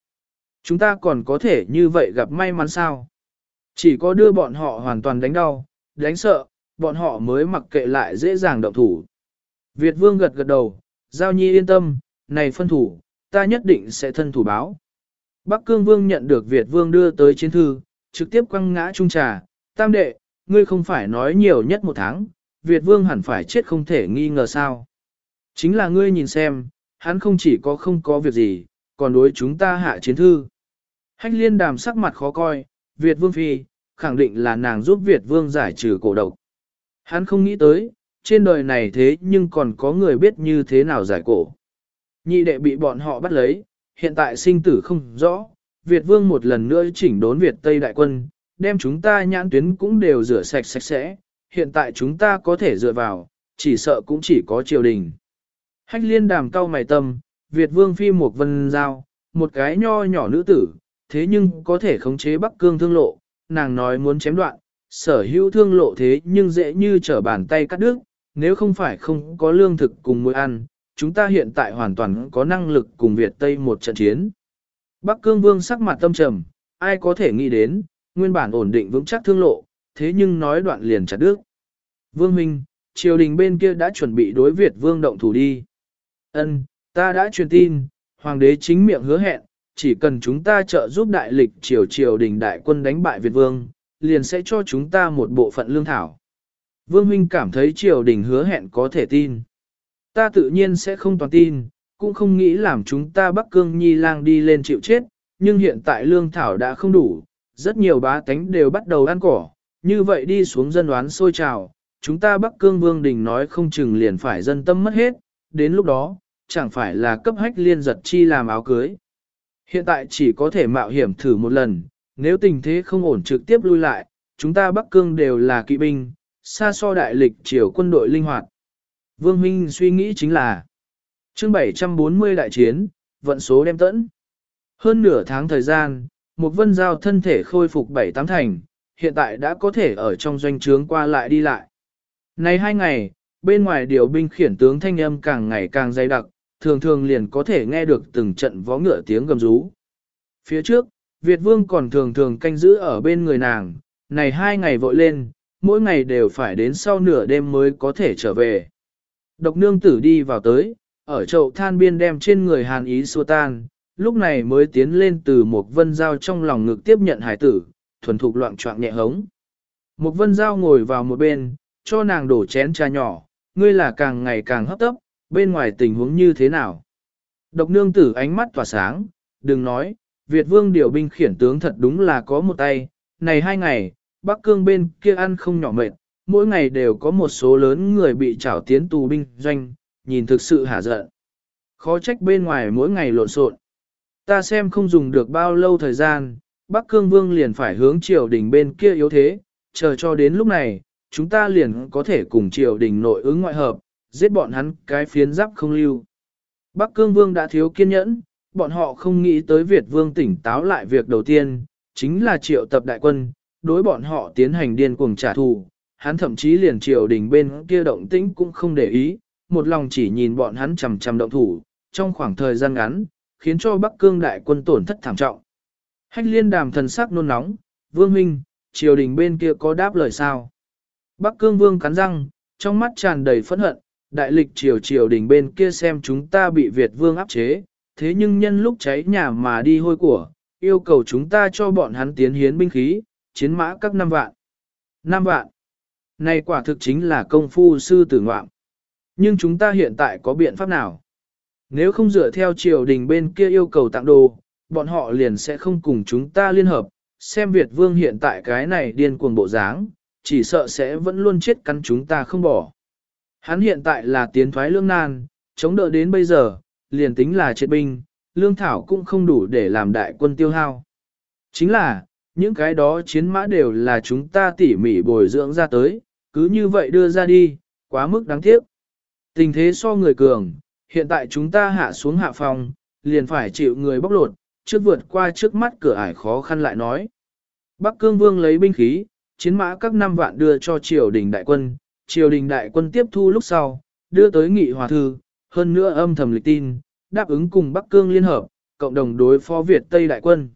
Chúng ta còn có thể như vậy gặp may mắn sao? Chỉ có đưa bọn họ hoàn toàn đánh đau, đánh sợ, bọn họ mới mặc kệ lại dễ dàng động thủ. Việt vương gật gật đầu, giao nhi yên tâm, này phân thủ, ta nhất định sẽ thân thủ báo. Bắc cương vương nhận được Việt vương đưa tới chiến thư, trực tiếp quăng ngã trung trà, tam đệ, ngươi không phải nói nhiều nhất một tháng, Việt vương hẳn phải chết không thể nghi ngờ sao. Chính là ngươi nhìn xem, hắn không chỉ có không có việc gì, còn đối chúng ta hạ chiến thư. Hách liên đàm sắc mặt khó coi, Việt vương phi, khẳng định là nàng giúp Việt vương giải trừ cổ độc. Hắn không nghĩ tới, trên đời này thế nhưng còn có người biết như thế nào giải cổ. Nhị đệ bị bọn họ bắt lấy, hiện tại sinh tử không rõ, Việt vương một lần nữa chỉnh đốn Việt Tây đại quân, đem chúng ta nhãn tuyến cũng đều rửa sạch sạch sẽ, hiện tại chúng ta có thể dựa vào, chỉ sợ cũng chỉ có triều đình. Hách liên đàm cao mày tâm, Việt vương phi một vân giao, một cái nho nhỏ nữ tử, thế nhưng có thể khống chế Bắc Cương thương lộ, nàng nói muốn chém đoạn, sở hữu thương lộ thế nhưng dễ như trở bàn tay cắt đứt, nếu không phải không có lương thực cùng muối ăn, chúng ta hiện tại hoàn toàn có năng lực cùng Việt Tây một trận chiến. Bắc Cương Vương sắc mặt tâm trầm, ai có thể nghĩ đến, nguyên bản ổn định vững chắc thương lộ, thế nhưng nói đoạn liền chặt đứt. Vương Minh, triều đình bên kia đã chuẩn bị đối Việt Vương động thủ đi. Ân, ta đã truyền tin, Hoàng đế chính miệng hứa hẹn, chỉ cần chúng ta trợ giúp đại lịch triều triều đình đại quân đánh bại Việt Vương, liền sẽ cho chúng ta một bộ phận lương thảo. Vương Minh cảm thấy triều đình hứa hẹn có thể tin. Ta tự nhiên sẽ không toàn tin, cũng không nghĩ làm chúng ta Bắc Cương Nhi lang đi lên chịu chết, nhưng hiện tại lương thảo đã không đủ, rất nhiều bá tánh đều bắt đầu ăn cỏ, như vậy đi xuống dân đoán sôi trào, chúng ta Bắc Cương Vương Đình nói không chừng liền phải dân tâm mất hết, đến lúc đó, chẳng phải là cấp hách liên giật chi làm áo cưới. Hiện tại chỉ có thể mạo hiểm thử một lần, nếu tình thế không ổn trực tiếp lui lại, chúng ta Bắc Cương đều là kỵ binh, xa so đại lịch triều quân đội linh hoạt. Vương Minh suy nghĩ chính là chương 740 đại chiến, vận số đem tẫn. Hơn nửa tháng thời gian, một vân giao thân thể khôi phục bảy tám thành, hiện tại đã có thể ở trong doanh trướng qua lại đi lại. Này hai ngày, bên ngoài điều binh khiển tướng thanh âm càng ngày càng dày đặc, thường thường liền có thể nghe được từng trận vó ngựa tiếng gầm rú. Phía trước, Việt Vương còn thường thường canh giữ ở bên người nàng, này hai ngày vội lên, mỗi ngày đều phải đến sau nửa đêm mới có thể trở về. Độc nương tử đi vào tới, ở chậu than biên đem trên người hàn ý xua tan, lúc này mới tiến lên từ một vân dao trong lòng ngực tiếp nhận hải tử, thuần thục loạn trọng nhẹ hống. Một vân dao ngồi vào một bên, cho nàng đổ chén trà nhỏ, ngươi là càng ngày càng hấp tấp, bên ngoài tình huống như thế nào. Độc nương tử ánh mắt tỏa sáng, đừng nói, Việt vương điều binh khiển tướng thật đúng là có một tay, này hai ngày, Bắc Cương bên kia ăn không nhỏ mệt, mỗi ngày đều có một số lớn người bị trảo tiến tù binh doanh, nhìn thực sự hả giận. Khó trách bên ngoài mỗi ngày lộn xộn. Ta xem không dùng được bao lâu thời gian, Bắc Cương Vương liền phải hướng triều đình bên kia yếu thế, chờ cho đến lúc này, chúng ta liền có thể cùng triều đình nội ứng ngoại hợp, giết bọn hắn cái phiến giáp không lưu. Bắc Cương Vương đã thiếu kiên nhẫn, bọn họ không nghĩ tới Việt Vương tỉnh táo lại việc đầu tiên, chính là triệu tập đại quân, đối bọn họ tiến hành điên cuồng trả thù. Hắn thậm chí liền triều đình bên kia động tĩnh cũng không để ý, một lòng chỉ nhìn bọn hắn chầm chầm động thủ, trong khoảng thời gian ngắn, khiến cho Bắc Cương đại quân tổn thất thảm trọng. Hách liên đàm thần sắc nôn nóng, vương huynh, triều đình bên kia có đáp lời sao? Bắc cương vương cắn răng, trong mắt tràn đầy phẫn hận, đại lịch triều triều đình bên kia xem chúng ta bị Việt vương áp chế, thế nhưng nhân lúc cháy nhà mà đi hôi của, yêu cầu chúng ta cho bọn hắn tiến hiến binh khí, chiến mã các năm vạn. Năm vạn. Này quả thực chính là công phu sư tử ngoạm. Nhưng chúng ta hiện tại có biện pháp nào? Nếu không dựa theo triều đình bên kia yêu cầu tặng đồ, bọn họ liền sẽ không cùng chúng ta liên hợp, xem Việt vương hiện tại cái này điên cuồng bộ dáng, chỉ sợ sẽ vẫn luôn chết cắn chúng ta không bỏ. Hắn hiện tại là tiến thoái lương nan, chống đỡ đến bây giờ, liền tính là chết binh, lương thảo cũng không đủ để làm đại quân tiêu hao. Chính là, những cái đó chiến mã đều là chúng ta tỉ mỉ bồi dưỡng ra tới, cứ như vậy đưa ra đi, quá mức đáng tiếc. Tình thế so người cường, hiện tại chúng ta hạ xuống hạ phòng, liền phải chịu người bóc lột, trước vượt qua trước mắt cửa ải khó khăn lại nói. Bắc Cương Vương lấy binh khí, chiến mã các năm vạn đưa cho triều đình đại quân, triều đình đại quân tiếp thu lúc sau, đưa tới nghị hòa thư, hơn nữa âm thầm lịch tin, đáp ứng cùng Bắc Cương liên hợp, cộng đồng đối phó Việt Tây đại quân.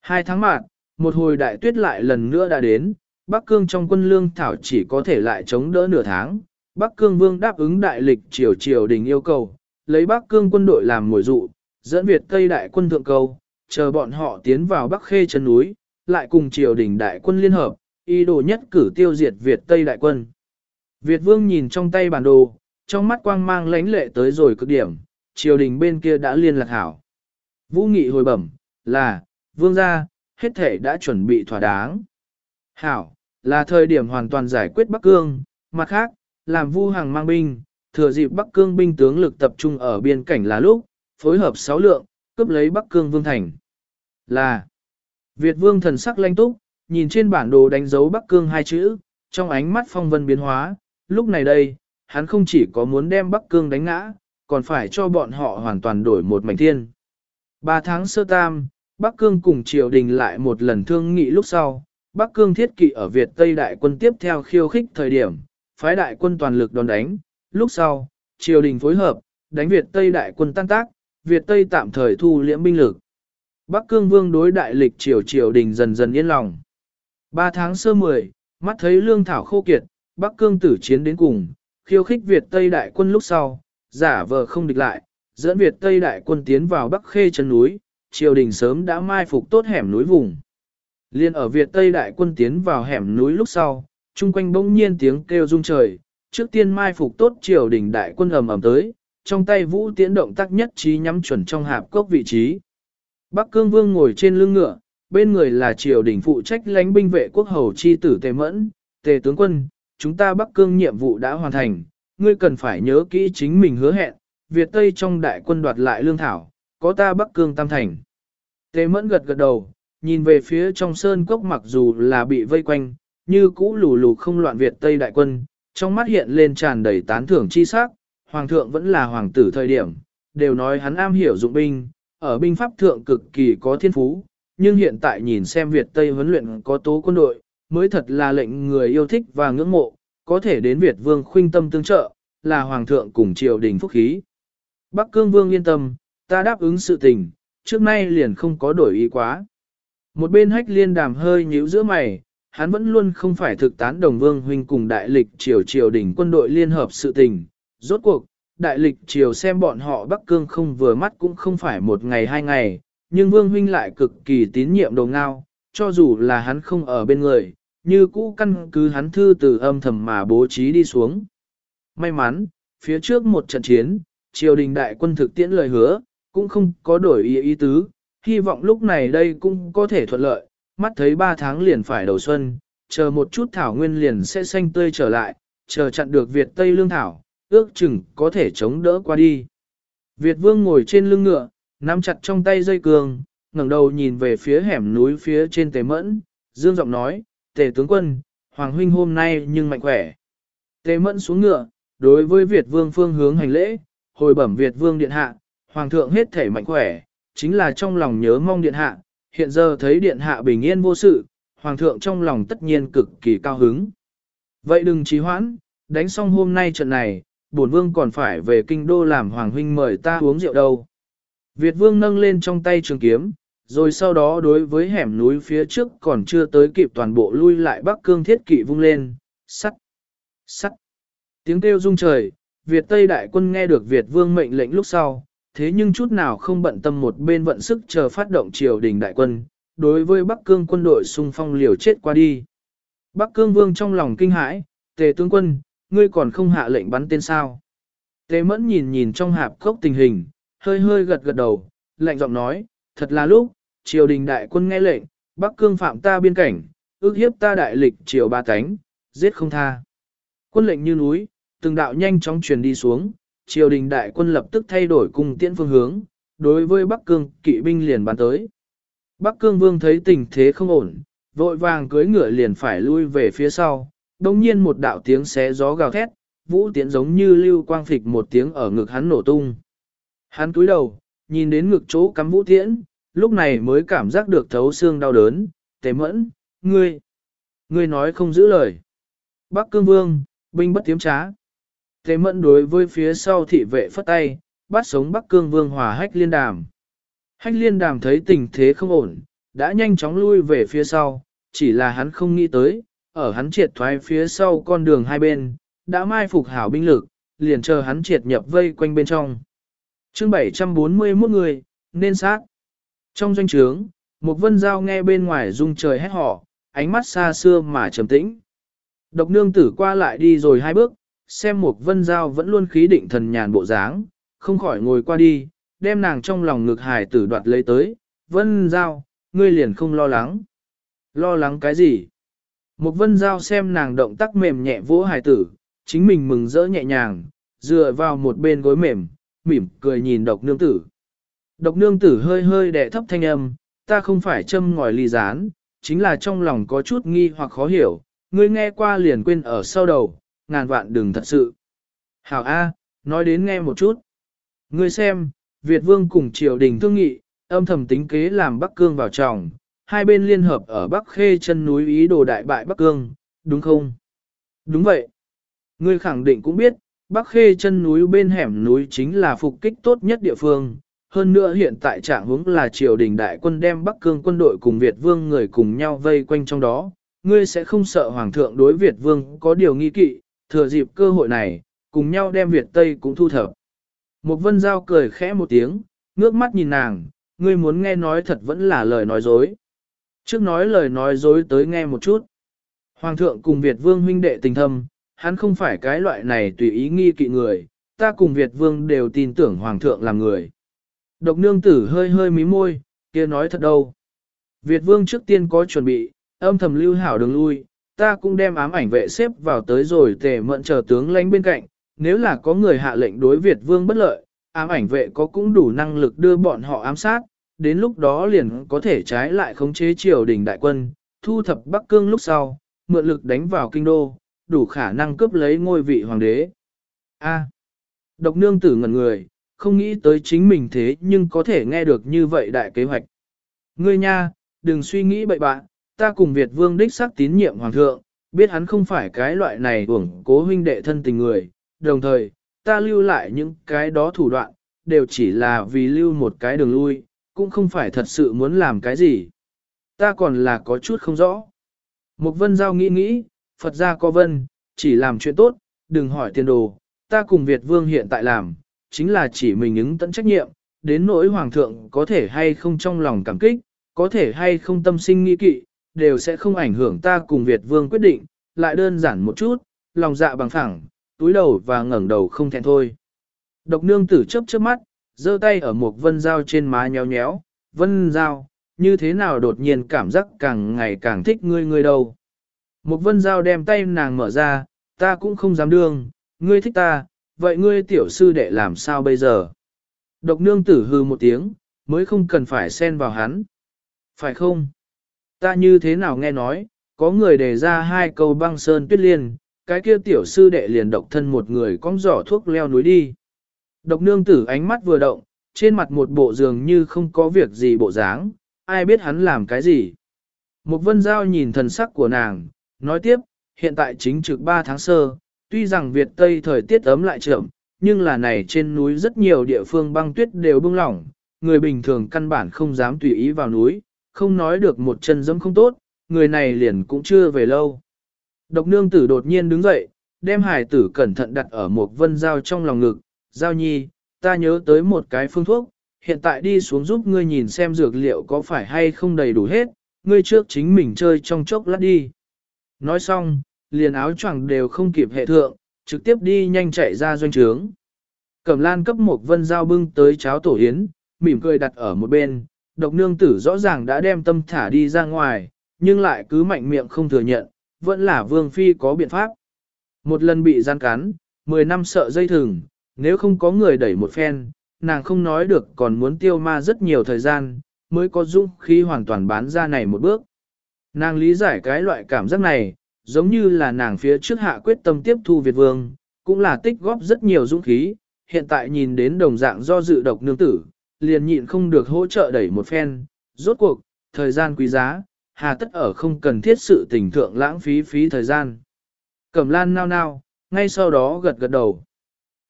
Hai tháng mạng, một hồi đại tuyết lại lần nữa đã đến, Bắc Cương trong quân lương thảo chỉ có thể lại chống đỡ nửa tháng. Bắc Cương Vương đáp ứng đại lịch triều triều đình yêu cầu, lấy Bắc Cương quân đội làm mồi dụ, dẫn Việt Tây đại quân thượng cầu, chờ bọn họ tiến vào Bắc Khê chân núi, lại cùng triều đình đại quân liên hợp, ý đồ nhất cử tiêu diệt Việt Tây đại quân. Việt Vương nhìn trong tay bản đồ, trong mắt quang mang lánh lệ tới rồi cực điểm, triều đình bên kia đã liên lạc hảo. Vũ nghị hồi bẩm, là, Vương gia, hết thể đã chuẩn bị thỏa đáng. Hảo, là thời điểm hoàn toàn giải quyết Bắc Cương, mặt khác, làm Vu Hàng mang binh, thừa dịp Bắc Cương binh tướng lực tập trung ở biên cảnh là lúc, phối hợp sáu lượng, cướp lấy Bắc Cương Vương Thành. Là, Việt Vương thần sắc lanh túc, nhìn trên bản đồ đánh dấu Bắc Cương hai chữ, trong ánh mắt phong vân biến hóa, lúc này đây, hắn không chỉ có muốn đem Bắc Cương đánh ngã, còn phải cho bọn họ hoàn toàn đổi một mảnh thiên. Ba tháng sơ tam, Bắc Cương cùng triều đình lại một lần thương nghị lúc sau, Bắc Cương thiết kỵ ở Việt Tây đại quân tiếp theo khiêu khích thời điểm, phái đại quân toàn lực đón đánh, lúc sau, triều đình phối hợp, đánh Việt Tây đại quân tan tác, Việt Tây tạm thời thu liễm binh lực. Bắc Cương vương đối đại lịch triều triều đình dần dần yên lòng. Ba tháng sơ mười, mắt thấy lương thảo khô kiệt, Bắc Cương tử chiến đến cùng, khiêu khích Việt Tây đại quân lúc sau, giả vờ không địch lại, dẫn Việt Tây đại quân tiến vào Bắc Khê chân núi, triều đình sớm đã mai phục tốt hẻm núi vùng. Liên ở Việt Tây đại quân tiến vào hẻm núi lúc sau, chung quanh bỗng nhiên tiếng kêu rung trời, trước tiên mai phục tốt triều đình đại quân ầm ầm tới, trong tay vũ tiễn động tác nhất trí nhắm chuẩn trong hạp cốc vị trí. Bắc Cương Vương ngồi trên lưng ngựa, bên người là triều đình phụ trách lãnh binh vệ quốc hầu chi tử Tề Mẫn, Tề tướng quân, chúng ta Bắc Cương nhiệm vụ đã hoàn thành, ngươi cần phải nhớ kỹ chính mình hứa hẹn, Việt Tây trong đại quân đoạt lại lương thảo, có ta Bắc Cương Tam Thành. Tề Mẫn gật gật đầu, nhìn về phía trong sơn cốc mặc dù là bị vây quanh, như cũ lù lù không loạn Việt Tây đại quân, trong mắt hiện lên tràn đầy tán thưởng chi sắc, hoàng thượng vẫn là hoàng tử thời điểm, đều nói hắn am hiểu dụng binh, ở binh pháp thượng cực kỳ có thiên phú, nhưng hiện tại nhìn xem Việt Tây huấn luyện có tố quân đội, mới thật là lệnh người yêu thích và ngưỡng mộ, có thể đến Việt Vương khuynh tâm tương trợ, là Hoàng thượng cùng triều đình phúc khí. Bắc Cương Vương yên tâm, ta đáp ứng sự tình, trước nay liền không có đổi ý quá. Một bên hách liên đàm hơi nhíu giữa mày, hắn vẫn luôn không phải thực tán đồng Vương huynh cùng đại lịch triều triều đỉnh quân đội liên hợp sự tình. Rốt cuộc, đại lịch triều xem bọn họ Bắc Cương không vừa mắt cũng không phải một ngày hai ngày, nhưng Vương huynh lại cực kỳ tín nhiệm đồ ngao, cho dù là hắn không ở bên người, như cũ căn cứ hắn thư từ âm thầm mà bố trí đi xuống. May mắn, phía trước một trận chiến, triều đình đại quân thực tiễn lời hứa, cũng không có đổi ý ý tứ, hy vọng lúc này đây cũng có thể thuận lợi, mắt thấy 3 tháng liền phải đầu xuân, chờ một chút thảo nguyên liền sẽ xanh tươi trở lại, chờ chặn được Việt Tây Lương Thảo, ước chừng có thể chống đỡ qua đi. Việt Vương ngồi trên lưng ngựa, nắm chặt trong tay dây cường, ngẩng đầu nhìn về phía hẻm núi phía trên Tề Mẫn, dương giọng nói, Tề tướng quân, Hoàng huynh hôm nay nhưng mạnh khỏe. Tề Mẫn xuống ngựa, đối với Việt Vương phương hướng hành lễ, hồi bẩm Việt Vương điện hạ, Hoàng thượng hết thể mạnh khỏe, chính là trong lòng nhớ mong điện hạ, hiện giờ thấy điện hạ bình yên vô sự, Hoàng thượng trong lòng tất nhiên cực kỳ cao hứng. Vậy đừng trì hoãn, đánh xong hôm nay trận này, bổn vương còn phải về kinh đô làm Hoàng huynh mời ta uống rượu đâu. Việt vương nâng lên trong tay trường kiếm, rồi sau đó đối với hẻm núi phía trước còn chưa tới kịp toàn bộ lui lại bắc cương thiết kỵ vung lên, sắt, sắt. Tiếng kêu rung trời, Việt Tây đại quân nghe được Việt vương mệnh lệnh lúc sau, thế nhưng chút nào không bận tâm một bên vận sức chờ phát động triều đình đại quân, đối với Bắc Cương quân đội xung phong liều chết qua đi. Bắc Cương vương trong lòng kinh hãi, tề tướng quân, ngươi còn không hạ lệnh bắn tên sao. Tề mẫn nhìn nhìn trong hạp cốc tình hình, hơi hơi gật gật đầu, lạnh giọng nói, thật là lúc, triều đình đại quân nghe lệnh, Bắc Cương phạm ta biên cảnh, ước hiếp ta đại lịch triều ba cánh, giết không tha. Quân lệnh như núi, từng đạo nhanh chóng truyền đi xuống, triều đình đại quân lập tức thay đổi cùng tiễn phương hướng, đối với Bắc Cương kỵ binh liền bắn tới. Bắc Cương Vương thấy tình thế không ổn, vội vàng cưới ngựa liền phải lui về phía sau, đồng nhiên một đạo tiếng xé gió gào thét, vũ tiễn giống như lưu quang phịch một tiếng ở ngực hắn nổ tung. Hắn cúi đầu, nhìn đến ngực chỗ cắm vũ tiễn, lúc này mới cảm giác được thấu xương đau đớn, tế mẫn, ngươi, ngươi nói không giữ lời. Bắc Cương Vương, binh bất tiếm trá thế mẫn đối với phía sau thị vệ phất tay, bắt sống Bắc Cương Vương hòa hách liên đàm. Hách liên đàm thấy tình thế không ổn, đã nhanh chóng lui về phía sau, chỉ là hắn không nghĩ tới, ở hắn triệt thoái phía sau con đường hai bên, đã mai phục hảo binh lực, liền chờ hắn triệt nhập vây quanh bên trong. chương 741 người, nên sát. Trong doanh trướng, một vân giao nghe bên ngoài rung trời hét họ, ánh mắt xa xưa mà trầm tĩnh. Độc nương tử qua lại đi rồi hai bước, xem một vân giao vẫn luôn khí định thần nhàn bộ dáng, không khỏi ngồi qua đi, đem nàng trong lòng ngực hài tử đoạt lấy tới, vân giao, ngươi liền không lo lắng. Lo lắng cái gì? Một vân giao xem nàng động tác mềm nhẹ vỗ hài tử, chính mình mừng rỡ nhẹ nhàng, dựa vào một bên gối mềm, mỉm cười nhìn độc nương tử. Độc nương tử hơi hơi đẻ thấp thanh âm, ta không phải châm ngòi ly rán, chính là trong lòng có chút nghi hoặc khó hiểu, ngươi nghe qua liền quên ở sau đầu, ngàn vạn đừng thật sự. Hảo A, nói đến nghe một chút. Ngươi xem, Việt Vương cùng triều đình thương nghị, âm thầm tính kế làm Bắc Cương vào trọng, hai bên liên hợp ở Bắc Khê chân núi ý đồ đại bại Bắc Cương, đúng không? Đúng vậy. Ngươi khẳng định cũng biết, Bắc Khê chân núi bên hẻm núi chính là phục kích tốt nhất địa phương. Hơn nữa hiện tại trạng hướng là triều đình đại quân đem Bắc Cương quân đội cùng Việt Vương người cùng nhau vây quanh trong đó. Ngươi sẽ không sợ Hoàng thượng đối Việt Vương có điều nghi kỵ, thừa dịp cơ hội này, cùng nhau đem Việt Tây cũng thu thập. Một vân giao cười khẽ một tiếng, ngước mắt nhìn nàng, ngươi muốn nghe nói thật vẫn là lời nói dối. Trước nói lời nói dối tới nghe một chút. Hoàng thượng cùng Việt vương huynh đệ tình thâm, hắn không phải cái loại này tùy ý nghi kỵ người, ta cùng Việt vương đều tin tưởng Hoàng thượng là người. Độc nương tử hơi hơi mí môi, kia nói thật đâu. Việt vương trước tiên có chuẩn bị, âm thầm lưu hảo đường lui, ta cũng đem ám ảnh vệ xếp vào tới rồi tề mận chờ tướng lãnh bên cạnh, nếu là có người hạ lệnh đối Việt vương bất lợi, ám ảnh vệ có cũng đủ năng lực đưa bọn họ ám sát, đến lúc đó liền có thể trái lại khống chế triều đình đại quân, thu thập Bắc Cương lúc sau, mượn lực đánh vào kinh đô, đủ khả năng cướp lấy ngôi vị hoàng đế. A. độc nương tử ngẩn người, không nghĩ tới chính mình thế nhưng có thể nghe được như vậy đại kế hoạch. Ngươi nha, đừng suy nghĩ bậy bạn, ta cùng Việt vương đích xác tín nhiệm hoàng thượng, biết hắn không phải cái loại này uổng cố huynh đệ thân tình người, đồng thời, ta lưu lại những cái đó thủ đoạn, đều chỉ là vì lưu một cái đường lui, cũng không phải thật sự muốn làm cái gì. Ta còn là có chút không rõ. Mục vân giao nghĩ nghĩ, Phật gia có vân, chỉ làm chuyện tốt, đừng hỏi tiền đồ, ta cùng Việt vương hiện tại làm, chính là chỉ mình ứng tận trách nhiệm, đến nỗi hoàng thượng có thể hay không trong lòng cảm kích, có thể hay không tâm sinh nghi kỵ, đều sẽ không ảnh hưởng ta cùng Việt vương quyết định, lại đơn giản một chút, lòng dạ bằng phẳng, túi đầu và ngẩng đầu không thẹn thôi. Độc nương tử chớp chớp mắt, giơ tay ở một vân dao trên má nhéo nhéo, vân dao, như thế nào đột nhiên cảm giác càng ngày càng thích ngươi ngươi đâu. Một vân dao đem tay nàng mở ra, ta cũng không dám đương, ngươi thích ta, vậy ngươi tiểu sư đệ làm sao bây giờ? Độc nương tử hư một tiếng, mới không cần phải xen vào hắn. Phải không? Ta như thế nào nghe nói, có người đề ra hai câu băng sơn tuyết liên, cái kia tiểu sư đệ liền độc thân một người cong giỏ thuốc leo núi đi. Độc nương tử ánh mắt vừa động, trên mặt một bộ dường như không có việc gì bộ dáng, ai biết hắn làm cái gì. Một vân giao nhìn thần sắc của nàng, nói tiếp, hiện tại chính trực 3 tháng sơ, tuy rằng Việt Tây thời tiết ấm lại chậm, nhưng là này trên núi rất nhiều địa phương băng tuyết đều bưng lỏng, người bình thường căn bản không dám tùy ý vào núi, không nói được một chân dẫm không tốt, người này liền cũng chưa về lâu. Độc nương tử đột nhiên đứng dậy, đem hải tử cẩn thận đặt ở một vân dao trong lòng ngực, giao nhi, ta nhớ tới một cái phương thuốc, hiện tại đi xuống giúp ngươi nhìn xem dược liệu có phải hay không đầy đủ hết, ngươi trước chính mình chơi trong chốc lát đi. Nói xong, liền áo choàng đều không kịp hệ thượng, trực tiếp đi nhanh chạy ra doanh trướng. Cẩm lan cấp một vân dao bưng tới cháo tổ yến, mỉm cười đặt ở một bên, độc nương tử rõ ràng đã đem tâm thả đi ra ngoài, nhưng lại cứ mạnh miệng không thừa nhận, vẫn là vương phi có biện pháp. Một lần bị gian cắn, 10 năm sợ dây thừng, nếu không có người đẩy một phen, nàng không nói được còn muốn tiêu ma rất nhiều thời gian, mới có dũng khí hoàn toàn bán ra này một bước. Nàng lý giải cái loại cảm giác này, giống như là nàng phía trước hạ quyết tâm tiếp thu Việt Vương, cũng là tích góp rất nhiều dũng khí, hiện tại nhìn đến đồng dạng do dự độc nương tử, liền nhịn không được hỗ trợ đẩy một phen, rốt cuộc, thời gian quý giá, hà tất ở không cần thiết sự tình thượng lãng phí phí thời gian. Cẩm lan nao nao, ngay sau đó gật gật đầu.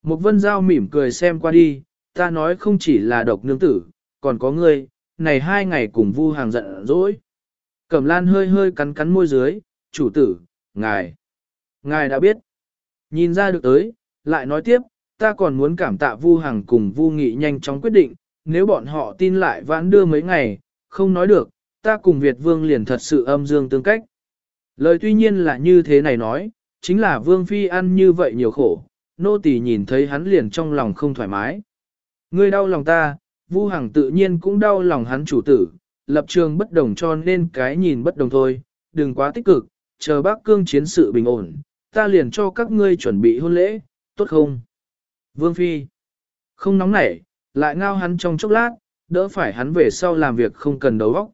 Một vân giao mỉm cười xem qua đi, ta nói không chỉ là độc nương tử, còn có ngươi, này hai ngày cùng vu hàng giận dỗi. Cẩm lan hơi hơi cắn cắn môi dưới, chủ tử, ngài, ngài đã biết. Nhìn ra được tới, lại nói tiếp, ta còn muốn cảm tạ vu hàng cùng vu nghị nhanh chóng quyết định, nếu bọn họ tin lại vãn đưa mấy ngày, không nói được, ta cùng Việt vương liền thật sự âm dương tương cách. Lời tuy nhiên là như thế này nói, chính là vương phi ăn như vậy nhiều khổ, nô tỳ nhìn thấy hắn liền trong lòng không thoải mái. Ngươi đau lòng ta, Vu Hằng tự nhiên cũng đau lòng hắn chủ tử, lập trường bất đồng cho nên cái nhìn bất đồng thôi, đừng quá tích cực, chờ bác cương chiến sự bình ổn, ta liền cho các ngươi chuẩn bị hôn lễ, tốt không? Vương Phi, không nóng nảy, lại ngao hắn trong chốc lát, đỡ phải hắn về sau làm việc không cần đấu vóc.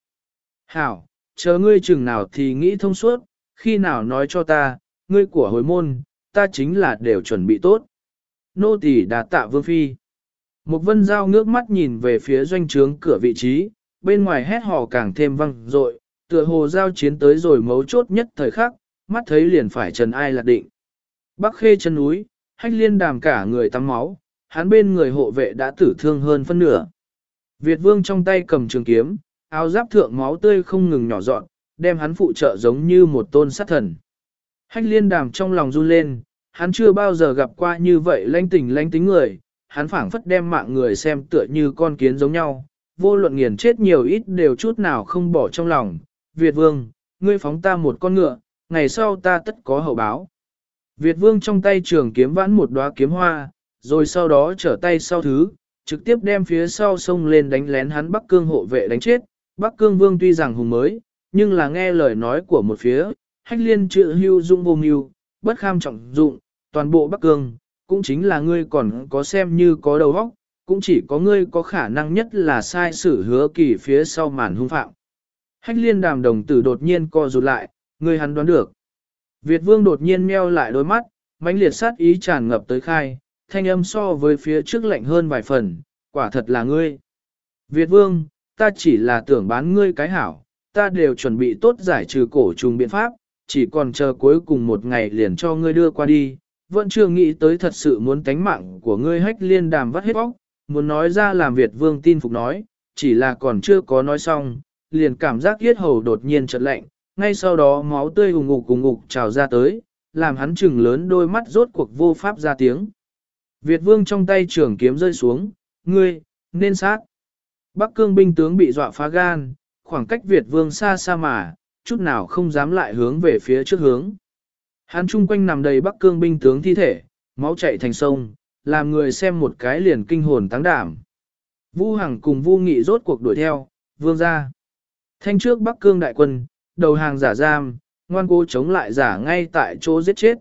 Hảo, chờ ngươi chừng nào thì nghĩ thông suốt, khi nào nói cho ta, ngươi của hồi môn, ta chính là đều chuẩn bị tốt. Nô tỳ đã tạ Vương Phi. Một vân giao ngước mắt nhìn về phía doanh trướng cửa vị trí, bên ngoài hét hò càng thêm văng dội, tựa hồ giao chiến tới rồi mấu chốt nhất thời khắc, mắt thấy liền phải trần ai lạc định. Bắc khê chân núi, hách liên đàm cả người tắm máu, hắn bên người hộ vệ đã tử thương hơn phân nửa. Việt vương trong tay cầm trường kiếm, áo giáp thượng máu tươi không ngừng nhỏ dọn, đem hắn phụ trợ giống như một tôn sát thần. Hách liên đàm trong lòng run lên, hắn chưa bao giờ gặp qua như vậy lanh tình lanh tính người, hắn phảng phất đem mạng người xem tựa như con kiến giống nhau, vô luận nghiền chết nhiều ít đều chút nào không bỏ trong lòng. Việt vương, ngươi phóng ta một con ngựa, ngày sau ta tất có hậu báo. Việt vương trong tay trường kiếm vãn một đóa kiếm hoa, rồi sau đó trở tay sau thứ, trực tiếp đem phía sau sông lên đánh lén hắn Bắc Cương hộ vệ đánh chết. Bắc Cương vương tuy rằng hùng mới, nhưng là nghe lời nói của một phía, hách liên chữ hưu dung vô mưu, bất kham trọng dụng, toàn bộ Bắc Cương, cũng chính là ngươi còn có xem như có đầu óc, cũng chỉ có ngươi có khả năng nhất là sai sử hứa kỳ phía sau màn hung phạm. Hách liên đàm đồng tử đột nhiên co rụt lại, ngươi hắn đoán được. Việt vương đột nhiên meo lại đôi mắt, mãnh liệt sát ý tràn ngập tới khai, thanh âm so với phía trước lạnh hơn vài phần, quả thật là ngươi. Việt vương, ta chỉ là tưởng bán ngươi cái hảo, ta đều chuẩn bị tốt giải trừ cổ trùng biện pháp, chỉ còn chờ cuối cùng một ngày liền cho ngươi đưa qua đi, vẫn chưa nghĩ tới thật sự muốn tánh mạng của ngươi hách liên đàm vắt hết bóc, muốn nói ra làm Việt vương tin phục nói, chỉ là còn chưa có nói xong, liền cảm giác yết hầu đột nhiên chợt lạnh, ngay sau đó máu tươi hùng ngục cùng ngục trào ra tới, làm hắn chừng lớn đôi mắt rốt cuộc vô pháp ra tiếng. Việt vương trong tay trường kiếm rơi xuống, ngươi, nên sát. Bắc cương binh tướng bị dọa phá gan, khoảng cách Việt vương xa xa mà, chút nào không dám lại hướng về phía trước hướng. Hắn chung quanh nằm đầy bắc cương binh tướng thi thể, máu chảy thành sông, làm người xem một cái liền kinh hồn táng đảm. Vu Hằng cùng Vu Nghị rốt cuộc đuổi theo, vương ra. Thanh trước bắc cương đại quân, đầu hàng giả giam, ngoan cố chống lại giả ngay tại chỗ giết chết.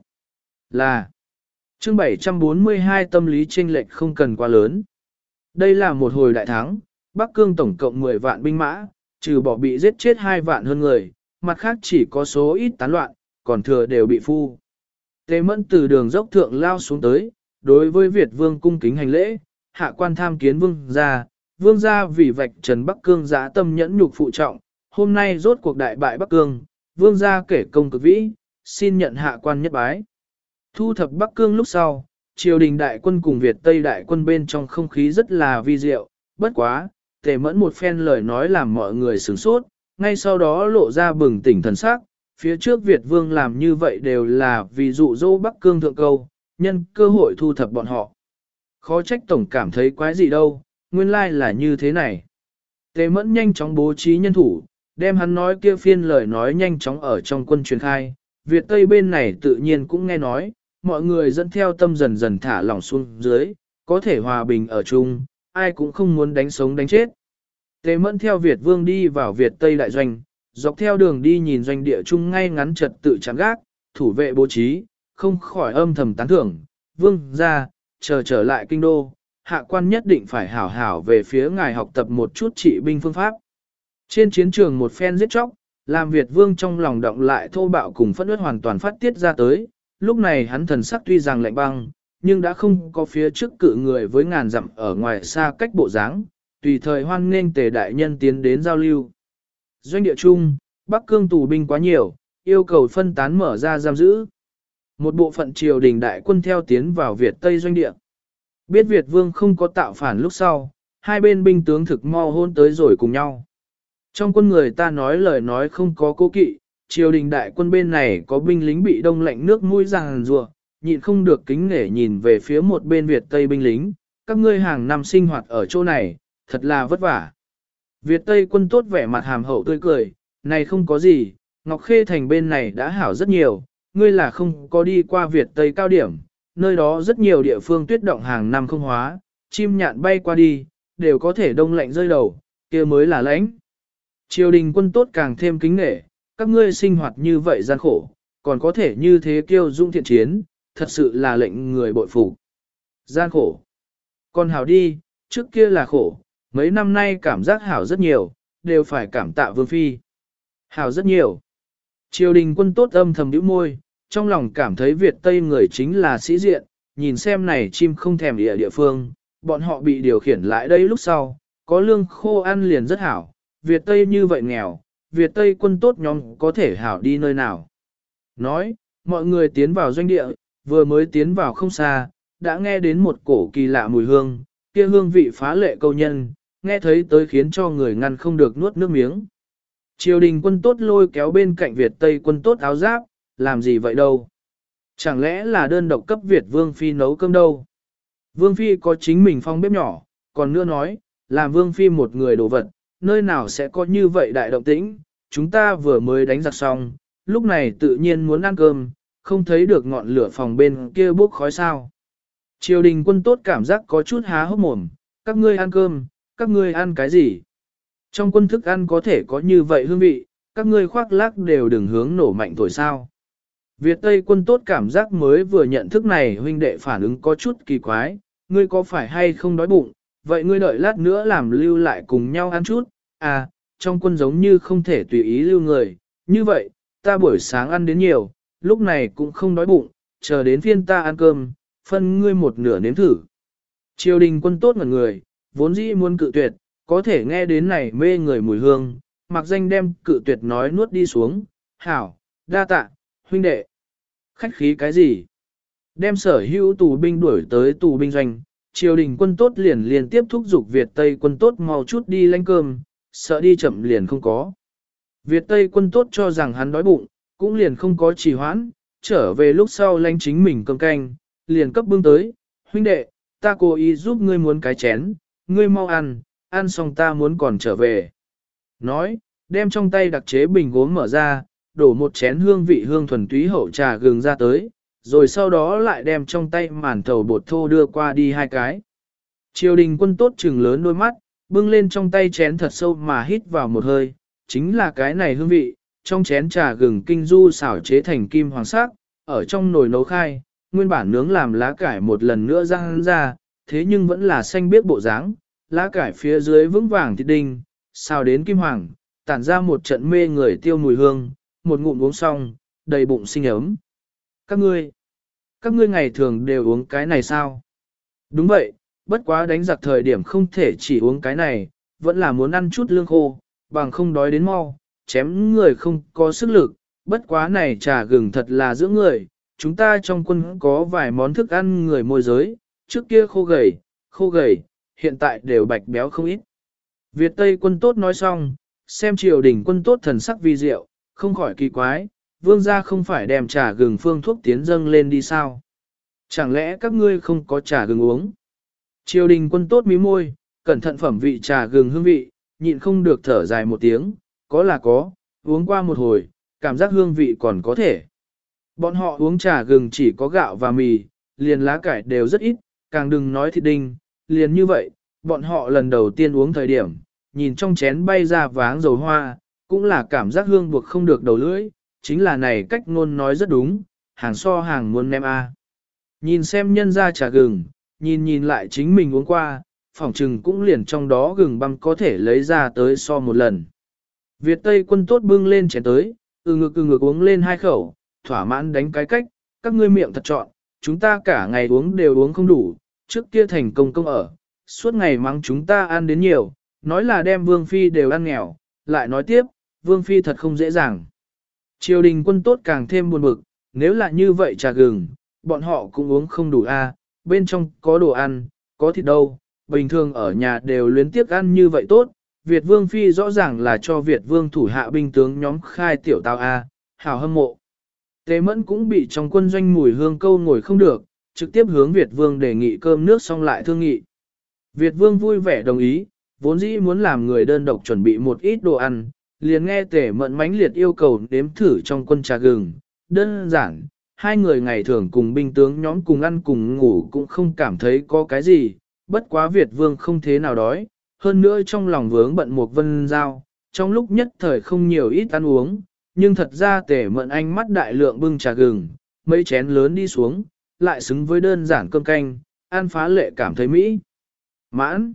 Là chương 742 tâm lý chênh lệch không cần quá lớn. Đây là một hồi đại thắng, Bắc Cương tổng cộng 10 vạn binh mã, trừ bỏ bị giết chết 2 vạn hơn người, mặt khác chỉ có số ít tán loạn, còn thừa đều bị phu. Tề mẫn từ đường dốc thượng lao xuống tới, đối với Việt vương cung kính hành lễ, hạ quan tham kiến vương gia, vương gia vì vạch trần Bắc Cương giá tâm nhẫn nhục phụ trọng, hôm nay rốt cuộc đại bại Bắc Cương, vương gia kể công cực vĩ, xin nhận hạ quan nhất bái. Thu thập Bắc Cương lúc sau, triều đình đại quân cùng Việt Tây đại quân bên trong không khí rất là vi diệu, bất quá, tề mẫn một phen lời nói làm mọi người sửng sốt, ngay sau đó lộ ra bừng tỉnh thần sắc, phía trước Việt Vương làm như vậy đều là vì dụ dỗ Bắc Cương thượng câu, nhân cơ hội thu thập bọn họ. Khó trách tổng cảm thấy quái gì đâu, nguyên lai là như thế này. Tề mẫn nhanh chóng bố trí nhân thủ, đem hắn nói kia phiên lời nói nhanh chóng ở trong quân truyền khai, Việt Tây bên này tự nhiên cũng nghe nói, mọi người dẫn theo tâm dần dần thả lỏng xuống dưới, có thể hòa bình ở chung, ai cũng không muốn đánh sống đánh chết. Tề mẫn theo Việt Vương đi vào Việt Tây Đại Doanh, dọc theo đường đi nhìn doanh địa chung ngay ngắn trật tự chắn gác, thủ vệ bố trí, không khỏi âm thầm tán thưởng, Vương ra, chờ trở lại kinh đô, hạ quan nhất định phải hảo hảo về phía ngài học tập một chút trị binh phương pháp. Trên chiến trường một phen giết chóc, làm Việt Vương trong lòng động lại thô bạo cùng phẫn uất hoàn toàn phát tiết ra tới, lúc này hắn thần sắc tuy rằng lạnh băng, nhưng đã không có phía trước cự người với ngàn dặm ở ngoài xa cách bộ dáng, tùy thời hoan nghênh tề đại nhân tiến đến giao lưu. Doanh địa chung, Bắc Cương tù binh quá nhiều, yêu cầu phân tán mở ra giam giữ. Một bộ phận triều đình đại quân theo tiến vào Việt Tây doanh địa. Biết Việt Vương không có tạo phản lúc sau, hai bên binh tướng thực mo hôn tới rồi cùng nhau. Trong quân người ta nói lời nói không có cố kỵ, triều đình đại quân bên này có binh lính bị đông lạnh nước mũi ràng rùa, nhịn không được kính nể nhìn về phía một bên Việt Tây binh lính, các ngươi hàng năm sinh hoạt ở chỗ này, thật là vất vả. Việt Tây quân tốt vẻ mặt hàm hậu tươi cười, này không có gì, Ngọc Khê thành bên này đã hảo rất nhiều, ngươi là không có đi qua Việt Tây cao điểm, nơi đó rất nhiều địa phương tuyết động hàng năm không hóa, chim nhạn bay qua đi, đều có thể đông lạnh rơi đầu, kia mới là lãnh. Triều đình quân tốt càng thêm kính nể, các ngươi sinh hoạt như vậy gian khổ, còn có thể như thế kiêu dung thiện chiến, thật sự là lệnh người bội phục. Gian khổ. Còn hảo đi, trước kia là khổ, mấy năm nay cảm giác hảo rất nhiều, đều phải cảm tạ vương phi. Hảo rất nhiều. Triều đình quân tốt âm thầm nhíu môi, trong lòng cảm thấy Việt Tây người chính là sĩ diện, nhìn xem này chim không thèm địa địa phương, bọn họ bị điều khiển lại đây lúc sau, có lương khô ăn liền rất hảo, Việt Tây như vậy nghèo, Việt Tây quân tốt nhóm có thể hảo đi nơi nào. Nói, mọi người tiến vào doanh địa, vừa mới tiến vào không xa, đã nghe đến một cổ kỳ lạ mùi hương, kia hương vị phá lệ câu nhân, nghe thấy tới khiến cho người ngăn không được nuốt nước miếng. Triều đình quân tốt lôi kéo bên cạnh Việt Tây quân tốt áo giáp, làm gì vậy đâu? Chẳng lẽ là đơn độc cấp Việt Vương Phi nấu cơm đâu? Vương Phi có chính mình phong bếp nhỏ, còn nữa nói, làm Vương Phi một người đồ vật, nơi nào sẽ có như vậy đại động tĩnh? Chúng ta vừa mới đánh giặc xong, lúc này tự nhiên muốn ăn cơm, không thấy được ngọn lửa phòng bên kia bốc khói sao. Triều đình quân tốt cảm giác có chút há hốc mồm, các ngươi ăn cơm, các ngươi ăn cái gì? Trong quân thức ăn có thể có như vậy hương vị, các ngươi khoác lác đều đừng hướng nổ mạnh tuổi sao. Việt Tây quân tốt cảm giác mới vừa nhận thức này huynh đệ phản ứng có chút kỳ quái, ngươi có phải hay không đói bụng, vậy ngươi đợi lát nữa làm lưu lại cùng nhau ăn chút, à, trong quân giống như không thể tùy ý lưu người, như vậy, ta buổi sáng ăn đến nhiều, lúc này cũng không đói bụng, chờ đến phiên ta ăn cơm, phân ngươi một nửa nếm thử. Triều đình quân tốt ngần người, vốn dĩ muốn cự tuyệt, có thể nghe đến này mê người mùi hương, mặc danh đem cự tuyệt nói nuốt đi xuống, hảo, đa tạ, huynh đệ. Khách khí cái gì? Đem sở hữu tù binh đuổi tới tù binh doanh, triều đình quân tốt liền liên tiếp thúc giục Việt Tây quân tốt mau chút đi lanh cơm, sợ đi chậm liền không có. Việt Tây quân tốt cho rằng hắn đói bụng, cũng liền không có trì hoãn, trở về lúc sau lanh chính mình cơm canh, liền cấp bưng tới, huynh đệ, ta cố ý giúp ngươi muốn cái chén, ngươi mau ăn, ăn xong ta muốn còn trở về. Nói, đem trong tay đặc chế bình gốm mở ra, đổ một chén hương vị hương thuần túy hậu trà gừng ra tới, rồi sau đó lại đem trong tay màn thầu bột thô đưa qua đi hai cái. Triều đình quân tốt trừng lớn đôi mắt, bưng lên trong tay chén thật sâu mà hít vào một hơi, chính là cái này hương vị, trong chén trà gừng kinh du xảo chế thành kim hoàng sắc, ở trong nồi nấu khai, nguyên bản nướng làm lá cải một lần nữa răng ra, thế nhưng vẫn là xanh biếc bộ dáng, lá cải phía dưới vững vàng thịt đinh, xào đến kim hoàng, tản ra một trận mê người tiêu mùi hương, một ngụm uống xong, đầy bụng sinh ấm. Các ngươi, các ngươi ngày thường đều uống cái này sao? Đúng vậy, bất quá đánh giặc thời điểm không thể chỉ uống cái này, vẫn là muốn ăn chút lương khô, bằng không đói đến mau, chém người không có sức lực, bất quá này trà gừng thật là giữa người, chúng ta trong quân có vài món thức ăn người môi giới, trước kia khô gầy, khô gầy, hiện tại đều bạch béo không ít. Việt Tây quân tốt nói xong, xem triều đình quân tốt thần sắc vi diệu, không khỏi kỳ quái, vương gia không phải đem trà gừng phương thuốc tiến dâng lên đi sao? Chẳng lẽ các ngươi không có trà gừng uống? Triều đình quân tốt mí môi, cẩn thận phẩm vị trà gừng hương vị, nhịn không được thở dài một tiếng, có là có, uống qua một hồi, cảm giác hương vị còn có thể. Bọn họ uống trà gừng chỉ có gạo và mì, liền lá cải đều rất ít, càng đừng nói thịt đinh, liền như vậy, bọn họ lần đầu tiên uống thời điểm, nhìn trong chén bay ra váng dầu hoa, cũng là cảm giác hương buộc không được đầu lưỡi, chính là này cách ngôn nói rất đúng, hàng so hàng muốn nem a. Nhìn xem nhân ra trà gừng, nhìn nhìn lại chính mình uống qua, phỏng trừng cũng liền trong đó gừng băm có thể lấy ra tới so một lần. Việt Tây quân tốt bưng lên chén tới, ừ ngực ừ ngực uống lên hai khẩu, thỏa mãn đánh cái cách, các ngươi miệng thật trọn, chúng ta cả ngày uống đều uống không đủ, trước kia thành công công ở, suốt ngày mắng chúng ta ăn đến nhiều, nói là đem Vương Phi đều ăn nghèo, lại nói tiếp, Vương Phi thật không dễ dàng. Triều đình quân tốt càng thêm buồn bực, nếu là như vậy trà gừng, bọn họ cũng uống không đủ a, bên trong có đồ ăn, có thịt đâu, bình thường ở nhà đều luyến tiếc ăn như vậy tốt, Việt Vương Phi rõ ràng là cho Việt Vương thủ hạ binh tướng nhóm khai tiểu tao a, hào hâm mộ. tế mẫn cũng bị trong quân doanh mùi hương câu ngồi không được, trực tiếp hướng Việt Vương đề nghị cơm nước xong lại thương nghị. Việt Vương vui vẻ đồng ý, vốn dĩ muốn làm người đơn độc chuẩn bị một ít đồ ăn, liền nghe tể mẫn mãnh liệt yêu cầu nếm thử trong quân trà gừng. Đơn giản, hai người ngày thường cùng binh tướng nhóm cùng ăn cùng ngủ cũng không cảm thấy có cái gì, bất quá Việt Vương không thế nào đói, hơn nữa trong lòng vướng bận một vân giao, trong lúc nhất thời không nhiều ít ăn uống, nhưng thật ra tể mận anh mắt đại lượng bưng trà gừng, mấy chén lớn đi xuống, lại xứng với đơn giản cơm canh, ăn phá lệ cảm thấy mỹ. Mãn!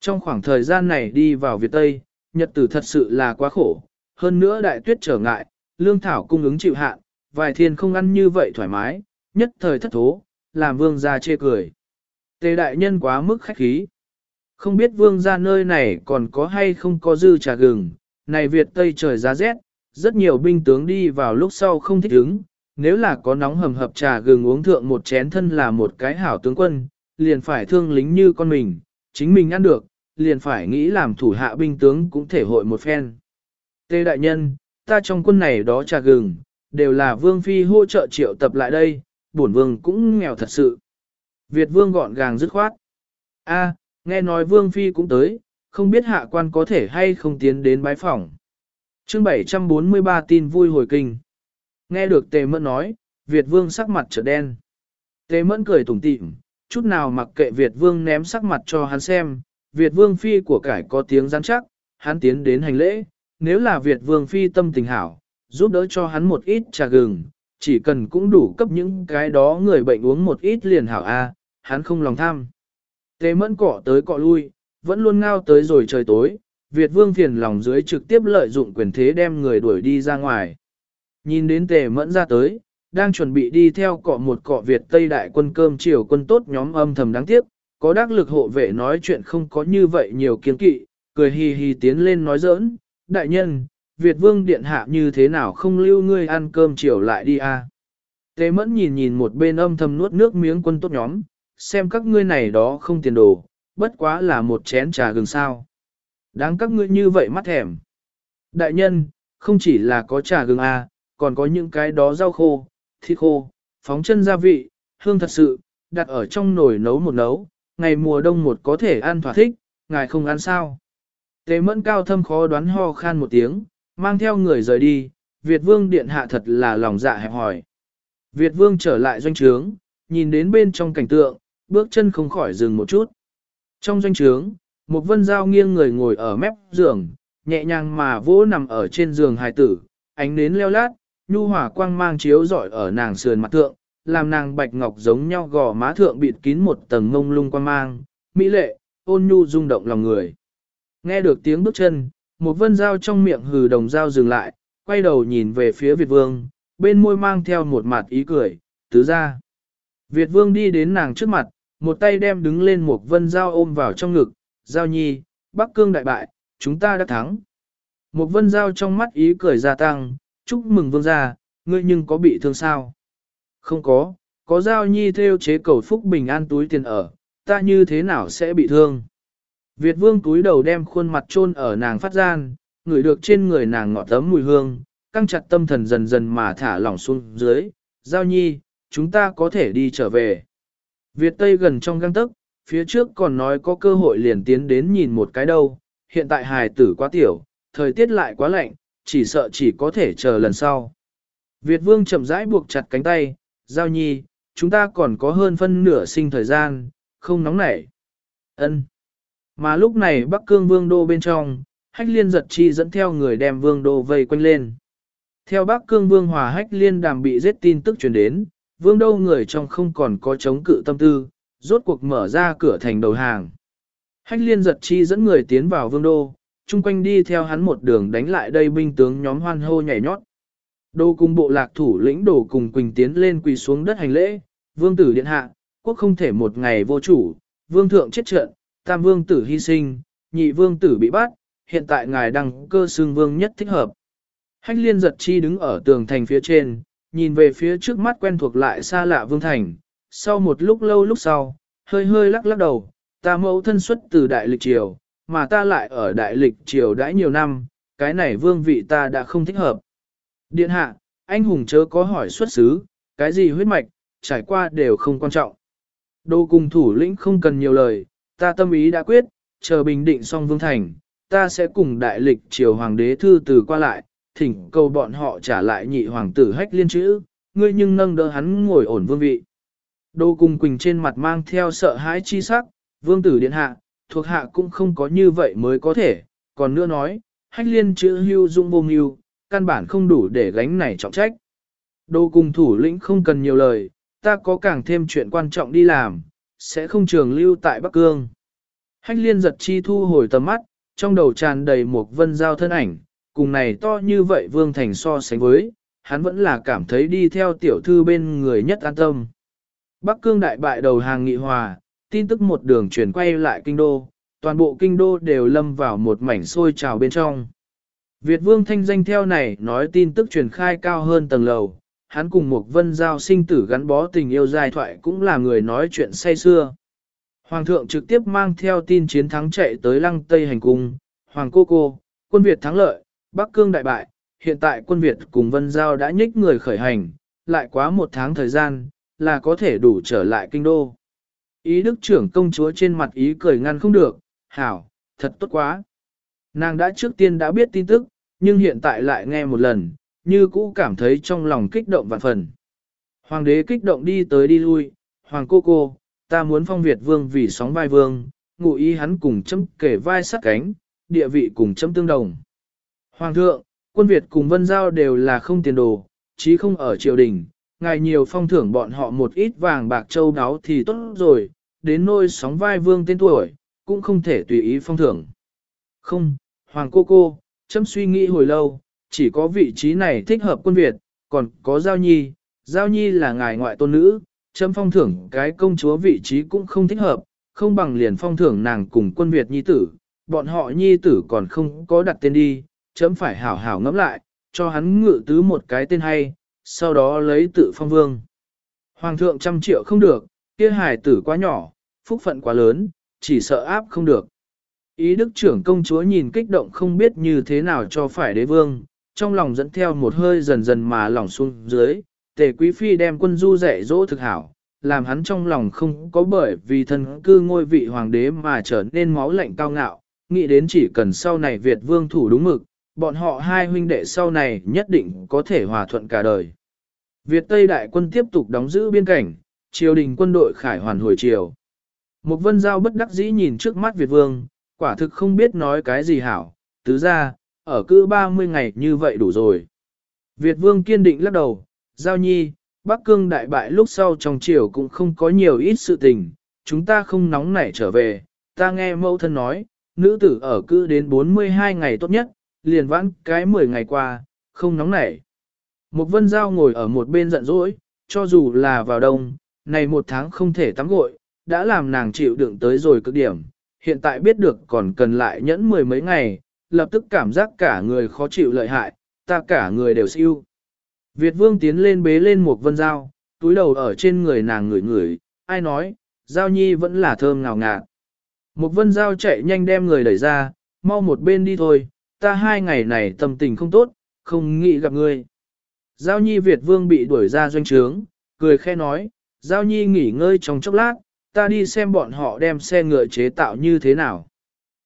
Trong khoảng thời gian này đi vào Việt Tây, nhật tử thật sự là quá khổ, hơn nữa đại tuyết trở ngại, lương thảo cung ứng chịu hạn, vài thiên không ăn như vậy thoải mái, nhất thời thất thố, làm vương gia chê cười. Tề đại nhân quá mức khách khí. Không biết vương gia nơi này còn có hay không có dư trà gừng, này Việt Tây trời giá rét, rất nhiều binh tướng đi vào lúc sau không thích ứng, nếu là có nóng hầm hập trà gừng uống thượng một chén thân là một cái hảo tướng quân, liền phải thương lính như con mình, chính mình ăn được, liền phải nghĩ làm thủ hạ binh tướng cũng thể hội một phen. Tề đại nhân, ta trong quân này đó trà gừng, đều là vương phi hỗ trợ triệu tập lại đây, bổn vương cũng nghèo thật sự. Việt vương gọn gàng dứt khoát. A, nghe nói vương phi cũng tới, không biết hạ quan có thể hay không tiến đến bái phỏng. Chương 743 tin vui hồi kinh. Nghe được Tề Mẫn nói, Việt Vương sắc mặt trở đen. Tề Mẫn cười tủm tỉm, chút nào mặc kệ Việt Vương ném sắc mặt cho hắn xem, Việt Vương phi của cải có tiếng rắn chắc, hắn tiến đến hành lễ, nếu là Việt Vương phi tâm tình hảo, giúp đỡ cho hắn một ít trà gừng, chỉ cần cũng đủ cấp những cái đó người bệnh uống một ít liền hảo a, hắn không lòng tham. Tề Mẫn cọ tới cọ lui, vẫn luôn ngao tới rồi trời tối, Việt vương phiền lòng dưới trực tiếp lợi dụng quyền thế đem người đuổi đi ra ngoài. Nhìn đến tề mẫn ra tới, đang chuẩn bị đi theo cọ một cọ Việt Tây đại quân cơm chiều quân tốt nhóm âm thầm đáng tiếc, có đắc lực hộ vệ nói chuyện không có như vậy nhiều kiến kỵ, cười hì hì tiến lên nói giỡn, đại nhân, Việt vương điện hạ như thế nào không lưu ngươi ăn cơm chiều lại đi a? À? Tế mẫn nhìn nhìn một bên âm thầm nuốt nước miếng quân tốt nhóm, xem các ngươi này đó không tiền đồ, bất quá là một chén trà gừng sao. Đáng các ngươi như vậy mắt thèm. Đại nhân, không chỉ là có trà gừng à, còn có những cái đó rau khô, thịt khô, phóng chân gia vị, hương thật sự, đặt ở trong nồi nấu một nấu, ngày mùa đông một có thể ăn thỏa thích, ngài không ăn sao. Tế mẫn cao thâm khó đoán ho khan một tiếng, mang theo người rời đi, Việt vương điện hạ thật là lòng dạ hẹp hỏi. Việt vương trở lại doanh trướng, nhìn đến bên trong cảnh tượng, bước chân không khỏi dừng một chút. Trong doanh trướng, một vân dao nghiêng người ngồi ở mép giường, nhẹ nhàng mà vỗ nằm ở trên giường hài tử, ánh nến leo lát, nhu hỏa quang mang chiếu rọi ở nàng sườn mặt thượng, làm nàng bạch ngọc giống nhau gò má thượng bịt kín một tầng ngông lung quan mang, mỹ lệ, ôn nhu rung động lòng người. Nghe được tiếng bước chân, một vân dao trong miệng hừ đồng dao dừng lại, quay đầu nhìn về phía Việt Vương, bên môi mang theo một mặt ý cười, tứ ra. Việt Vương đi đến nàng trước mặt, một tay đem đứng lên một vân dao ôm vào trong ngực, Giao nhi, Bắc Cương đại bại, chúng ta đã thắng. Một vân dao trong mắt ý cười gia tăng, chúc mừng vương gia, ngươi nhưng có bị thương sao? Không có, có giao nhi theo chế cầu phúc bình an túi tiền ở, ta như thế nào sẽ bị thương? Việt vương túi đầu đem khuôn mặt chôn ở nàng phát gian, ngửi được trên người nàng ngọt tấm mùi hương, căng chặt tâm thần dần dần mà thả lỏng xuống dưới. Giao nhi, chúng ta có thể đi trở về. Việt Tây gần trong găng tức, phía trước còn nói có cơ hội liền tiến đến nhìn một cái đâu, hiện tại hài tử quá tiểu, thời tiết lại quá lạnh, chỉ sợ chỉ có thể chờ lần sau. Việt Vương chậm rãi buộc chặt cánh tay, Giao Nhi, chúng ta còn có hơn phân nửa sinh thời gian, không nóng nảy. Ân. Mà lúc này Bắc Cương Vương Đô bên trong, Hách Liên giật chi dẫn theo người đem Vương Đô vây quanh lên. Theo Bắc Cương Vương Hòa Hách Liên đàm bị giết tin tức truyền đến, Vương Đô người trong không còn có chống cự tâm tư, rốt cuộc mở ra cửa thành đầu hàng. Hách Liên giật chi dẫn người tiến vào Vương Đô, chung quanh đi theo hắn một đường đánh lại đây binh tướng nhóm hoan hô nhảy nhót. Đô cùng bộ lạc thủ lĩnh đổ cùng Quỳnh tiến lên quỳ xuống đất hành lễ, vương tử điện hạ, quốc không thể một ngày vô chủ, vương thượng chết trận, tam vương tử hy sinh, nhị vương tử bị bắt, hiện tại ngài đăng cơ xương vương nhất thích hợp. Hách liên giật chi đứng ở tường thành phía trên, nhìn về phía trước mắt quen thuộc lại xa lạ vương thành, sau một lúc lâu lúc sau, hơi hơi lắc lắc đầu, ta mẫu thân xuất từ đại lịch triều, mà ta lại ở đại lịch triều đãi nhiều năm, cái này vương vị ta đã không thích hợp. Điện hạ, anh hùng chớ có hỏi xuất xứ, cái gì huyết mạch, trải qua đều không quan trọng. Đô cùng thủ lĩnh không cần nhiều lời, ta tâm ý đã quyết, chờ bình định xong vương thành, ta sẽ cùng đại lịch triều hoàng đế thư từ qua lại, thỉnh cầu bọn họ trả lại nhị hoàng tử hách liên chữ, ngươi nhưng nâng đỡ hắn ngồi ổn vương vị. Đô cùng quỳnh trên mặt mang theo sợ hãi chi sắc, vương tử điện hạ, thuộc hạ cũng không có như vậy mới có thể, còn nữa nói, hách liên chữ hưu dung vô mưu, căn bản không đủ để gánh này trọng trách. Đô cùng thủ lĩnh không cần nhiều lời, ta có càng thêm chuyện quan trọng đi làm, sẽ không trường lưu tại Bắc Cương. Hách liên giật chi thu hồi tầm mắt, trong đầu tràn đầy một vân giao thân ảnh, cùng này to như vậy Vương Thành so sánh với, hắn vẫn là cảm thấy đi theo tiểu thư bên người nhất an tâm. Bắc Cương đại bại đầu hàng nghị hòa, tin tức một đường chuyển quay lại kinh đô, toàn bộ kinh đô đều lâm vào một mảnh sôi trào bên trong. Việt vương thanh danh theo này nói tin tức truyền khai cao hơn tầng lầu, hắn cùng một vân giao sinh tử gắn bó tình yêu dài thoại cũng là người nói chuyện say xưa. Hoàng thượng trực tiếp mang theo tin chiến thắng chạy tới lăng Tây hành cung, Hoàng cô cô, quân Việt thắng lợi, Bắc Cương đại bại, hiện tại quân Việt cùng vân giao đã nhích người khởi hành, lại quá một tháng thời gian, là có thể đủ trở lại kinh đô. Ý đức trưởng công chúa trên mặt ý cười ngăn không được, hảo, thật tốt quá. Nàng đã trước tiên đã biết tin tức, nhưng hiện tại lại nghe một lần, như cũ cảm thấy trong lòng kích động vạn phần. Hoàng đế kích động đi tới đi lui, Hoàng cô cô, ta muốn phong Việt vương vì sóng vai vương, ngụ ý hắn cùng chấm kể vai sát cánh, địa vị cùng chấm tương đồng. Hoàng thượng, quân Việt cùng vân giao đều là không tiền đồ, chí không ở triều đình, ngài nhiều phong thưởng bọn họ một ít vàng bạc châu đáo thì tốt rồi, đến nôi sóng vai vương tên tuổi, cũng không thể tùy ý phong thưởng. Không, Hoàng cô cô, chấm suy nghĩ hồi lâu, chỉ có vị trí này thích hợp quân Việt, còn có Giao Nhi, Giao Nhi là ngài ngoại tôn nữ, chấm phong thưởng cái công chúa vị trí cũng không thích hợp, không bằng liền phong thưởng nàng cùng quân Việt Nhi tử, bọn họ Nhi tử còn không có đặt tên đi, chấm phải hảo hảo ngẫm lại, cho hắn ngự tứ một cái tên hay, sau đó lấy tự phong vương. Hoàng thượng trăm triệu không được, kia hài tử quá nhỏ, phúc phận quá lớn, chỉ sợ áp không được. Ý đức trưởng công chúa nhìn kích động không biết như thế nào cho phải đế vương, trong lòng dẫn theo một hơi dần dần mà lỏng xuống dưới, tề quý phi đem quân du dạy dỗ thực hảo, làm hắn trong lòng không có bởi vì thân cư ngôi vị hoàng đế mà trở nên máu lạnh cao ngạo, nghĩ đến chỉ cần sau này Việt vương thủ đúng mực, bọn họ hai huynh đệ sau này nhất định có thể hòa thuận cả đời. Việt Tây đại quân tiếp tục đóng giữ biên cảnh, triều đình quân đội khải hoàn hồi triều. Một vân giao bất đắc dĩ nhìn trước mắt Việt vương, quả thực không biết nói cái gì hảo, tứ ra, ở cứ 30 ngày như vậy đủ rồi. Việt vương kiên định lắc đầu, giao nhi, Bắc Cương đại bại lúc sau trong triều cũng không có nhiều ít sự tình, chúng ta không nóng nảy trở về, ta nghe mẫu thân nói, nữ tử ở cứ đến 42 ngày tốt nhất, liền vãn cái 10 ngày qua, không nóng nảy. Một vân giao ngồi ở một bên giận dỗi, cho dù là vào đông, này một tháng không thể tắm gội, đã làm nàng chịu đựng tới rồi cực điểm, hiện tại biết được còn cần lại nhẫn mười mấy ngày, lập tức cảm giác cả người khó chịu lợi hại, ta cả người đều siêu. Việt vương tiến lên bế lên một vân dao, túi đầu ở trên người nàng ngửi ngửi, ai nói, giao nhi vẫn là thơm ngào ngạt. Một vân dao chạy nhanh đem người đẩy ra, mau một bên đi thôi, ta hai ngày này tâm tình không tốt, không nghĩ gặp ngươi. Giao nhi Việt vương bị đuổi ra doanh trướng, cười khe nói, Giao nhi nghỉ ngơi trong chốc lát, ta đi xem bọn họ đem xe ngựa chế tạo như thế nào.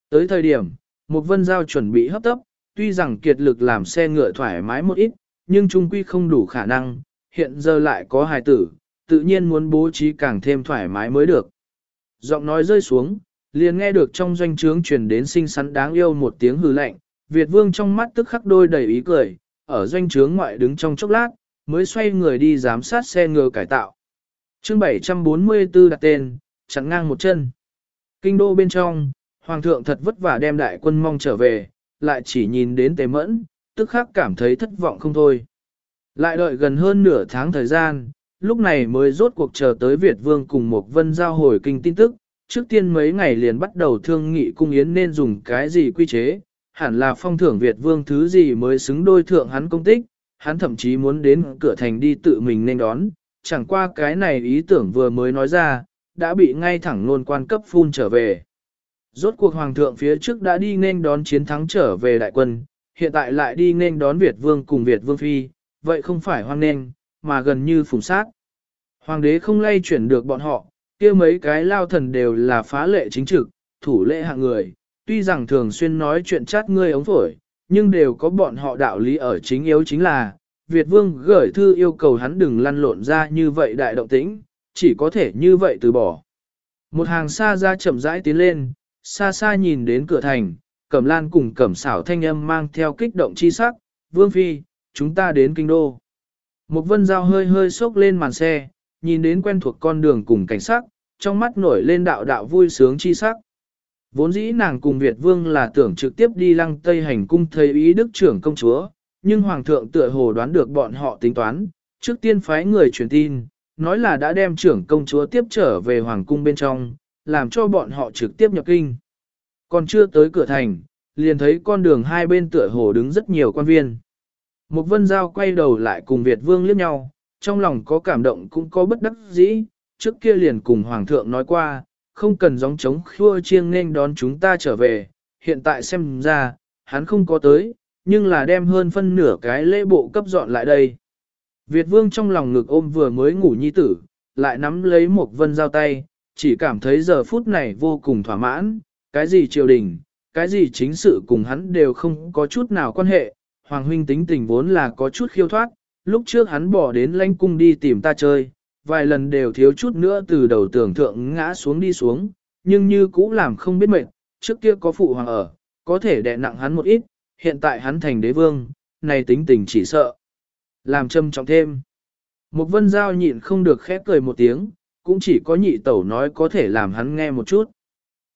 Tới thời điểm, một vân giao chuẩn bị hấp tấp, tuy rằng kiệt lực làm xe ngựa thoải mái một ít, nhưng trung quy không đủ khả năng, hiện giờ lại có hài tử, tự nhiên muốn bố trí càng thêm thoải mái mới được. Giọng nói rơi xuống, liền nghe được trong doanh trướng truyền đến xinh xắn đáng yêu một tiếng hư lạnh, Việt vương trong mắt tức khắc đôi đầy ý cười, ở doanh trướng ngoại đứng trong chốc lát, mới xoay người đi giám sát xe ngựa cải tạo chương 744 đặt tên, chặn ngang một chân. Kinh đô bên trong, hoàng thượng thật vất vả đem đại quân mong trở về, lại chỉ nhìn đến tế mẫn, tức khắc cảm thấy thất vọng không thôi. Lại đợi gần hơn nửa tháng thời gian, lúc này mới rốt cuộc chờ tới Việt Vương cùng một vân giao hồi kinh tin tức, trước tiên mấy ngày liền bắt đầu thương nghị cung yến nên dùng cái gì quy chế, hẳn là phong thưởng Việt Vương thứ gì mới xứng đôi thượng hắn công tích, hắn thậm chí muốn đến cửa thành đi tự mình nên đón, chẳng qua cái này ý tưởng vừa mới nói ra, đã bị ngay thẳng luôn quan cấp phun trở về. Rốt cuộc hoàng thượng phía trước đã đi nên đón chiến thắng trở về đại quân, hiện tại lại đi nên đón Việt Vương cùng Việt Vương Phi, vậy không phải hoang nên, mà gần như phùng sát. Hoàng đế không lay chuyển được bọn họ, kia mấy cái lao thần đều là phá lệ chính trực, thủ lệ hạng người, tuy rằng thường xuyên nói chuyện chát ngươi ống phổi, nhưng đều có bọn họ đạo lý ở chính yếu chính là, Việt Vương gửi thư yêu cầu hắn đừng lăn lộn ra như vậy đại động tĩnh, chỉ có thể như vậy từ bỏ. Một hàng xa ra chậm rãi tiến lên, xa xa nhìn đến cửa thành, Cẩm Lan cùng Cẩm xảo thanh âm mang theo kích động chi sắc, Vương Phi, chúng ta đến kinh đô. Một vân dao hơi hơi sốc lên màn xe, nhìn đến quen thuộc con đường cùng cảnh sắc, trong mắt nổi lên đạo đạo vui sướng chi sắc. Vốn dĩ nàng cùng Việt Vương là tưởng trực tiếp đi lăng Tây hành cung thầy ý đức trưởng công chúa, nhưng Hoàng thượng tựa hồ đoán được bọn họ tính toán, trước tiên phái người truyền tin, nói là đã đem trưởng công chúa tiếp trở về Hoàng cung bên trong, làm cho bọn họ trực tiếp nhập kinh. Còn chưa tới cửa thành, liền thấy con đường hai bên tựa hồ đứng rất nhiều quan viên. Một vân giao quay đầu lại cùng Việt Vương liếc nhau, trong lòng có cảm động cũng có bất đắc dĩ, trước kia liền cùng Hoàng thượng nói qua, không cần gióng trống khua chiêng nên đón chúng ta trở về, hiện tại xem ra, hắn không có tới, nhưng là đem hơn phân nửa cái lễ bộ cấp dọn lại đây. Việt vương trong lòng ngực ôm vừa mới ngủ nhi tử, lại nắm lấy một vân giao tay, chỉ cảm thấy giờ phút này vô cùng thỏa mãn, cái gì triều đình, cái gì chính sự cùng hắn đều không có chút nào quan hệ, Hoàng huynh tính tình vốn là có chút khiêu thoát, lúc trước hắn bỏ đến lãnh cung đi tìm ta chơi, vài lần đều thiếu chút nữa từ đầu tưởng thượng ngã xuống đi xuống, nhưng như cũ làm không biết mệt, trước kia có phụ hoàng ở, có thể đè nặng hắn một ít, hiện tại hắn thành đế vương, này tính tình chỉ sợ. Làm châm trọng thêm. Một vân giao nhịn không được khép cười một tiếng, cũng chỉ có nhị tẩu nói có thể làm hắn nghe một chút.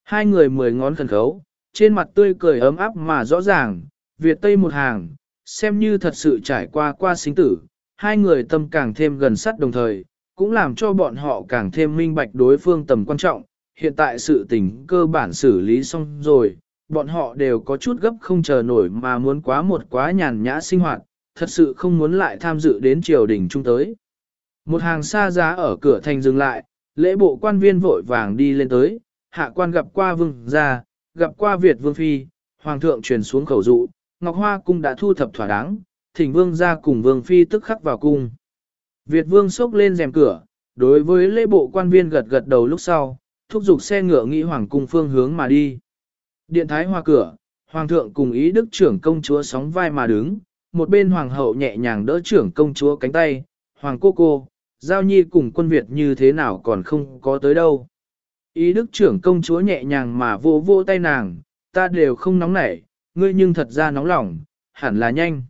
Hai người mười ngón khẩn khấu, trên mặt tươi cười ấm áp mà rõ ràng, Việt Tây một hàng, xem như thật sự trải qua qua sinh tử, hai người tâm càng thêm gần sát đồng thời, cũng làm cho bọn họ càng thêm minh bạch đối phương tầm quan trọng. Hiện tại sự tình cơ bản xử lý xong rồi, bọn họ đều có chút gấp không chờ nổi mà muốn quá một quá nhàn nhã sinh hoạt, thật sự không muốn lại tham dự đến triều đình trung tới. Một hàng xa giá ở cửa thành dừng lại, lễ bộ quan viên vội vàng đi lên tới, hạ quan gặp qua vương gia, gặp qua Việt vương phi, hoàng thượng truyền xuống khẩu dụ, Ngọc Hoa cung đã thu thập thỏa đáng, thỉnh vương gia cùng vương phi tức khắc vào cung. Việt vương sốc lên rèm cửa, đối với lễ bộ quan viên gật gật đầu lúc sau, thúc giục xe ngựa nghĩ hoàng cung phương hướng mà đi. Điện thái hoa cửa, hoàng thượng cùng ý đức trưởng công chúa sóng vai mà đứng, một bên hoàng hậu nhẹ nhàng đỡ trưởng công chúa cánh tay, hoàng cô cô, giao nhi cùng quân Việt như thế nào còn không có tới đâu. Ý đức trưởng công chúa nhẹ nhàng mà vô vô tay nàng, ta đều không nóng nảy, ngươi nhưng thật ra nóng lòng, hẳn là nhanh.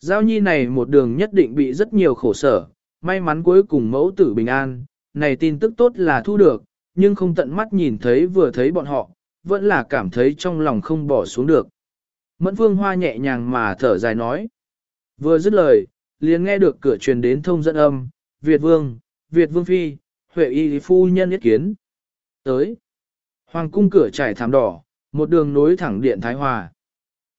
Giao nhi này một đường nhất định bị rất nhiều khổ sở, may mắn cuối cùng mẫu tử bình an, này tin tức tốt là thu được, nhưng không tận mắt nhìn thấy vừa thấy bọn họ, vẫn là cảm thấy trong lòng không bỏ xuống được. Mẫn phương hoa nhẹ nhàng mà thở dài nói. Vừa dứt lời, liền nghe được cửa truyền đến thông dẫn âm, Việt Vương, Việt Vương Phi, Huệ Y Phu Nhân yết kiến. Tới. Hoàng cung cửa trải thảm đỏ, một đường nối thẳng điện Thái Hòa.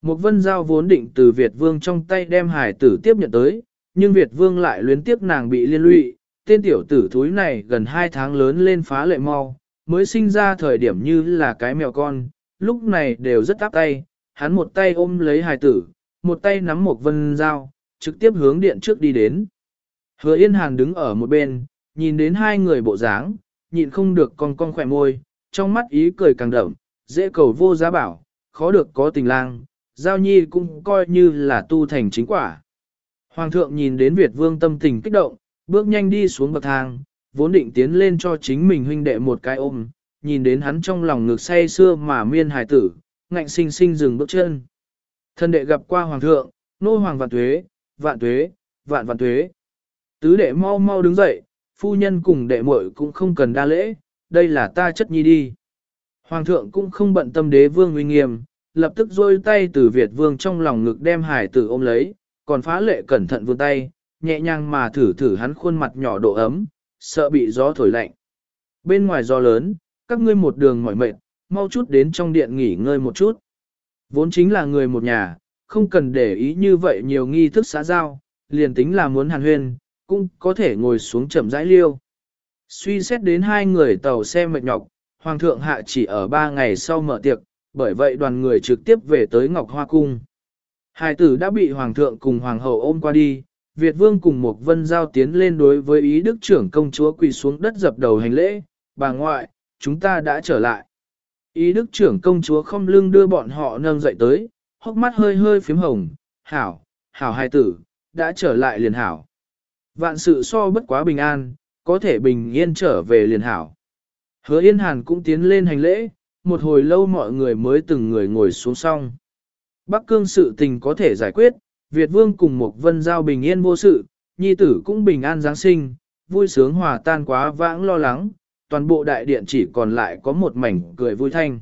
Một vân giao vốn định từ Việt Vương trong tay đem hải tử tiếp nhận tới, nhưng Việt Vương lại luyến tiếc nàng bị liên lụy, tên tiểu tử thúi này gần hai tháng lớn lên phá lệ mau, mới sinh ra thời điểm như là cái mèo con, lúc này đều rất áp tay, hắn một tay ôm lấy hài tử, một tay nắm một vân dao, trực tiếp hướng điện trước đi đến. Hứa Yên Hàn đứng ở một bên, nhìn đến hai người bộ dáng, nhịn không được con con khỏe môi, trong mắt ý cười càng đậm, dễ cầu vô giá bảo, khó được có tình lang, giao nhi cũng coi như là tu thành chính quả. Hoàng thượng nhìn đến Việt vương tâm tình kích động, bước nhanh đi xuống bậc thang, vốn định tiến lên cho chính mình huynh đệ một cái ôm, nhìn đến hắn trong lòng ngực say xưa mà miên hài tử, ngạnh sinh sinh dừng bước chân. Thân đệ gặp qua hoàng thượng, nô hoàng vạn tuế, vạn tuế, vạn vạn tuế. Tứ đệ mau mau đứng dậy, phu nhân cùng đệ muội cũng không cần đa lễ, đây là ta chất nhi đi. Hoàng thượng cũng không bận tâm đế vương uy nghiêm, lập tức rôi tay từ Việt vương trong lòng ngực đem hải tử ôm lấy, còn phá lệ cẩn thận vươn tay, nhẹ nhàng mà thử thử hắn khuôn mặt nhỏ độ ấm, sợ bị gió thổi lạnh. Bên ngoài gió lớn, các ngươi một đường mỏi mệt, mau chút đến trong điện nghỉ ngơi một chút. Vốn chính là người một nhà, không cần để ý như vậy nhiều nghi thức xã giao, liền tính là muốn hàn huyên, cũng có thể ngồi xuống chậm rãi liêu. Suy xét đến hai người tàu xe mệt nhọc, Hoàng thượng hạ chỉ ở ba ngày sau mở tiệc, bởi vậy đoàn người trực tiếp về tới Ngọc Hoa Cung. Hai tử đã bị Hoàng thượng cùng Hoàng hậu ôm qua đi, Việt Vương cùng một vân giao tiến lên đối với ý đức trưởng công chúa quỳ xuống đất dập đầu hành lễ, bà ngoại, chúng ta đã trở lại. Ý đức trưởng công chúa không lưng đưa bọn họ nâng dậy tới, hốc mắt hơi hơi phím hồng, hảo, hảo hai tử, đã trở lại liền hảo. Vạn sự so bất quá bình an, có thể bình yên trở về liền hảo. Hứa Yên Hàn cũng tiến lên hành lễ, một hồi lâu mọi người mới từng người ngồi xuống xong. Bắc cương sự tình có thể giải quyết, Việt Vương cùng một vân giao bình yên vô sự, nhi tử cũng bình an Giáng sinh, vui sướng hòa tan quá vãng lo lắng, toàn bộ đại điện chỉ còn lại có một mảnh cười vui thanh.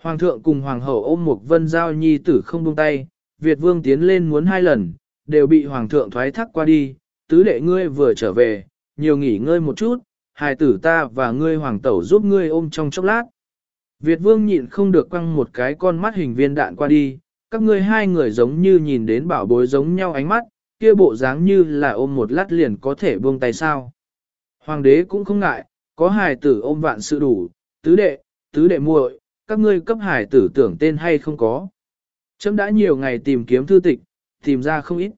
Hoàng thượng cùng hoàng hậu ôm một vân giao nhi tử không buông tay, Việt Vương tiến lên muốn hai lần, đều bị hoàng thượng thoái thác qua đi, tứ đệ ngươi vừa trở về, nhiều nghỉ ngơi một chút, hài tử ta và ngươi hoàng tẩu giúp ngươi ôm trong chốc lát. Việt vương nhịn không được quăng một cái con mắt hình viên đạn qua đi, các ngươi hai người giống như nhìn đến bảo bối giống nhau ánh mắt, kia bộ dáng như là ôm một lát liền có thể buông tay sao. Hoàng đế cũng không ngại, có hài tử ôm vạn sự đủ, tứ đệ, tứ đệ muội, các ngươi cấp hài tử tưởng tên hay không có. Chấm đã nhiều ngày tìm kiếm thư tịch, tìm ra không ít.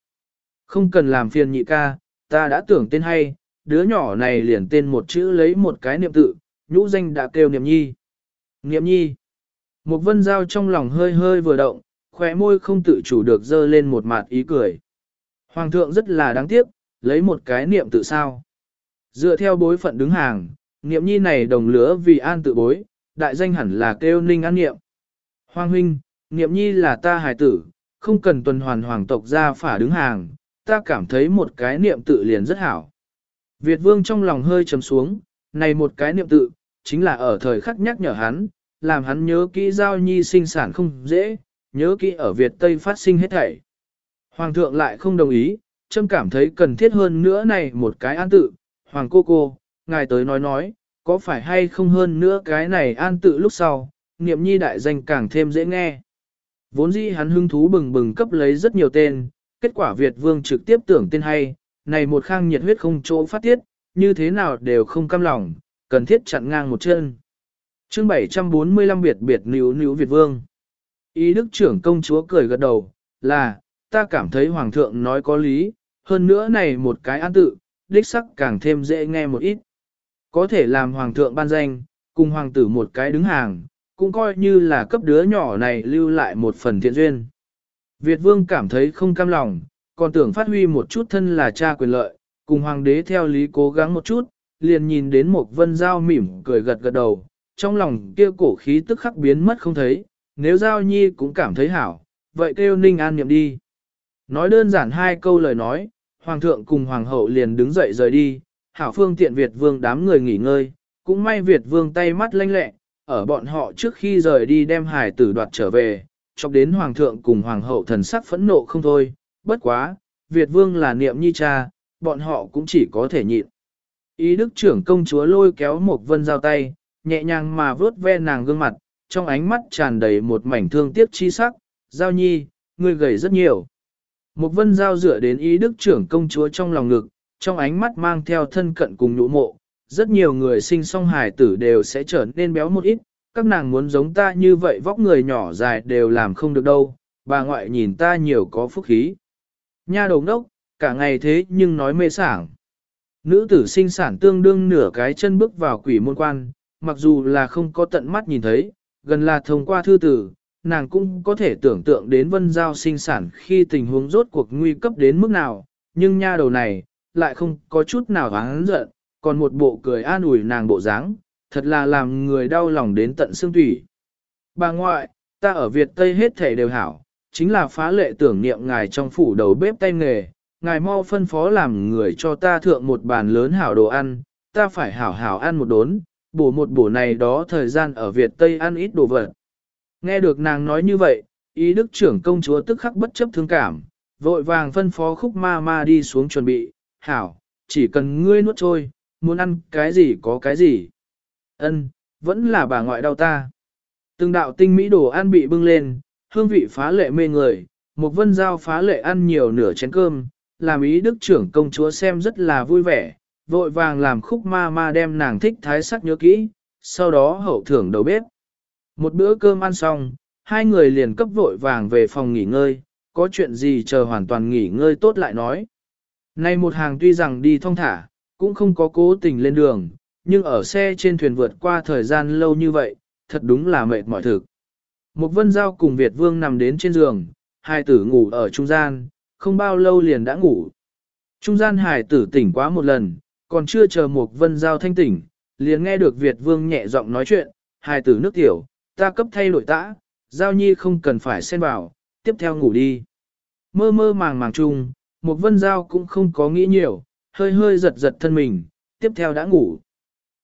Không cần làm phiền nhị ca, ta đã tưởng tên hay, đứa nhỏ này liền tên một chữ lấy một cái niệm tự, nhũ danh đã kêu niệm nhi. Niệm nhi. Một vân giao trong lòng hơi hơi vừa động, khóe môi không tự chủ được dơ lên một mặt ý cười. Hoàng thượng rất là đáng tiếc, lấy một cái niệm tự sao. Dựa theo bối phận đứng hàng, niệm nhi này đồng lứa vì an tự bối, đại danh hẳn là kêu ninh an niệm. Hoàng huynh, niệm nhi là ta hài tử, không cần tuần hoàn hoàng tộc ra phả đứng hàng, ta cảm thấy một cái niệm tự liền rất hảo. Việt vương trong lòng hơi trầm xuống, này một cái niệm tự, chính là ở thời khắc nhắc nhở hắn, làm hắn nhớ kỹ giao nhi sinh sản không dễ, nhớ kỹ ở Việt Tây phát sinh hết thảy. Hoàng thượng lại không đồng ý, trâm cảm thấy cần thiết hơn nữa này một cái an tự, Hoàng cô cô, ngài tới nói nói, có phải hay không hơn nữa cái này an tự lúc sau, niệm nhi đại danh càng thêm dễ nghe. Vốn dĩ hắn hưng thú bừng bừng cấp lấy rất nhiều tên, kết quả Việt vương trực tiếp tưởng tên hay, này một khang nhiệt huyết không chỗ phát tiết, như thế nào đều không cam lòng, cần thiết chặn ngang một chân. chương 745 biệt biệt níu níu Việt Vương. Ý đức trưởng công chúa cười gật đầu, là, ta cảm thấy Hoàng thượng nói có lý, hơn nữa này một cái an tự, đích sắc càng thêm dễ nghe một ít. Có thể làm Hoàng thượng ban danh, cùng Hoàng tử một cái đứng hàng, cũng coi như là cấp đứa nhỏ này lưu lại một phần thiện duyên. Việt Vương cảm thấy không cam lòng, còn tưởng phát huy một chút thân là cha quyền lợi, cùng hoàng đế theo lý cố gắng một chút, liền nhìn đến một vân giao mỉm cười gật gật đầu, trong lòng kia cổ khí tức khắc biến mất không thấy, nếu giao nhi cũng cảm thấy hảo, vậy kêu ninh an niệm đi. Nói đơn giản hai câu lời nói, hoàng thượng cùng hoàng hậu liền đứng dậy rời đi, hảo phương tiện Việt vương đám người nghỉ ngơi, cũng may Việt vương tay mắt lanh lẹ, ở bọn họ trước khi rời đi đem hải tử đoạt trở về, chọc đến hoàng thượng cùng hoàng hậu thần sắc phẫn nộ không thôi, bất quá, Việt vương là niệm nhi cha, bọn họ cũng chỉ có thể nhịn. Ý đức trưởng công chúa lôi kéo một vân giao tay, nhẹ nhàng mà vớt ve nàng gương mặt, trong ánh mắt tràn đầy một mảnh thương tiếc chi sắc, giao nhi, ngươi gầy rất nhiều. Một vân giao dựa đến ý đức trưởng công chúa trong lòng ngực, trong ánh mắt mang theo thân cận cùng nhũ mộ, rất nhiều người sinh song hài tử đều sẽ trở nên béo một ít, các nàng muốn giống ta như vậy vóc người nhỏ dài đều làm không được đâu, bà ngoại nhìn ta nhiều có phúc khí. Nha đầu đốc, cả ngày thế nhưng nói mê sảng. Nữ tử sinh sản tương đương nửa cái chân bước vào quỷ môn quan, mặc dù là không có tận mắt nhìn thấy, gần là thông qua thư tử, nàng cũng có thể tưởng tượng đến vân giao sinh sản khi tình huống rốt cuộc nguy cấp đến mức nào, nhưng nha đầu này, lại không có chút nào hắn giận, còn một bộ cười an ủi nàng bộ dáng, thật là làm người đau lòng đến tận xương tủy. Bà ngoại, ta ở Việt Tây hết thể đều hảo, chính là phá lệ tưởng niệm ngài trong phủ đầu bếp tay nghề, ngài mau phân phó làm người cho ta thượng một bàn lớn hảo đồ ăn, ta phải hảo hảo ăn một đốn, bổ một bổ này đó thời gian ở Việt Tây ăn ít đồ vật. Nghe được nàng nói như vậy, ý đức trưởng công chúa tức khắc bất chấp thương cảm, vội vàng phân phó khúc ma ma đi xuống chuẩn bị, hảo, chỉ cần ngươi nuốt trôi, muốn ăn cái gì có cái gì. Ân, vẫn là bà ngoại đau ta. Từng đạo tinh mỹ đồ ăn bị bưng lên, hương vị phá lệ mê người, một vân giao phá lệ ăn nhiều nửa chén cơm, làm ý đức trưởng công chúa xem rất là vui vẻ, vội vàng làm khúc ma ma đem nàng thích thái sắc nhớ kỹ, sau đó hậu thưởng đầu bếp. Một bữa cơm ăn xong, hai người liền cấp vội vàng về phòng nghỉ ngơi, có chuyện gì chờ hoàn toàn nghỉ ngơi tốt lại nói. Nay một hàng tuy rằng đi thong thả, cũng không có cố tình lên đường, nhưng ở xe trên thuyền vượt qua thời gian lâu như vậy, thật đúng là mệt mỏi thực. Một vân giao cùng Việt Vương nằm đến trên giường, hai tử ngủ ở trung gian, không bao lâu liền đã ngủ. Trung gian hải tử tỉnh quá một lần, còn chưa chờ một vân giao thanh tỉnh, liền nghe được Việt Vương nhẹ giọng nói chuyện, hải tử nước tiểu, ta cấp thay đổi tã, giao nhi không cần phải xen vào, tiếp theo ngủ đi. Mơ mơ màng màng chung, một vân giao cũng không có nghĩ nhiều, hơi hơi giật giật thân mình, tiếp theo đã ngủ.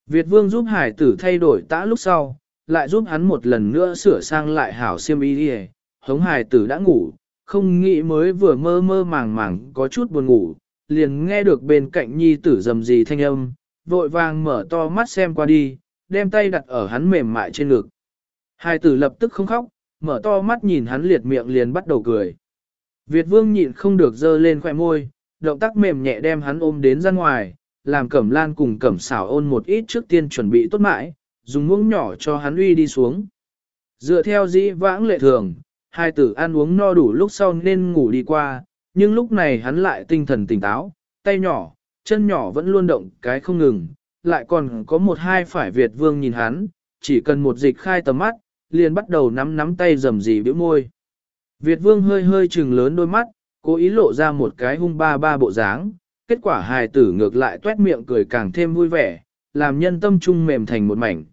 Việt vương giúp hải tử thay đổi tã lúc sau, lại giúp hắn một lần nữa sửa sang lại hảo siêm y đi hống hải tử đã ngủ, không nghĩ mới vừa mơ mơ màng màng có chút buồn ngủ, liền nghe được bên cạnh nhi tử rầm gì thanh âm, vội vàng mở to mắt xem qua đi, đem tay đặt ở hắn mềm mại trên ngực. hai tử lập tức không khóc, mở to mắt nhìn hắn liệt miệng liền bắt đầu cười. Việt vương nhịn không được dơ lên khoẻ môi, động tác mềm nhẹ đem hắn ôm đến ra ngoài, làm cẩm lan cùng cẩm xảo ôn một ít trước tiên chuẩn bị tốt mãi, dùng muỗng nhỏ cho hắn uy đi xuống. Dựa theo dĩ vãng lệ thường, hai tử ăn uống no đủ lúc sau nên ngủ đi qua, nhưng lúc này hắn lại tinh thần tỉnh táo, tay nhỏ, chân nhỏ vẫn luôn động cái không ngừng, lại còn có một hai phải Việt vương nhìn hắn, chỉ cần một dịch khai tầm mắt, liền bắt đầu nắm nắm tay rầm rì biểu môi. Việt vương hơi hơi trừng lớn đôi mắt, cố ý lộ ra một cái hung ba ba bộ dáng, kết quả hài tử ngược lại tuét miệng cười càng thêm vui vẻ, làm nhân tâm trung mềm thành một mảnh.